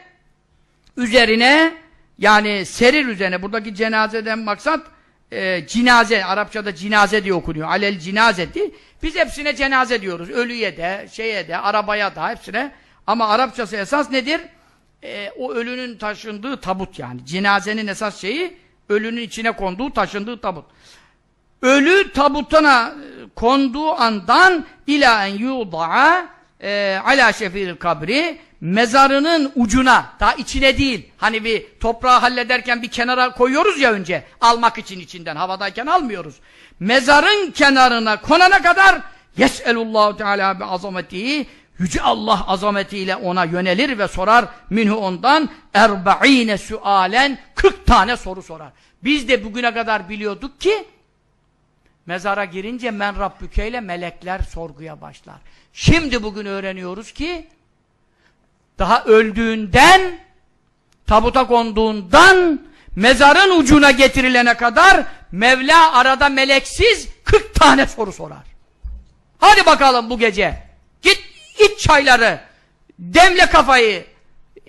üzerine yani serir üzerine buradaki cenazeden maksat e, cinaze Arapçada cinaze diye okunuyor. Alel cinazeti biz hepsine cenaze diyoruz. Ölüye de şeye de arabaya da hepsine. Ama Arapçası esas nedir? E, o ölünün taşındığı tabut yani. Cenazenin esas şeyi ölünün içine konduğu taşındığı tabut. Ölü tabutuna konduğu andan ila en yuda'a e, ala şefil kabri mezarının ucuna, daha içine değil. Hani bir toprağı hallederken bir kenara koyuyoruz ya önce. Almak için içinden. Havadayken almıyoruz. Mezarın kenarına konana kadar yes'elullahu teala bi azametihi Yüce Allah azametiyle ona yönelir ve sorar minhu ondan erba'ine sualen 40 tane soru sorar. Biz de bugüne kadar biliyorduk ki Mezara girince men rabbükeyle melekler sorguya başlar. Şimdi bugün öğreniyoruz ki daha öldüğünden tabuta konduğundan mezarın ucuna getirilene kadar Mevla arada meleksiz 40 tane soru sorar. Hadi bakalım bu gece. Git iç çayları, demle kafayı,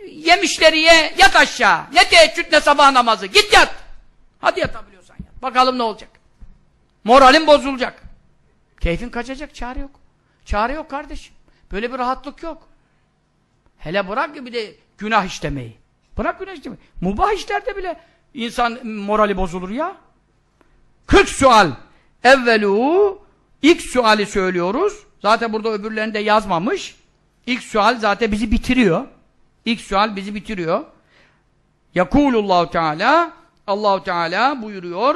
yemişleri ye, yat aşağı. Ne teheccüd ne sabah namazı. Git yat. Hadi yatabiliyorsan yat. Bakalım ne olacak. Moralin bozulacak. Keyfin kaçacak, çare yok. Çare yok kardeşim. Böyle bir rahatlık yok. Hele bırak ki bir de günah işlemeyi. Bırak günah işlemeyi. Mubah işlerde bile insan morali bozulur ya. 40 sual. Evvelu ilk suali söylüyoruz. Zaten burada öbürlerini de yazmamış. İlk sual zaten bizi bitiriyor. İlk sual bizi bitiriyor. Yakulullahu Teala Allahu Teala buyuruyor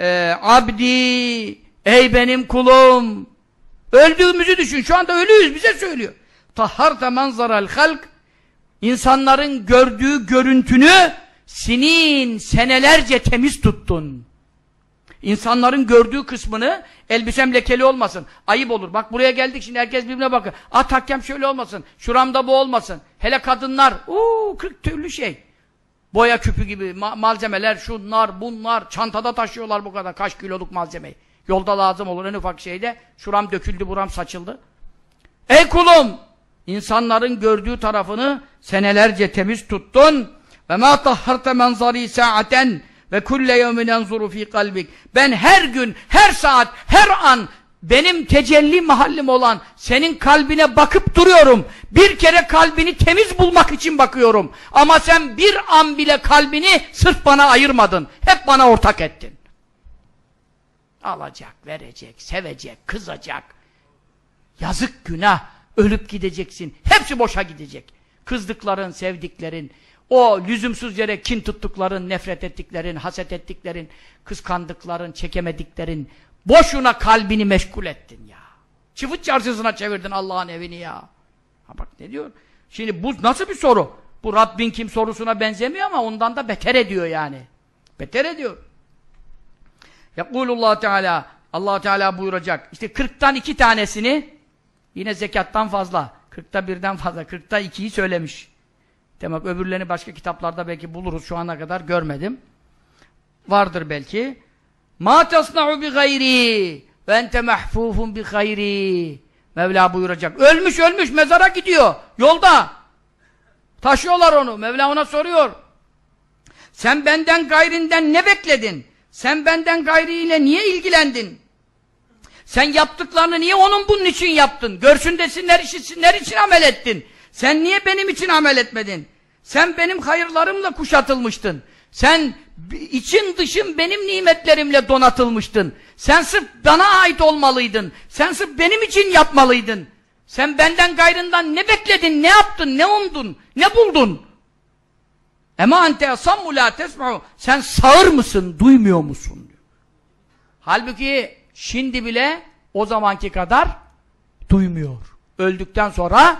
e, abdi ey benim kulum öldüğümüzü düşün şu anda ölüyüz bize söylüyor tahharta manzaral halk insanların gördüğü görüntünü sinin senelerce temiz tuttun İnsanların gördüğü kısmını elbisem lekeli olmasın. Ayıp olur. Bak buraya geldik şimdi herkes birbirine bakıyor. At hakem şöyle olmasın. Şuramda bu olmasın. Hele kadınlar. Uuu 40 türlü şey. Boya küpü gibi ma malzemeler, şunlar, bunlar, çantada taşıyorlar bu kadar kaç kiloluk malzemeyi. Yolda lazım olur en ufak şeyde. Şuram döküldü, buram saçıldı. Ey kulum! İnsanların gördüğü tarafını senelerce temiz tuttun. Ve ma tahharte menzari saaten ve kulle yevmin enzuru fi kalbik. Ben her gün, her saat, her an benim tecelli mahallim olan senin kalbine bakıp duruyorum. Bir kere kalbini temiz bulmak için bakıyorum. Ama sen bir an bile kalbini sırf bana ayırmadın. Hep bana ortak ettin. Alacak, verecek, sevecek, kızacak. Yazık günah. Ölüp gideceksin. Hepsi boşa gidecek. Kızdıkların, sevdiklerin, o lüzumsuz yere kin tuttukların, nefret ettiklerin, haset ettiklerin, kıskandıkların, çekemediklerin, boşuna kalbini meşgul ettin ya. Çıfıt çarşısına çevirdin Allah'ın evini ya. Ha bak ne diyor? Şimdi bu nasıl bir soru? Bu Rabbin kim sorusuna benzemiyor ama ondan da beter ediyor yani. Beter ediyor. Yakulullah Teala Allah Teala buyuracak. İşte 40'tan iki tanesini yine zekattan fazla. 40'ta birden fazla. 40'ta ikiyi söylemiş. Demek öbürlerini başka kitaplarda belki buluruz. Şu ana kadar görmedim. Vardır belki. Ma tasna'u bi gayri ve ente mahfufun bi gayri. Mevla buyuracak. Ölmüş ölmüş mezara gidiyor. Yolda. Taşıyorlar onu. Mevla ona soruyor. Sen benden gayrinden ne bekledin? Sen benden gayriyle niye ilgilendin? Sen yaptıklarını niye onun bunun için yaptın? Görsün desinler, işitsinler için amel ettin. Sen niye benim için amel etmedin? Sen benim hayırlarımla kuşatılmıştın. Sen için dışın benim nimetlerimle donatılmıştın. Sen sırf bana ait olmalıydın. Sen sırf benim için yapmalıydın. Sen benden gayrından ne bekledin, ne yaptın, ne umdun, ne buldun? Ema ente asammu la tesma'u. Sen sağır mısın, duymuyor musun? Halbuki şimdi bile o zamanki kadar duymuyor. Öldükten sonra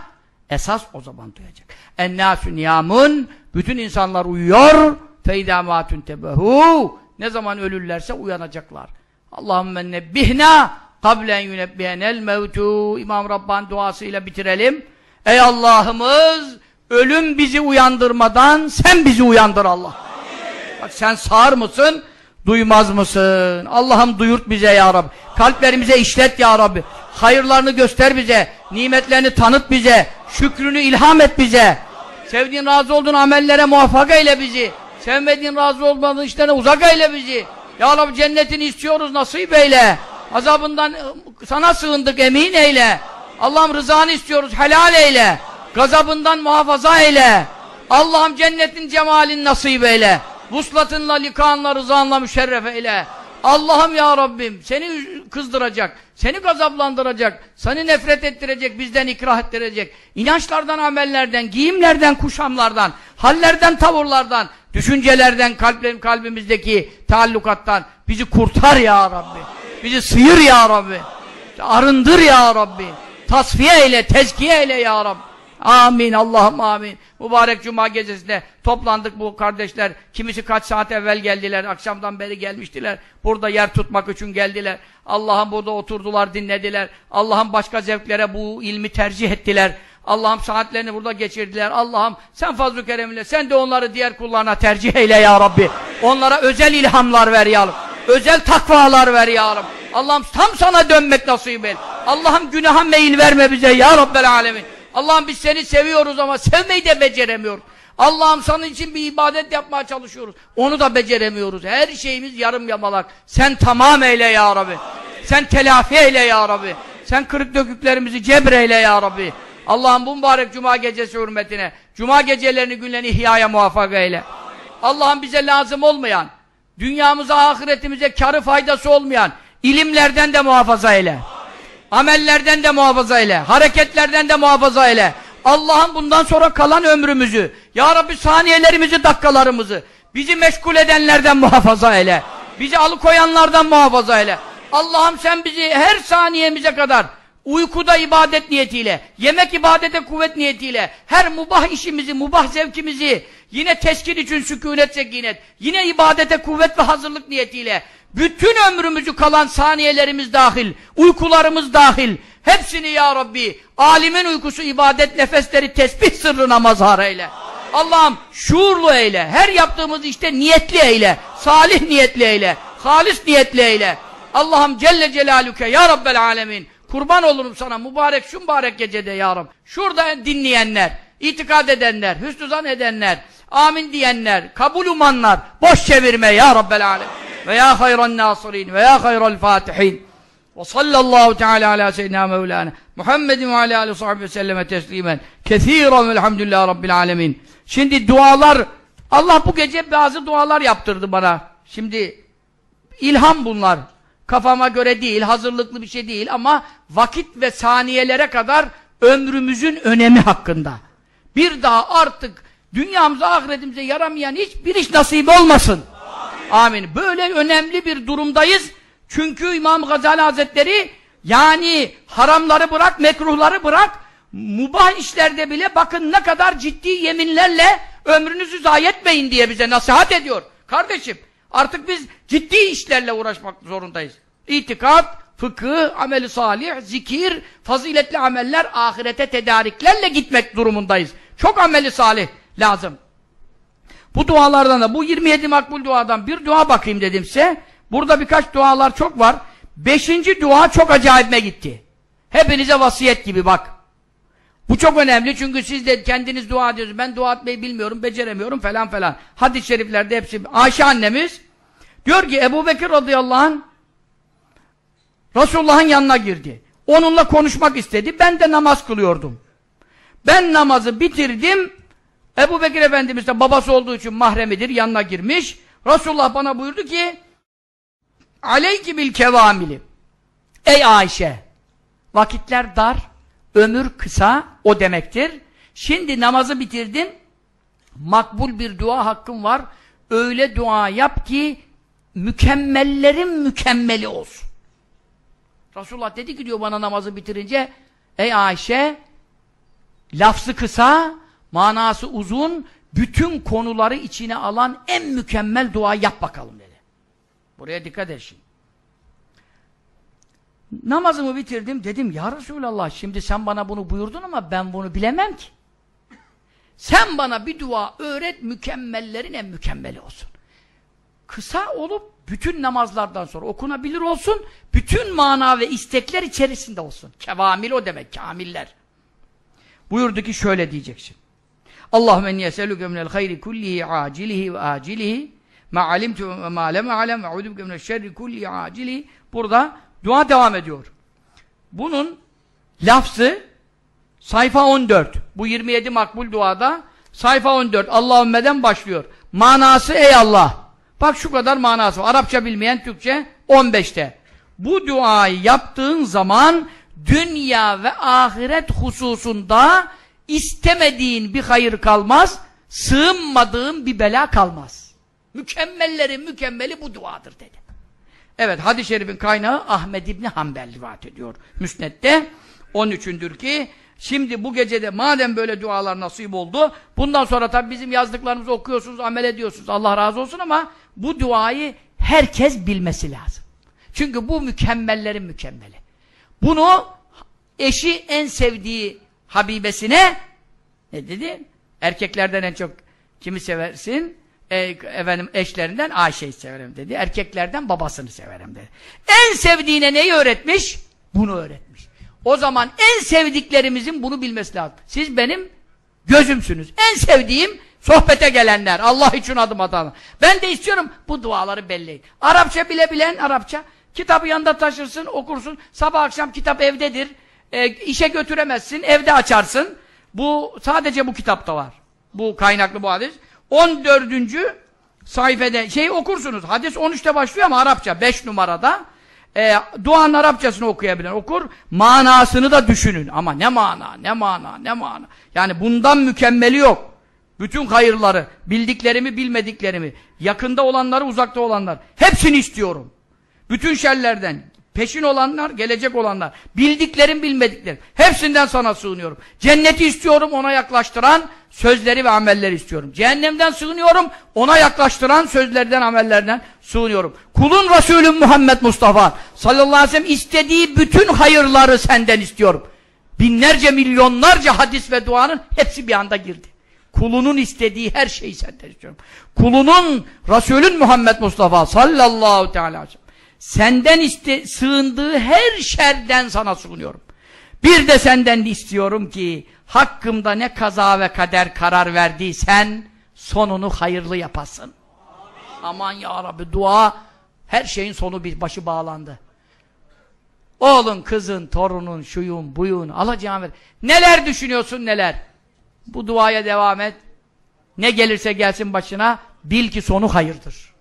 esas o zaman duyacak. Ennâsü niyamun. Bütün insanlar uyuyor. Feydâ mâtün tebehu. Ne zaman ölürlerse uyanacaklar. Allahümme nebbihna kablen yunebbihenel mevtu. İmam Rabbani duasıyla bitirelim. Ey Allah'ımız ölüm bizi uyandırmadan sen bizi uyandır Allah. Bak sen sağır mısın? Duymaz mısın? Allah'ım duyurt bize ya Rabbi. Kalplerimize işlet ya Rabbi. Hayırlarını göster bize. Nimetlerini tanıt bize. Şükrünü ilham et bize. Sevdiğin razı olduğun amellere muvaffak eyle bizi. Sevmediğin razı olmadığın işlerine uzak eyle bizi. Ya Rabbi cennetini istiyoruz nasip eyle. Azabından ıı, sana sığındık emin eyle. Allah'ım rızanı istiyoruz helal eyle. Gazabından muhafaza eyle. Allah'ım cennetin cemalin nasip eyle. Vuslatınla, likanla, rızanla müşerref eyle. Allah'ım ya Rabbim seni kızdıracak, seni gazaplandıracak, seni nefret ettirecek, bizden ikrah ettirecek. İnançlardan, amellerden, giyimlerden, kuşamlardan, hallerden, tavırlardan, düşüncelerden, kalp, kalbimizdeki taallukattan bizi kurtar ya Rabbi. Bizi sıyır ya Rabbi. Arındır ya Rabbi. Tasfiye eyle, tezkiye eyle ya Rabbi. Amin Allah'ım amin. Mübarek cuma gecesinde toplandık bu kardeşler. Kimisi kaç saat evvel geldiler. Akşamdan beri gelmiştiler. Burada yer tutmak için geldiler. Allah'ım burada oturdular, dinlediler. Allah'ım başka zevklere bu ilmi tercih ettiler. Allah'ım saatlerini burada geçirdiler. Allah'ım sen fazl-ı keremle sen de onları diğer kullarına tercih eyle ya Rabbi. Onlara özel ilhamlar ver ya Rabbi. Özel takvalar ver ya Rabbi. Allah'ım tam sana dönmek nasip et. Allah'ım günaha meyil verme bize ya Rabbel alemin. Allah'ım biz seni seviyoruz ama sevmeyi de beceremiyoruz. Allah'ım senin için bir ibadet yapmaya çalışıyoruz. Onu da beceremiyoruz. Her şeyimiz yarım yamalak. Sen tamam eyle ya Rabbi. Sen telafi eyle ya Rabbi. Sen kırık döküklerimizi cebreyle ya Rabbi. Allah'ım bu mübarek cuma gecesi hürmetine, cuma gecelerini günlerini ihyaya muvaffak eyle. Allah'ım bize lazım olmayan, dünyamıza, ahiretimize karı faydası olmayan ilimlerden de muhafaza eyle. Amellerden de muhafaza eyle. Hareketlerden de muhafaza eyle. Allah'ım bundan sonra kalan ömrümüzü, Ya Rabbi saniyelerimizi, dakikalarımızı, bizi meşgul edenlerden muhafaza eyle. Bizi alıkoyanlardan muhafaza eyle. Allah'ım sen bizi her saniyemize kadar uykuda ibadet niyetiyle, yemek ibadete kuvvet niyetiyle, her mubah işimizi, mubah zevkimizi, yine teskin için sükunet, sekinet, yine ibadete kuvvet ve hazırlık niyetiyle, bütün ömrümüzü kalan saniyelerimiz dahil, uykularımız dahil, hepsini ya Rabbi, alimin uykusu, ibadet, nefesleri, tesbih sırrına mazhar eyle. Allah'ım şuurlu eyle, her yaptığımız işte niyetli eyle, salih niyetli eyle, halis niyetli eyle. Allah'ım Celle Celaluke ya Rabbel Alemin, kurban olurum sana mübarek şu mübarek gecede ya Rab. Şurada dinleyenler, itikad edenler, hüsnü zan edenler, amin diyenler, kabul umanlar, boş çevirme ya Rabbel alem. Ve ya hayran nasirin ve ya hayral fatihin. Ve sallallahu teala ala seyyidina mevlana Muhammedin ve ala aleyhi sahibi ve selleme teslimen kethiren velhamdülillahi rabbil alemin. Şimdi dualar, Allah bu gece bazı dualar yaptırdı bana. Şimdi ilham bunlar. Kafama göre değil, hazırlıklı bir şey değil ama vakit ve saniyelere kadar ömrümüzün önemi hakkında. Bir daha artık dünyamıza, ahiretimize yaramayan hiçbir iş nasip olmasın. Amin. Amin. Böyle önemli bir durumdayız. Çünkü İmam Gazali Hazretleri yani haramları bırak, mekruhları bırak, mubah işlerde bile bakın ne kadar ciddi yeminlerle ömrünüzü zayi etmeyin diye bize nasihat ediyor. Kardeşim artık biz ciddi işlerle uğraşmak zorundayız. İtikat, fıkıh, ameli salih, zikir, faziletli ameller, ahirete tedariklerle gitmek durumundayız. Çok ameli salih lazım. Bu dualardan da, bu 27 makbul duadan bir dua bakayım dedimse, burada birkaç dualar çok var. Beşinci dua çok acayipme gitti. Hepinize vasiyet gibi bak. Bu çok önemli çünkü siz de kendiniz dua ediyorsunuz. Ben dua etmeyi bilmiyorum, beceremiyorum falan falan. Hadis-i şeriflerde hepsi. Ayşe annemiz diyor ki Ebu Bekir radıyallahu anh Resulullah'ın yanına girdi. Onunla konuşmak istedi. Ben de namaz kılıyordum. Ben namazı bitirdim. Ebu Bekir Efendimiz de babası olduğu için mahremidir. Yanına girmiş. Resulullah bana buyurdu ki Aleyki bil kevamili Ey Ayşe vakitler dar ömür kısa o demektir. Şimdi namazı bitirdin makbul bir dua hakkın var. Öyle dua yap ki mükemmellerin mükemmeli olsun. Resulullah dedi ki diyor bana namazı bitirince Ey Ayşe lafzı kısa manası uzun bütün konuları içine alan en mükemmel dua yap bakalım dedi. Buraya dikkat et şimdi. Namazımı bitirdim dedim ya Resulallah şimdi sen bana bunu buyurdun ama ben bunu bilemem ki. Sen bana bir dua öğret mükemmellerin en mükemmeli olsun. Kısa olup bütün namazlardan sonra okunabilir olsun, bütün mana ve istekler içerisinde olsun. Kevamil o demek, kamiller. Buyurdu ki şöyle diyeceksin. Allahümme niyeselüke minel hayri kullihi acilihi ve acilihi ma alimtu ve ma lem alem ve udubke minel şerri kullihi acilihi burada dua devam ediyor. Bunun lafzı sayfa 14. Bu 27 makbul duada sayfa 14. Allahümme'den başlıyor. Manası ey Allah Bak şu kadar manası. Arapça bilmeyen Türkçe 15'te. Bu duayı yaptığın zaman dünya ve ahiret hususunda istemediğin bir hayır kalmaz, sığınmadığın bir bela kalmaz. Mükemmelleri mükemmeli bu duadır dedi. Evet hadis-i şerifin kaynağı Ahmed İbni Hanbel rivayet ediyor. Müsned'de 13'ündür ki Şimdi bu gecede madem böyle dualar nasip oldu, bundan sonra tabii bizim yazdıklarımızı okuyorsunuz, amel ediyorsunuz. Allah razı olsun ama bu duayı herkes bilmesi lazım. Çünkü bu mükemmellerin mükemmeli. Bunu eşi en sevdiği Habibesine ne dedi? Erkeklerden en çok kimi seversin? E, efendim eşlerinden Ayşe'yi severim dedi. Erkeklerden babasını severim dedi. En sevdiğine neyi öğretmiş? Bunu öğretmiş. O zaman en sevdiklerimizin bunu bilmesi lazım. Siz benim gözümsünüz. En sevdiğim sohbete gelenler. Allah için adım atanlar. Ben de istiyorum bu duaları belleyin. Arapça bilebilen Arapça. Kitabı yanında taşırsın, okursun. Sabah akşam kitap evdedir. E, işe götüremezsin, evde açarsın. Bu sadece bu kitapta var. Bu kaynaklı bu hadis. 14. sayfede şey okursunuz. Hadis 13'te başlıyor ama Arapça 5 numarada e, duanın Arapçasını okuyabilen okur, manasını da düşünün. Ama ne mana, ne mana, ne mana. Yani bundan mükemmeli yok. Bütün hayırları, bildiklerimi, bilmediklerimi, yakında olanları, uzakta olanlar, hepsini istiyorum. Bütün şerlerden, peşin olanlar, gelecek olanlar, bildiklerim, bilmediklerim, hepsinden sana sığınıyorum. Cenneti istiyorum, ona yaklaştıran sözleri ve amelleri istiyorum. Cehennemden sığınıyorum, ona yaklaştıran sözlerden, amellerden sığınıyorum. Kulun Resulüm Muhammed Mustafa sallallahu aleyhi ve sellem istediği bütün hayırları senden istiyorum. Binlerce, milyonlarca hadis ve duanın hepsi bir anda girdi. Kulunun istediği her şeyi senden istiyorum. Kulunun, Resulün Muhammed Mustafa sallallahu aleyhi ve sellem senden iste, sığındığı her şerden sana sığınıyorum. Bir de senden istiyorum ki hakkımda ne kaza ve kader karar verdiysen sonunu hayırlı yapasın. Aman ya Rabbi dua her şeyin sonu bir başı bağlandı. Oğlun, kızın, torunun, şuyun, buyun, alacağın ver. Neler düşünüyorsun neler? Bu duaya devam et. Ne gelirse gelsin başına bil ki sonu hayırdır.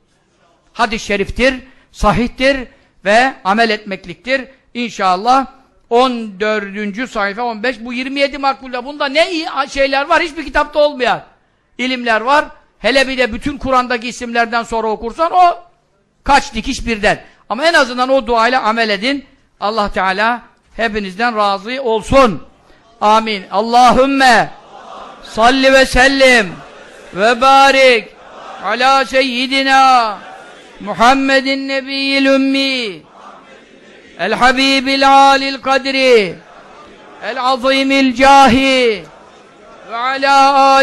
Hadis-i şeriftir, sahihtir ve amel etmekliktir. İnşallah 14. sayfa 15 bu 27 makbulde bunda ne iyi şeyler var hiçbir kitapta olmayan ilimler var. Hele bir de bütün Kur'an'daki isimlerden sonra okursan o kaç dikiş birden. Ama en azından o duayla amel edin. Allah Teala hepinizden razı olsun. Amin. Allahümme salli ve sellim ve barik ala seyyidina Muhammedin nebiyyil ümmi el habibil alil kadri el azimil cahi ve ala